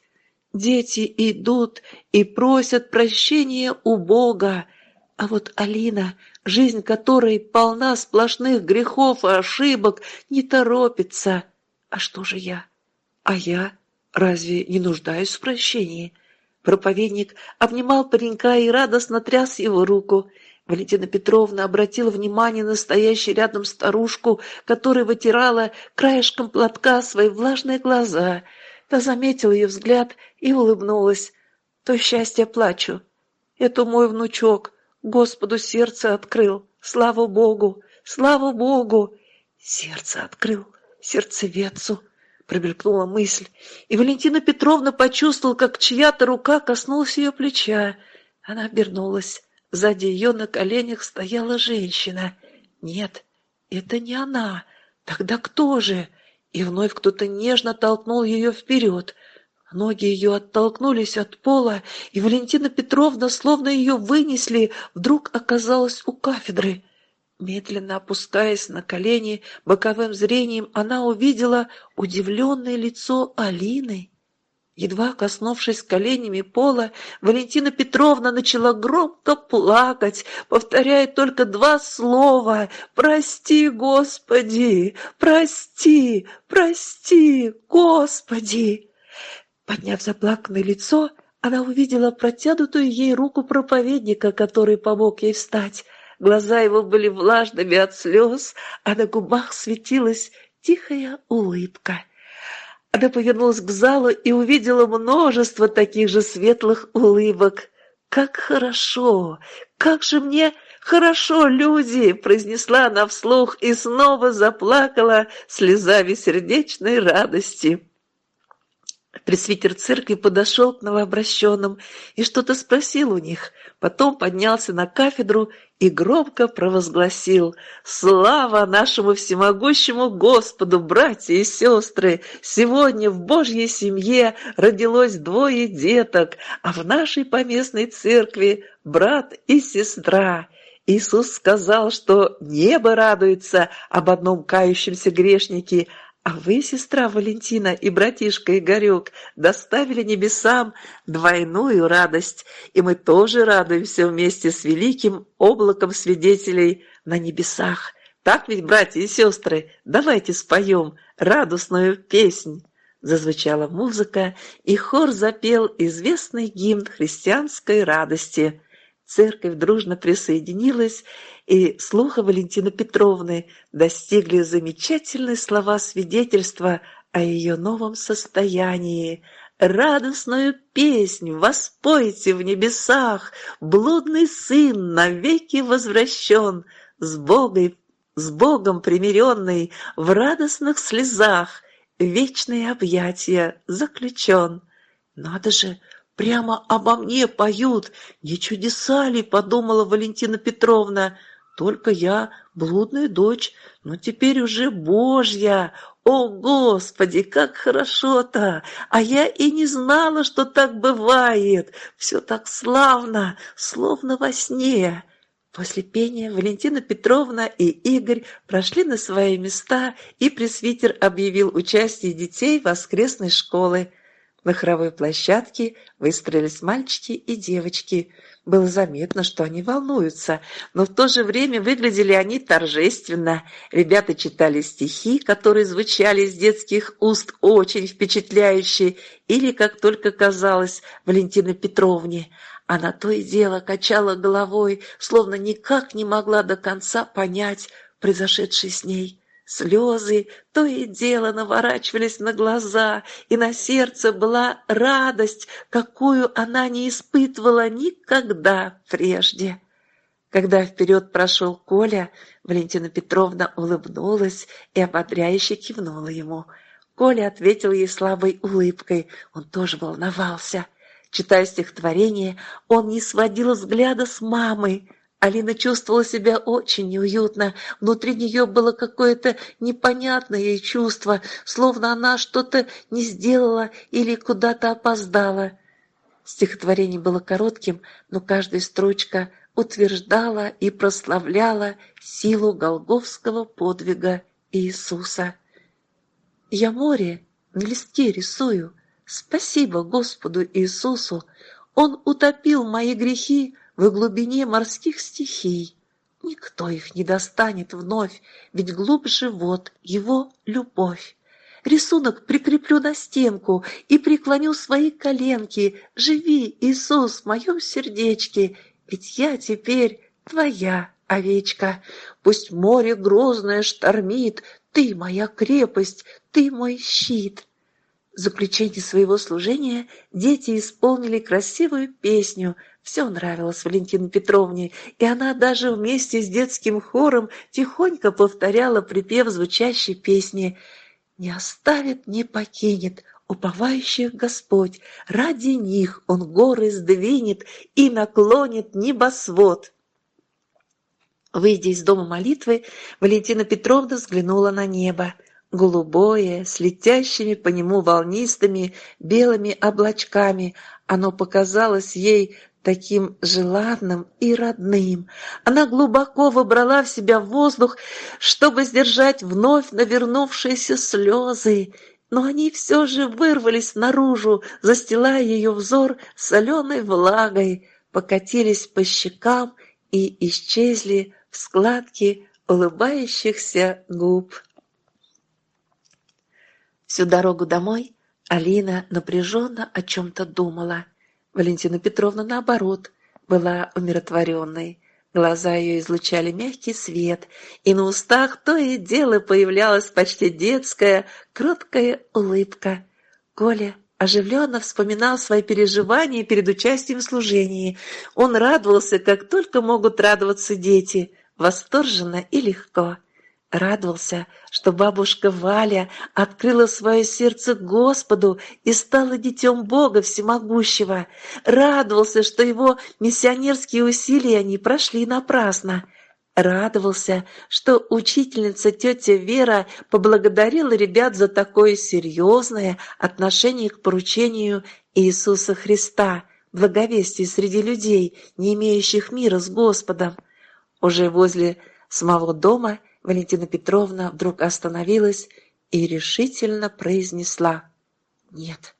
Дети идут и просят прощения у Бога, а вот Алина, жизнь которой полна сплошных грехов и ошибок, не торопится. А что же я? А я разве не нуждаюсь в прощении? Проповедник обнимал паренька и радостно тряс его руку. Валентина Петровна обратила внимание на стоящую рядом старушку, которая вытирала краешком платка свои влажные глаза. Та заметила ее взгляд и улыбнулась. «То счастье плачу. Это мой внучок. Господу сердце открыл, слава Богу, слава Богу! Сердце открыл, сердцевецу, промелькнула мысль, и Валентина Петровна почувствовала, как чья-то рука коснулась ее плеча. Она обернулась. Сзади ее на коленях стояла женщина. Нет, это не она. Тогда кто же? И вновь кто-то нежно толкнул ее вперед. Ноги ее оттолкнулись от пола, и Валентина Петровна, словно ее вынесли, вдруг оказалась у кафедры. Медленно опускаясь на колени, боковым зрением она увидела удивленное лицо Алины. Едва коснувшись коленями пола, Валентина Петровна начала громко плакать, повторяя только два слова «Прости, Господи! Прости! Прости, Господи!» Подняв заплаканное лицо, она увидела протянутую ей руку проповедника, который помог ей встать. Глаза его были влажными от слез, а на губах светилась тихая улыбка. Она повернулась к залу и увидела множество таких же светлых улыбок. «Как хорошо! Как же мне хорошо, люди!» произнесла она вслух и снова заплакала слезами сердечной радости. Пресвитер церкви подошел к новообращенным и что-то спросил у них, потом поднялся на кафедру и громко провозгласил «Слава нашему всемогущему Господу, братья и сестры! Сегодня в Божьей семье родилось двое деток, а в нашей поместной церкви брат и сестра». Иисус сказал, что небо радуется об одном кающемся грешнике, а вы, сестра Валентина и братишка Игорек, доставили небесам двойную радость, и мы тоже радуемся вместе с великим облаком свидетелей на небесах. Так ведь, братья и сестры, давайте споем радостную песнь. Зазвучала музыка, и хор запел известный гимн христианской радости. Церковь дружно присоединилась, и слуха Валентины Петровны достигли замечательные слова свидетельства о ее новом состоянии. «Радостную песнь воспойте в небесах, блудный сын навеки возвращен, с Богом, с Богом примиренный, в радостных слезах, вечные объятия заключен». Надо же, Прямо обо мне поют. Не чудеса ли, подумала Валентина Петровна. Только я блудная дочь, но теперь уже Божья. О, Господи, как хорошо-то! А я и не знала, что так бывает. Все так славно, словно во сне. После пения Валентина Петровна и Игорь прошли на свои места, и пресвитер объявил участие детей воскресной школы. На хоровой площадке выстроились мальчики и девочки. Было заметно, что они волнуются, но в то же время выглядели они торжественно. Ребята читали стихи, которые звучали из детских уст очень впечатляющие, или, как только казалось, Валентине Петровне. Она то и дело качала головой, словно никак не могла до конца понять произошедшее с ней. Слезы то и дело наворачивались на глаза, и на сердце была радость, какую она не испытывала никогда прежде. Когда вперед прошел Коля, Валентина Петровна улыбнулась и ободряюще кивнула ему. Коля ответил ей слабой улыбкой, он тоже волновался. Читая стихотворение, он не сводил взгляда с мамы, Алина чувствовала себя очень неуютно. Внутри нее было какое-то непонятное чувство, словно она что-то не сделала или куда-то опоздала. Стихотворение было коротким, но каждая строчка утверждала и прославляла силу голговского подвига Иисуса. «Я море на листке рисую. Спасибо Господу Иисусу. Он утопил мои грехи, в глубине морских стихий. Никто их не достанет вновь, ведь глубже вот его любовь. Рисунок прикреплю на стенку и преклоню свои коленки. Живи, Иисус, в моем сердечке, ведь я теперь твоя овечка. Пусть море грозное штормит, ты моя крепость, ты мой щит. В заключении своего служения дети исполнили красивую песню – все нравилось Валентине Петровне, и она даже вместе с детским хором тихонько повторяла припев звучащей песни «Не оставит, не покинет, уповающих Господь, ради них Он горы сдвинет и наклонит небосвод». Выйдя из дома молитвы, Валентина Петровна взглянула на небо. Голубое, с летящими по нему волнистыми белыми облачками, оно показалось ей таким желанным и родным. Она глубоко выбрала в себя воздух, чтобы сдержать вновь навернувшиеся слезы, но они все же вырвались наружу, застилая ее взор соленой влагой, покатились по щекам и исчезли в складке улыбающихся губ. Всю дорогу домой Алина напряженно о чем-то думала – Валентина Петровна, наоборот, была умиротворенной. Глаза ее излучали мягкий свет, и на устах то и дело появлялась почти детская, кроткая улыбка. Коля оживленно вспоминал свои переживания перед участием в служении. Он радовался, как только могут радоваться дети, восторженно и легко радовался, что бабушка Валя открыла свое сердце Господу и стала детем Бога Всемогущего. Радовался, что его миссионерские усилия не прошли напрасно. Радовался, что учительница тетя Вера поблагодарила ребят за такое серьезное отношение к поручению Иисуса Христа, благовестие среди людей, не имеющих мира с Господом. Уже возле самого дома – Валентина Петровна вдруг остановилась и решительно произнесла «Нет,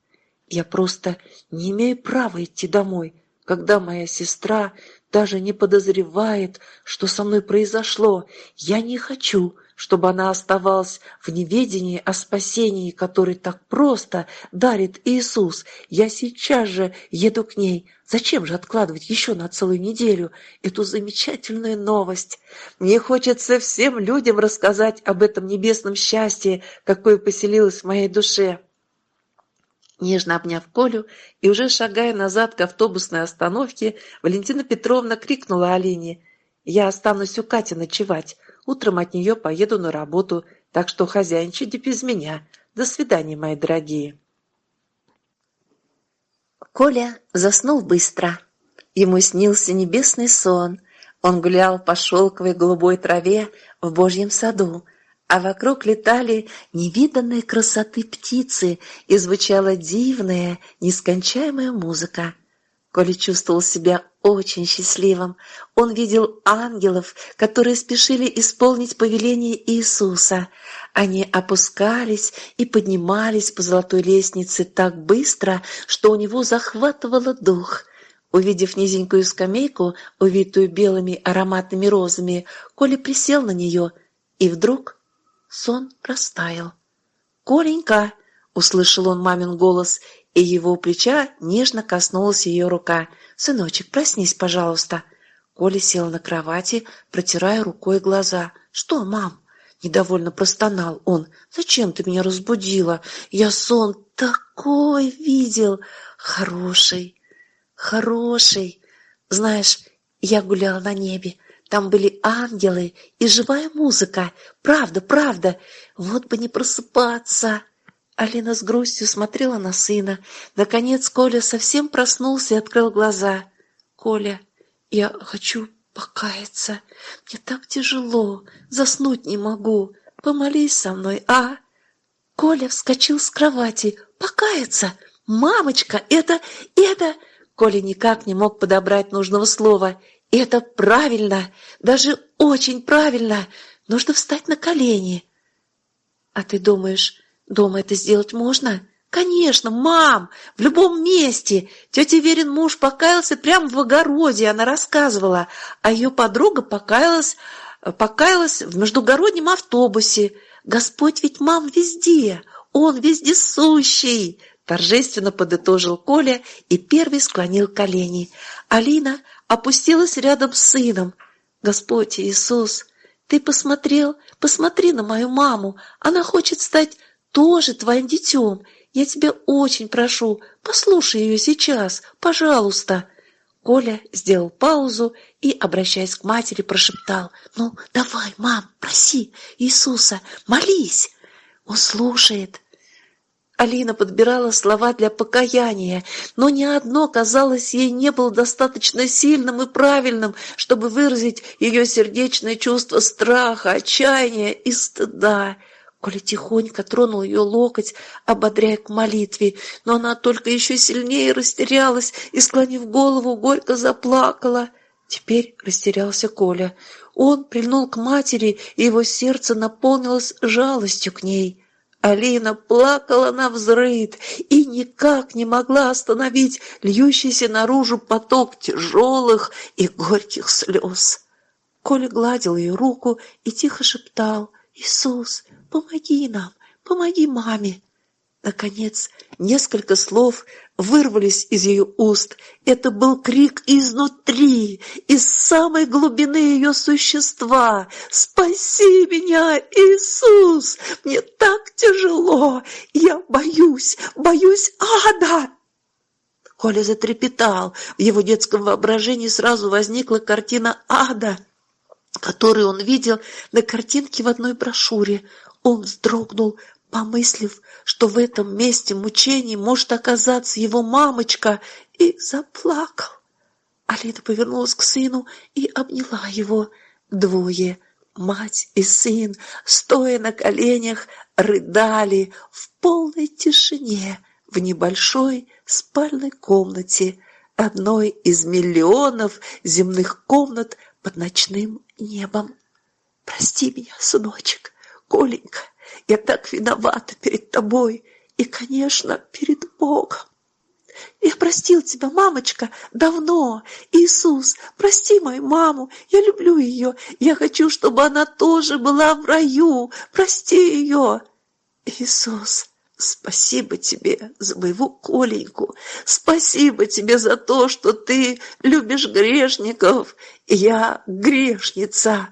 я просто не имею права идти домой, когда моя сестра даже не подозревает, что со мной произошло. Я не хочу, чтобы она оставалась в неведении о спасении, который так просто дарит Иисус. Я сейчас же еду к ней. Зачем же откладывать еще на целую неделю эту замечательную новость? Мне хочется всем людям рассказать об этом небесном счастье, какое поселилось в моей душе. Нежно обняв Колю и уже шагая назад к автобусной остановке, Валентина Петровна крикнула Алине «Я останусь у Кати ночевать. Утром от нее поеду на работу, так что хозяйничайте без меня. До свидания, мои дорогие». Коля заснул быстро. Ему снился небесный сон. Он гулял по шелковой голубой траве в Божьем саду, а вокруг летали невиданные красоты птицы и звучала дивная, нескончаемая музыка. Коля чувствовал себя очень счастливым. Он видел ангелов, которые спешили исполнить повеление Иисуса. Они опускались и поднимались по золотой лестнице так быстро, что у него захватывало дух. Увидев низенькую скамейку, увитую белыми ароматными розами, Коля присел на нее, и вдруг сон растаял. «Коленька!» — услышал он мамин голос и его плеча нежно коснулась ее рука. «Сыночек, проснись, пожалуйста». Коля сел на кровати, протирая рукой глаза. «Что, мам?» Недовольно простонал он. «Зачем ты меня разбудила? Я сон такой видел! Хороший, хороший! Знаешь, я гуляла на небе, там были ангелы и живая музыка. Правда, правда. Вот бы не просыпаться!» Алина с грустью смотрела на сына. Наконец Коля совсем проснулся и открыл глаза. «Коля, я хочу покаяться. Мне так тяжело, заснуть не могу. Помолись со мной, а?» Коля вскочил с кровати. «Покаяться? Мамочка, это... это...» Коля никак не мог подобрать нужного слова. «Это правильно, даже очень правильно. Нужно встать на колени». «А ты думаешь, Дома это сделать можно? Конечно, мам, в любом месте. Тетя Верин муж покаялся прямо в огороде, она рассказывала, а ее подруга покаялась, покаялась в междугороднем автобусе. Господь ведь мам везде, он вездесущий. Торжественно подытожил Коля и первый склонил колени. Алина опустилась рядом с сыном. Господь Иисус, ты посмотрел, посмотри на мою маму, она хочет стать тоже твоим детем. Я тебя очень прошу, послушай ее сейчас, пожалуйста». Коля сделал паузу и, обращаясь к матери, прошептал, «Ну, давай, мам, проси Иисуса, молись!» Он слушает. Алина подбирала слова для покаяния, но ни одно, казалось, ей не было достаточно сильным и правильным, чтобы выразить ее сердечное чувство страха, отчаяния и стыда. Коля тихонько тронул ее локоть, ободряя к молитве, но она только еще сильнее растерялась и, склонив голову, горько заплакала. Теперь растерялся Коля. Он прильнул к матери, и его сердце наполнилось жалостью к ней. Алина плакала на взрыд и никак не могла остановить льющийся наружу поток тяжелых и горьких слез. Коля гладил ее руку и тихо шептал «Иисус, Помоги нам, помоги маме!» Наконец, несколько слов вырвались из ее уст. Это был крик изнутри, из самой глубины ее существа. «Спаси меня, Иисус! Мне так тяжело! Я боюсь, боюсь ада!» Коля затрепетал. В его детском воображении сразу возникла картина ада, которую он видел на картинке в одной брошюре. Он вздрогнул, помыслив, что в этом месте мучений может оказаться его мамочка, и заплакал. Алина повернулась к сыну и обняла его. Двое, мать и сын, стоя на коленях, рыдали в полной тишине в небольшой спальной комнате, одной из миллионов земных комнат под ночным небом. «Прости меня, сыночек», Коленька, я так виновата перед тобой и, конечно, перед Богом. Я простил тебя, мамочка, давно. Иисус, прости мою маму, я люблю ее. Я хочу, чтобы она тоже была в раю. Прости ее. Иисус, спасибо тебе за моего Коленьку. Спасибо тебе за то, что ты любишь грешников. Я грешница,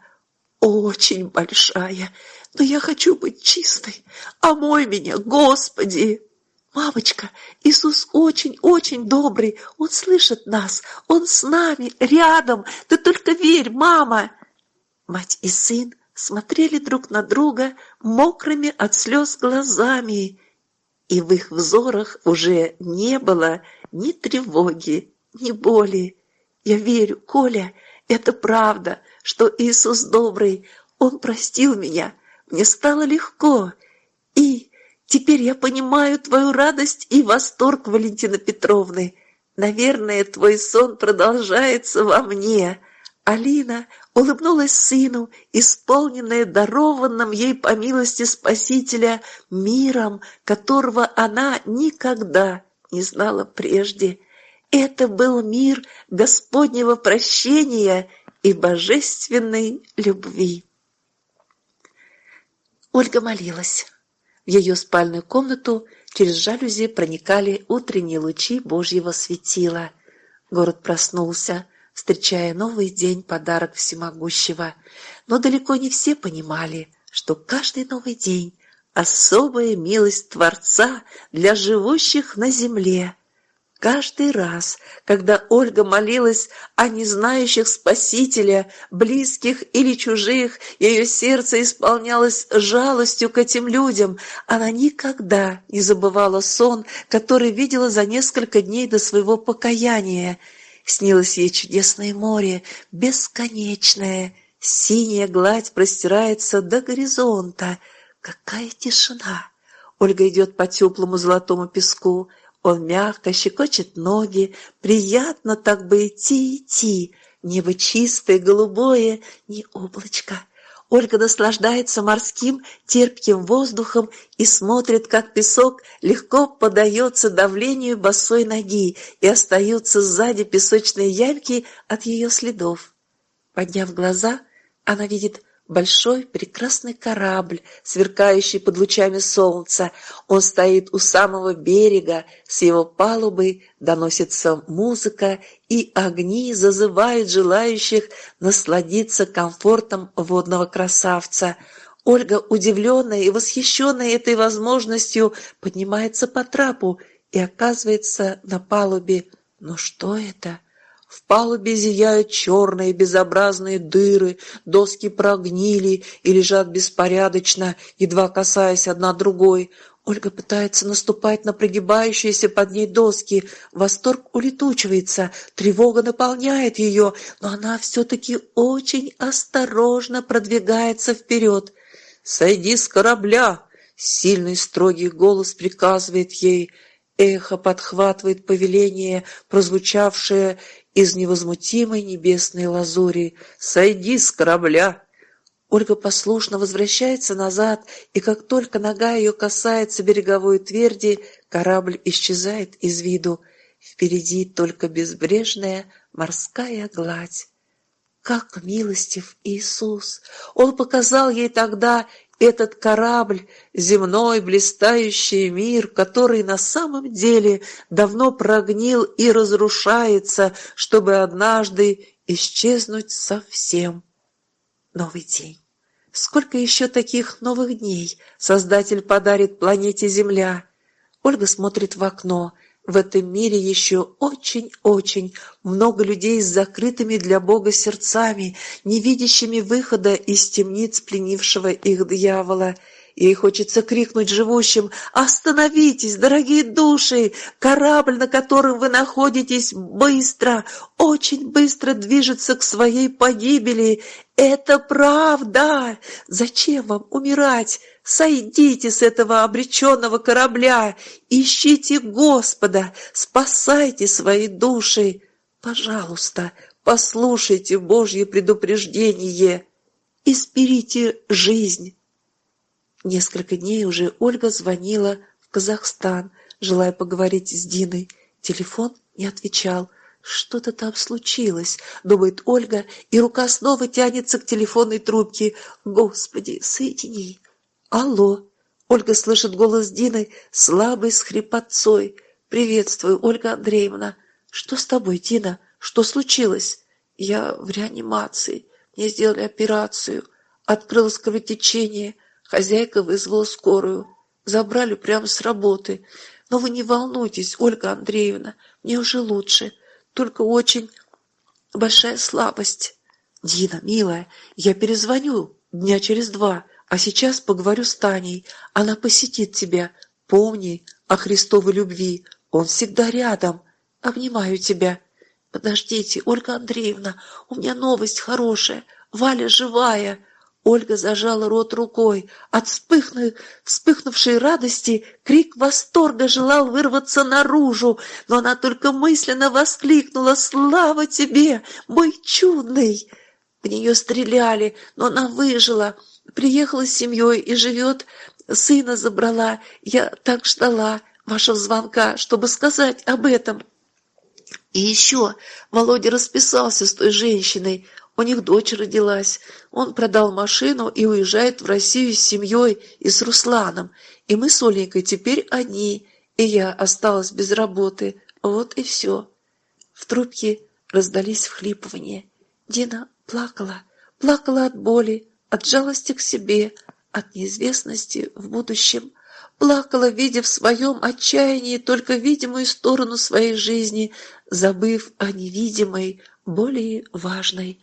очень большая но я хочу быть чистой. Омой меня, Господи!» «Мамочка, Иисус очень-очень добрый, Он слышит нас, Он с нами, рядом, ты только верь, мама!» Мать и сын смотрели друг на друга мокрыми от слез глазами, и в их взорах уже не было ни тревоги, ни боли. Я верю, Коля, это правда, что Иисус добрый, Он простил меня, мне стало легко. И теперь я понимаю твою радость и восторг, Валентина Петровны. Наверное, твой сон продолжается во мне. Алина улыбнулась сыну, исполненная дарованным ей по милости Спасителя миром, которого она никогда не знала прежде. Это был мир Господнего прощения и божественной любви. Ольга молилась. В ее спальную комнату через жалюзи проникали утренние лучи Божьего светила. Город проснулся, встречая новый день подарок всемогущего. Но далеко не все понимали, что каждый новый день – особая милость Творца для живущих на земле – Каждый раз, когда Ольга молилась о незнающих Спасителя, близких или чужих, ее сердце исполнялось жалостью к этим людям. Она никогда не забывала сон, который видела за несколько дней до своего покаяния. Снилось ей чудесное море, бесконечное. Синяя гладь простирается до горизонта. Какая тишина! Ольга идет по теплому золотому песку – он мягко щекочет ноги, приятно так бы идти, идти. Небо чистое, голубое, не облачко. Ольга наслаждается морским, терпким воздухом и смотрит, как песок легко подается давлению босой ноги и остаются сзади песочные ямки от ее следов. Подняв глаза, она видит Большой прекрасный корабль, сверкающий под лучами солнца. Он стоит у самого берега, с его палубы доносится музыка, и огни зазывают желающих насладиться комфортом водного красавца. Ольга, удивленная и восхищенная этой возможностью, поднимается по трапу и оказывается на палубе. Но что это? В палубе зияют черные безобразные дыры, доски прогнили и лежат беспорядочно, едва касаясь одна другой. Ольга пытается наступать на прогибающиеся под ней доски. Восторг улетучивается, тревога наполняет ее, но она все-таки очень осторожно продвигается вперед. «Сойди с корабля!» — сильный строгий голос приказывает ей. Эхо подхватывает повеление, прозвучавшее из невозмутимой небесной лазури. «Сойди с корабля!» Ольга послушно возвращается назад, и как только нога ее касается береговой тверди, корабль исчезает из виду. Впереди только безбрежная морская гладь. Как милостив Иисус! Он показал ей тогда этот корабль, земной блистающий мир, который на самом деле давно прогнил и разрушается, чтобы однажды исчезнуть совсем. Новый день. Сколько еще таких новых дней Создатель подарит планете Земля? Ольга смотрит в окно. В этом мире еще очень-очень много людей с закрытыми для Бога сердцами, не видящими выхода из темниц пленившего их дьявола. Ей хочется крикнуть живущим «Остановитесь, дорогие души! Корабль, на котором вы находитесь, быстро, очень быстро движется к своей погибели. Это правда! Зачем вам умирать? Сойдите с этого обреченного корабля, ищите Господа, спасайте свои души. Пожалуйста, послушайте Божье предупреждение, изберите жизнь. Несколько дней уже Ольга звонила в Казахстан, желая поговорить с Диной. Телефон не отвечал. Что-то там случилось, думает Ольга, и рука снова тянется к телефонной трубке. Господи, соедини. Алло. Ольга слышит голос Дины, слабый, с хрипотцой. «Приветствую, Ольга Андреевна. Что с тобой, Дина? Что случилось?» «Я в реанимации. Мне сделали операцию. Открылось кровотечение. Хозяйка вызвала скорую. Забрали прямо с работы. Но вы не волнуйтесь, Ольга Андреевна. Мне уже лучше. Только очень большая слабость. Дина, милая, я перезвоню дня через два, а сейчас поговорю с Таней. Она посетит тебя. Помни о Христовой любви. Он всегда рядом. обнимаю тебя. Подождите, Ольга Андреевна, у меня новость хорошая. Валя живая. Ольга зажала рот рукой. От вспыхну... вспыхнувшей радости крик восторга желал вырваться наружу, но она только мысленно воскликнула «Слава тебе, мой чудный!» В нее стреляли, но она выжила, приехала с семьей и живет, сына забрала. Я так ждала вашего звонка, чтобы сказать об этом. И еще Володя расписался с той женщиной. У них дочь родилась. Он продал машину и уезжает в Россию с семьей и с Русланом. И мы с Оленькой теперь одни, и я осталась без работы. Вот и все. В трубке раздались вхлипывания. Дина плакала, плакала от боли, от жалости к себе, от неизвестности в будущем. Плакала, видя в своем отчаянии только видимую сторону своей жизни, забыв о невидимой, более важной.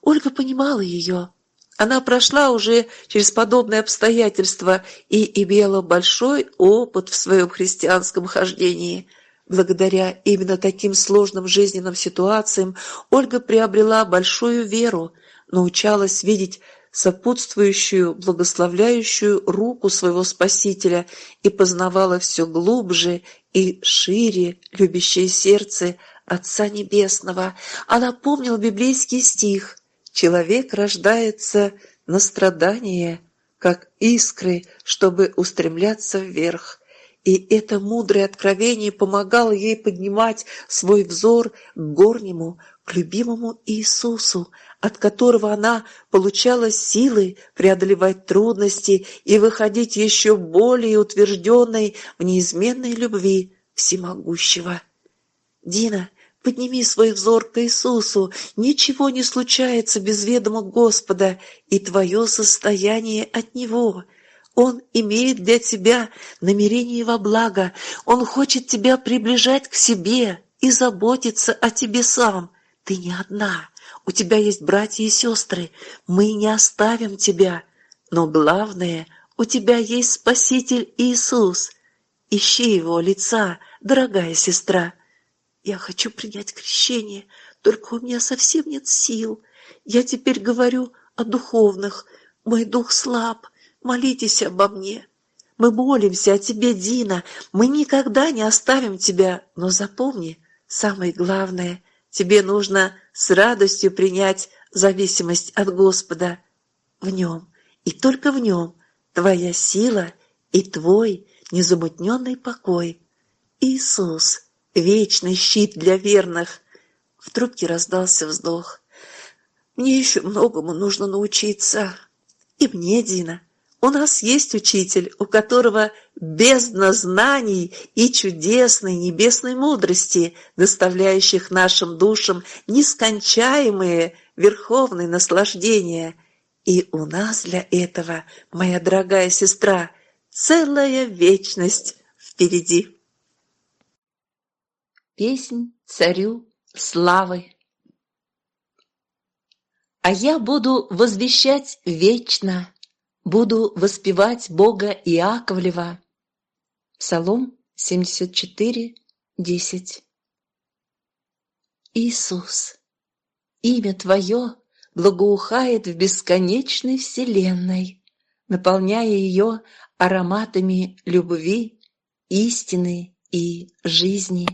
Ольга понимала ее. Она прошла уже через подобные обстоятельства и имела большой опыт в своем христианском хождении. Благодаря именно таким сложным жизненным ситуациям Ольга приобрела большую веру, научалась видеть сопутствующую, благословляющую руку своего Спасителя и познавала все глубже и шире любящее сердце Отца Небесного. Она помнила библейский стих Человек рождается на страдания, как искры, чтобы устремляться вверх. И это мудрое откровение помогало ей поднимать свой взор к горнему, к любимому Иисусу, от которого она получала силы преодолевать трудности и выходить еще более утвержденной в неизменной любви всемогущего. Дина Подними свой взор к Иисусу. Ничего не случается без ведома Господа, и твое состояние от Него. Он имеет для тебя намерение во благо. Он хочет тебя приближать к себе и заботиться о тебе сам. Ты не одна. У тебя есть братья и сестры. Мы не оставим тебя. Но главное, у тебя есть Спаситель Иисус. Ищи Его лица, дорогая сестра. Я хочу принять крещение, только у меня совсем нет сил. Я теперь говорю о духовных. Мой дух слаб. Молитесь обо мне. Мы молимся о тебе, Дина. Мы никогда не оставим тебя. Но запомни, самое главное, тебе нужно с радостью принять зависимость от Господа. В нем, и только в нем, твоя сила и твой незамутненный покой. Иисус – вечный щит для верных. В трубке раздался вздох. Мне еще многому нужно научиться. И мне, Дина. У нас есть учитель, у которого бездна знаний и чудесной небесной мудрости, доставляющих нашим душам нескончаемые верховные наслаждения. И у нас для этого, моя дорогая сестра, целая вечность впереди. Песнь царю славы. А я буду возвещать вечно, буду воспевать Бога Иаковлева. Псалом 74, 10. Иисус, имя Твое благоухает в бесконечной вселенной, наполняя ее ароматами любви, истины и жизни.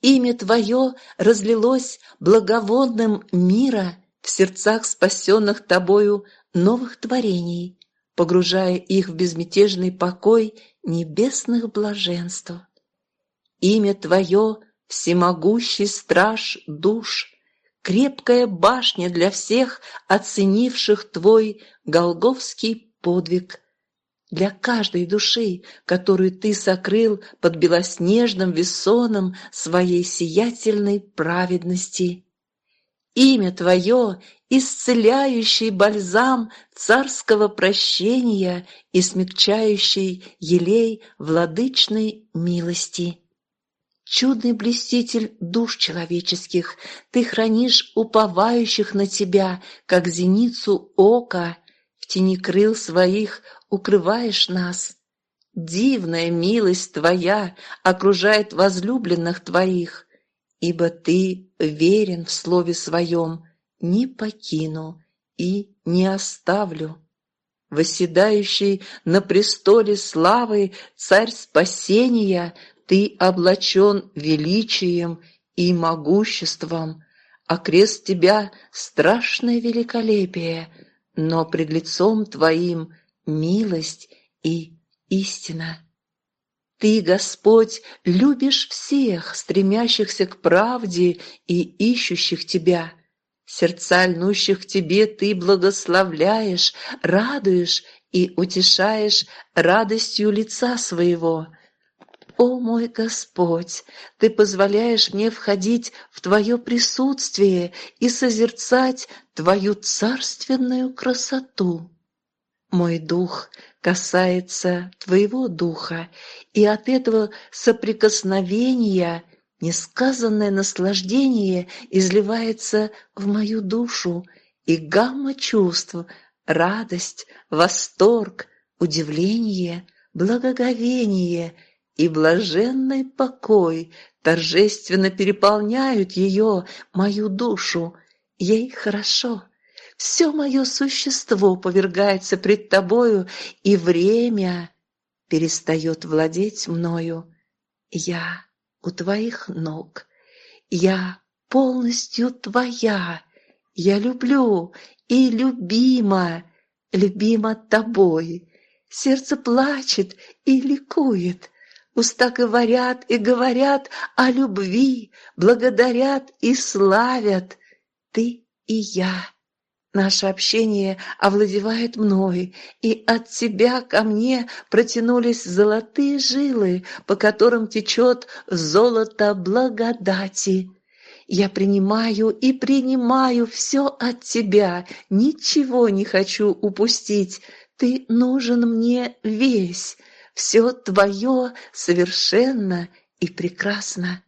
Имя Твое разлилось благоводным мира в сердцах спасенных Тобою новых творений, погружая их в безмятежный покой небесных блаженств. Имя Твое — всемогущий страж душ, крепкая башня для всех, оценивших Твой голговский подвиг для каждой души, которую ты сокрыл под белоснежным весоном своей сиятельной праведности. Имя Твое — исцеляющий бальзам царского прощения и смягчающий елей владычной милости. Чудный блеститель душ человеческих, ты хранишь уповающих на тебя, как зеницу ока, в тени крыл своих укрываешь нас. Дивная милость Твоя окружает возлюбленных Твоих, ибо Ты верен в слове Своем, не покину и не оставлю. Восседающий на престоле славы, Царь спасения, Ты облачен величием и могуществом, а крест Тебя — страшное великолепие, но пред лицом Твоим милость и истина. Ты, Господь, любишь всех, стремящихся к правде и ищущих Тебя. Сердца льнущих к Тебе Ты благословляешь, радуешь и утешаешь радостью лица своего. О мой Господь, Ты позволяешь мне входить в Твое присутствие и созерцать Твою царственную красоту. Мой дух касается Твоего духа, и от этого соприкосновения несказанное наслаждение изливается в мою душу, и гамма чувств, радость, восторг, удивление, благоговение и блаженный покой торжественно переполняют ее, мою душу. Ей хорошо. Все мое существо повергается пред тобою, и время перестает владеть мною. Я у твоих ног, я полностью твоя, я люблю и любима, любима тобой. Сердце плачет и ликует, уста говорят и говорят о любви, благодарят и славят. Ты и я Наше общение овладевает мной, и от тебя ко мне протянулись золотые жилы, по которым течет золото благодати. Я принимаю и принимаю все от тебя, ничего не хочу упустить. Ты нужен мне весь, все твое совершенно и прекрасно.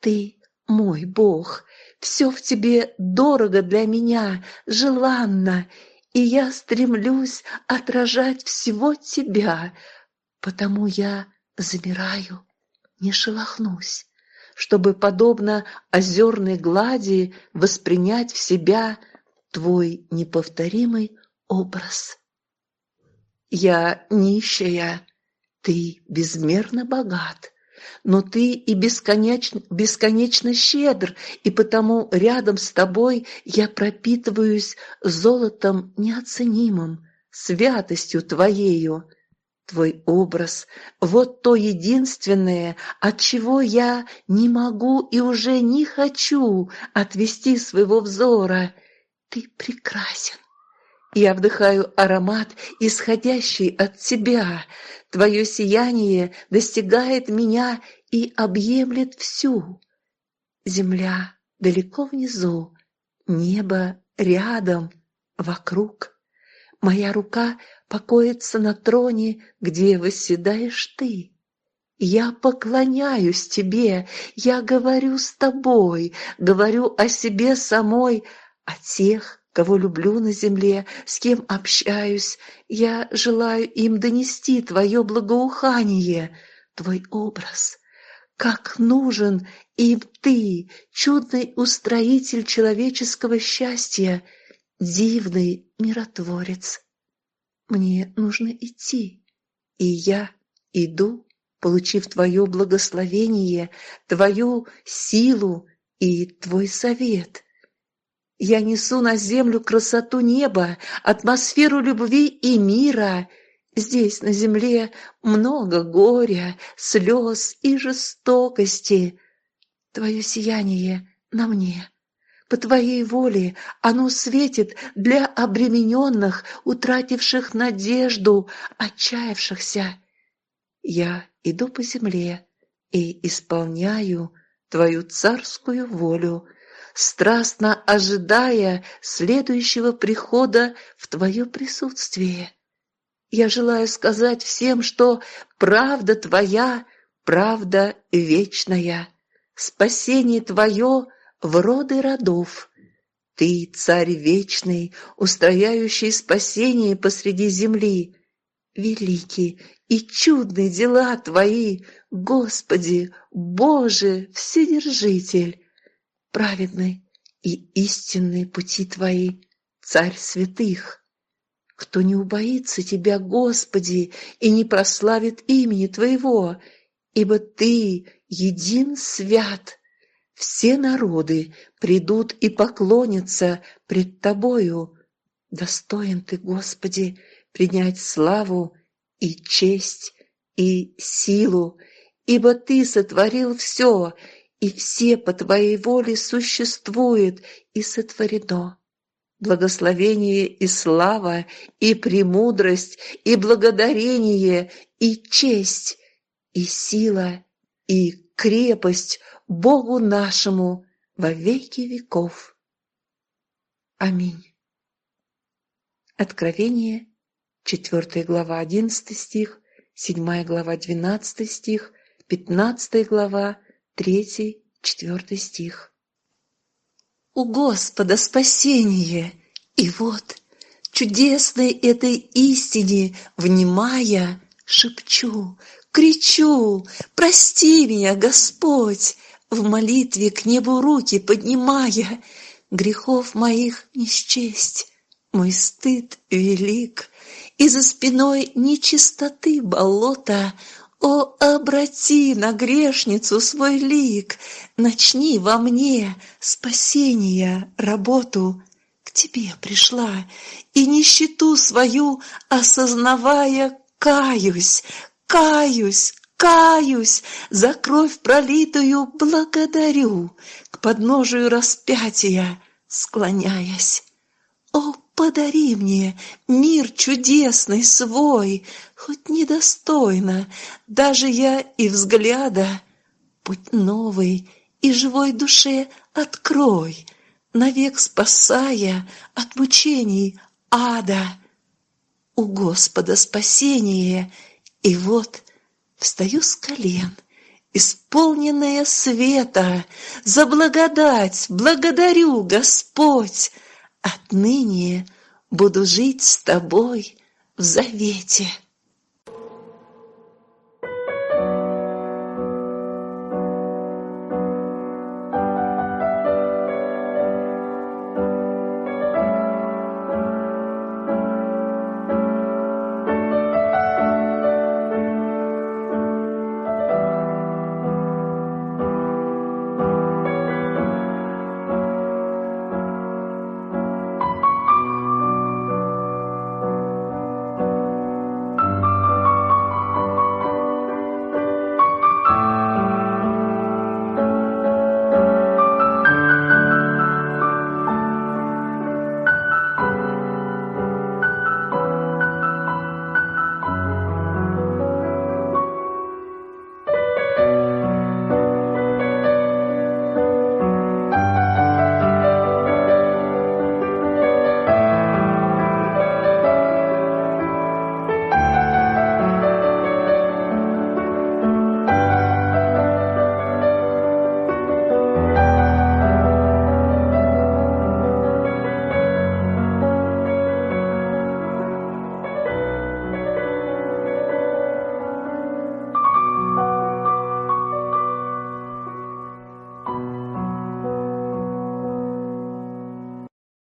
Ты мой Бог, все в тебе дорого для меня, желанно, и я стремлюсь отражать всего тебя, потому я замираю, не шелохнусь, чтобы, подобно озерной глади, воспринять в себя твой неповторимый образ. Я нищая, ты безмерно богат, но ты и бесконечно, бесконечно щедр, и потому рядом с тобой я пропитываюсь золотом неоценимым, святостью твоею. Твой образ — вот то единственное, от чего я не могу и уже не хочу отвести своего взора. Ты прекрасен. Я вдыхаю аромат, исходящий от тебя. Твое сияние достигает меня и объемлет всю. Земля далеко внизу, небо рядом, вокруг. Моя рука покоится на троне, где восседаешь ты. Я поклоняюсь тебе, я говорю с тобой, говорю о себе самой, о тех, кого люблю на земле, с кем общаюсь. Я желаю им донести Твое благоухание, Твой образ. Как нужен им Ты, чудный устроитель человеческого счастья, дивный миротворец. Мне нужно идти, и я иду, получив Твое благословение, Твою силу и Твой совет. Я несу на землю красоту неба, атмосферу любви и мира. Здесь, на земле, много горя, слез и жестокости. Твое сияние на мне. По Твоей воле оно светит для обремененных, утративших надежду, отчаявшихся. Я иду по земле и исполняю Твою царскую волю, страстно ожидая следующего прихода в Твое присутствие. Я желаю сказать всем, что правда Твоя, правда вечная, спасение Твое в роды родов. Ты, Царь вечный, устрояющий спасение посреди земли. Великие и чудные дела Твои, Господи, Боже, Вседержитель! Праведны и истинные пути Твои, Царь святых. Кто не убоится Тебя, Господи, и не прославит имени Твоего, ибо Ты един свят. Все народы придут и поклонятся пред Тобою. Достоин Ты, Господи, принять славу и честь и силу, ибо Ты сотворил все, и все по Твоей воле существует и сотворено. Благословение и слава, и премудрость, и благодарение, и честь, и сила, и крепость Богу нашему во веки веков. Аминь. Откровение, 4 глава, 11 стих, 7 глава, 12 стих, 15 глава, 3, 4 стих. У Господа спасение, и вот, чудесной этой истине, внимая, шепчу, кричу, прости меня, Господь, в молитве к небу руки поднимая, грехов моих не счесть, мой стыд велик, и за спиной нечистоты болота, о, обрати на грешницу свой лик, начни во мне спасения работу. К тебе пришла, и нищету свою, осознавая, каюсь, каюсь, каюсь, за кровь пролитую благодарю, к подножию распятия склоняясь. О, подари мне мир чудесный свой, хоть недостойно, даже я и взгляда. Путь новый и живой душе открой, навек спасая от мучений ада. У Господа спасение, и вот встаю с колен, исполненная света, за благодать благодарю, Господь, отныне буду жить с тобой в завете.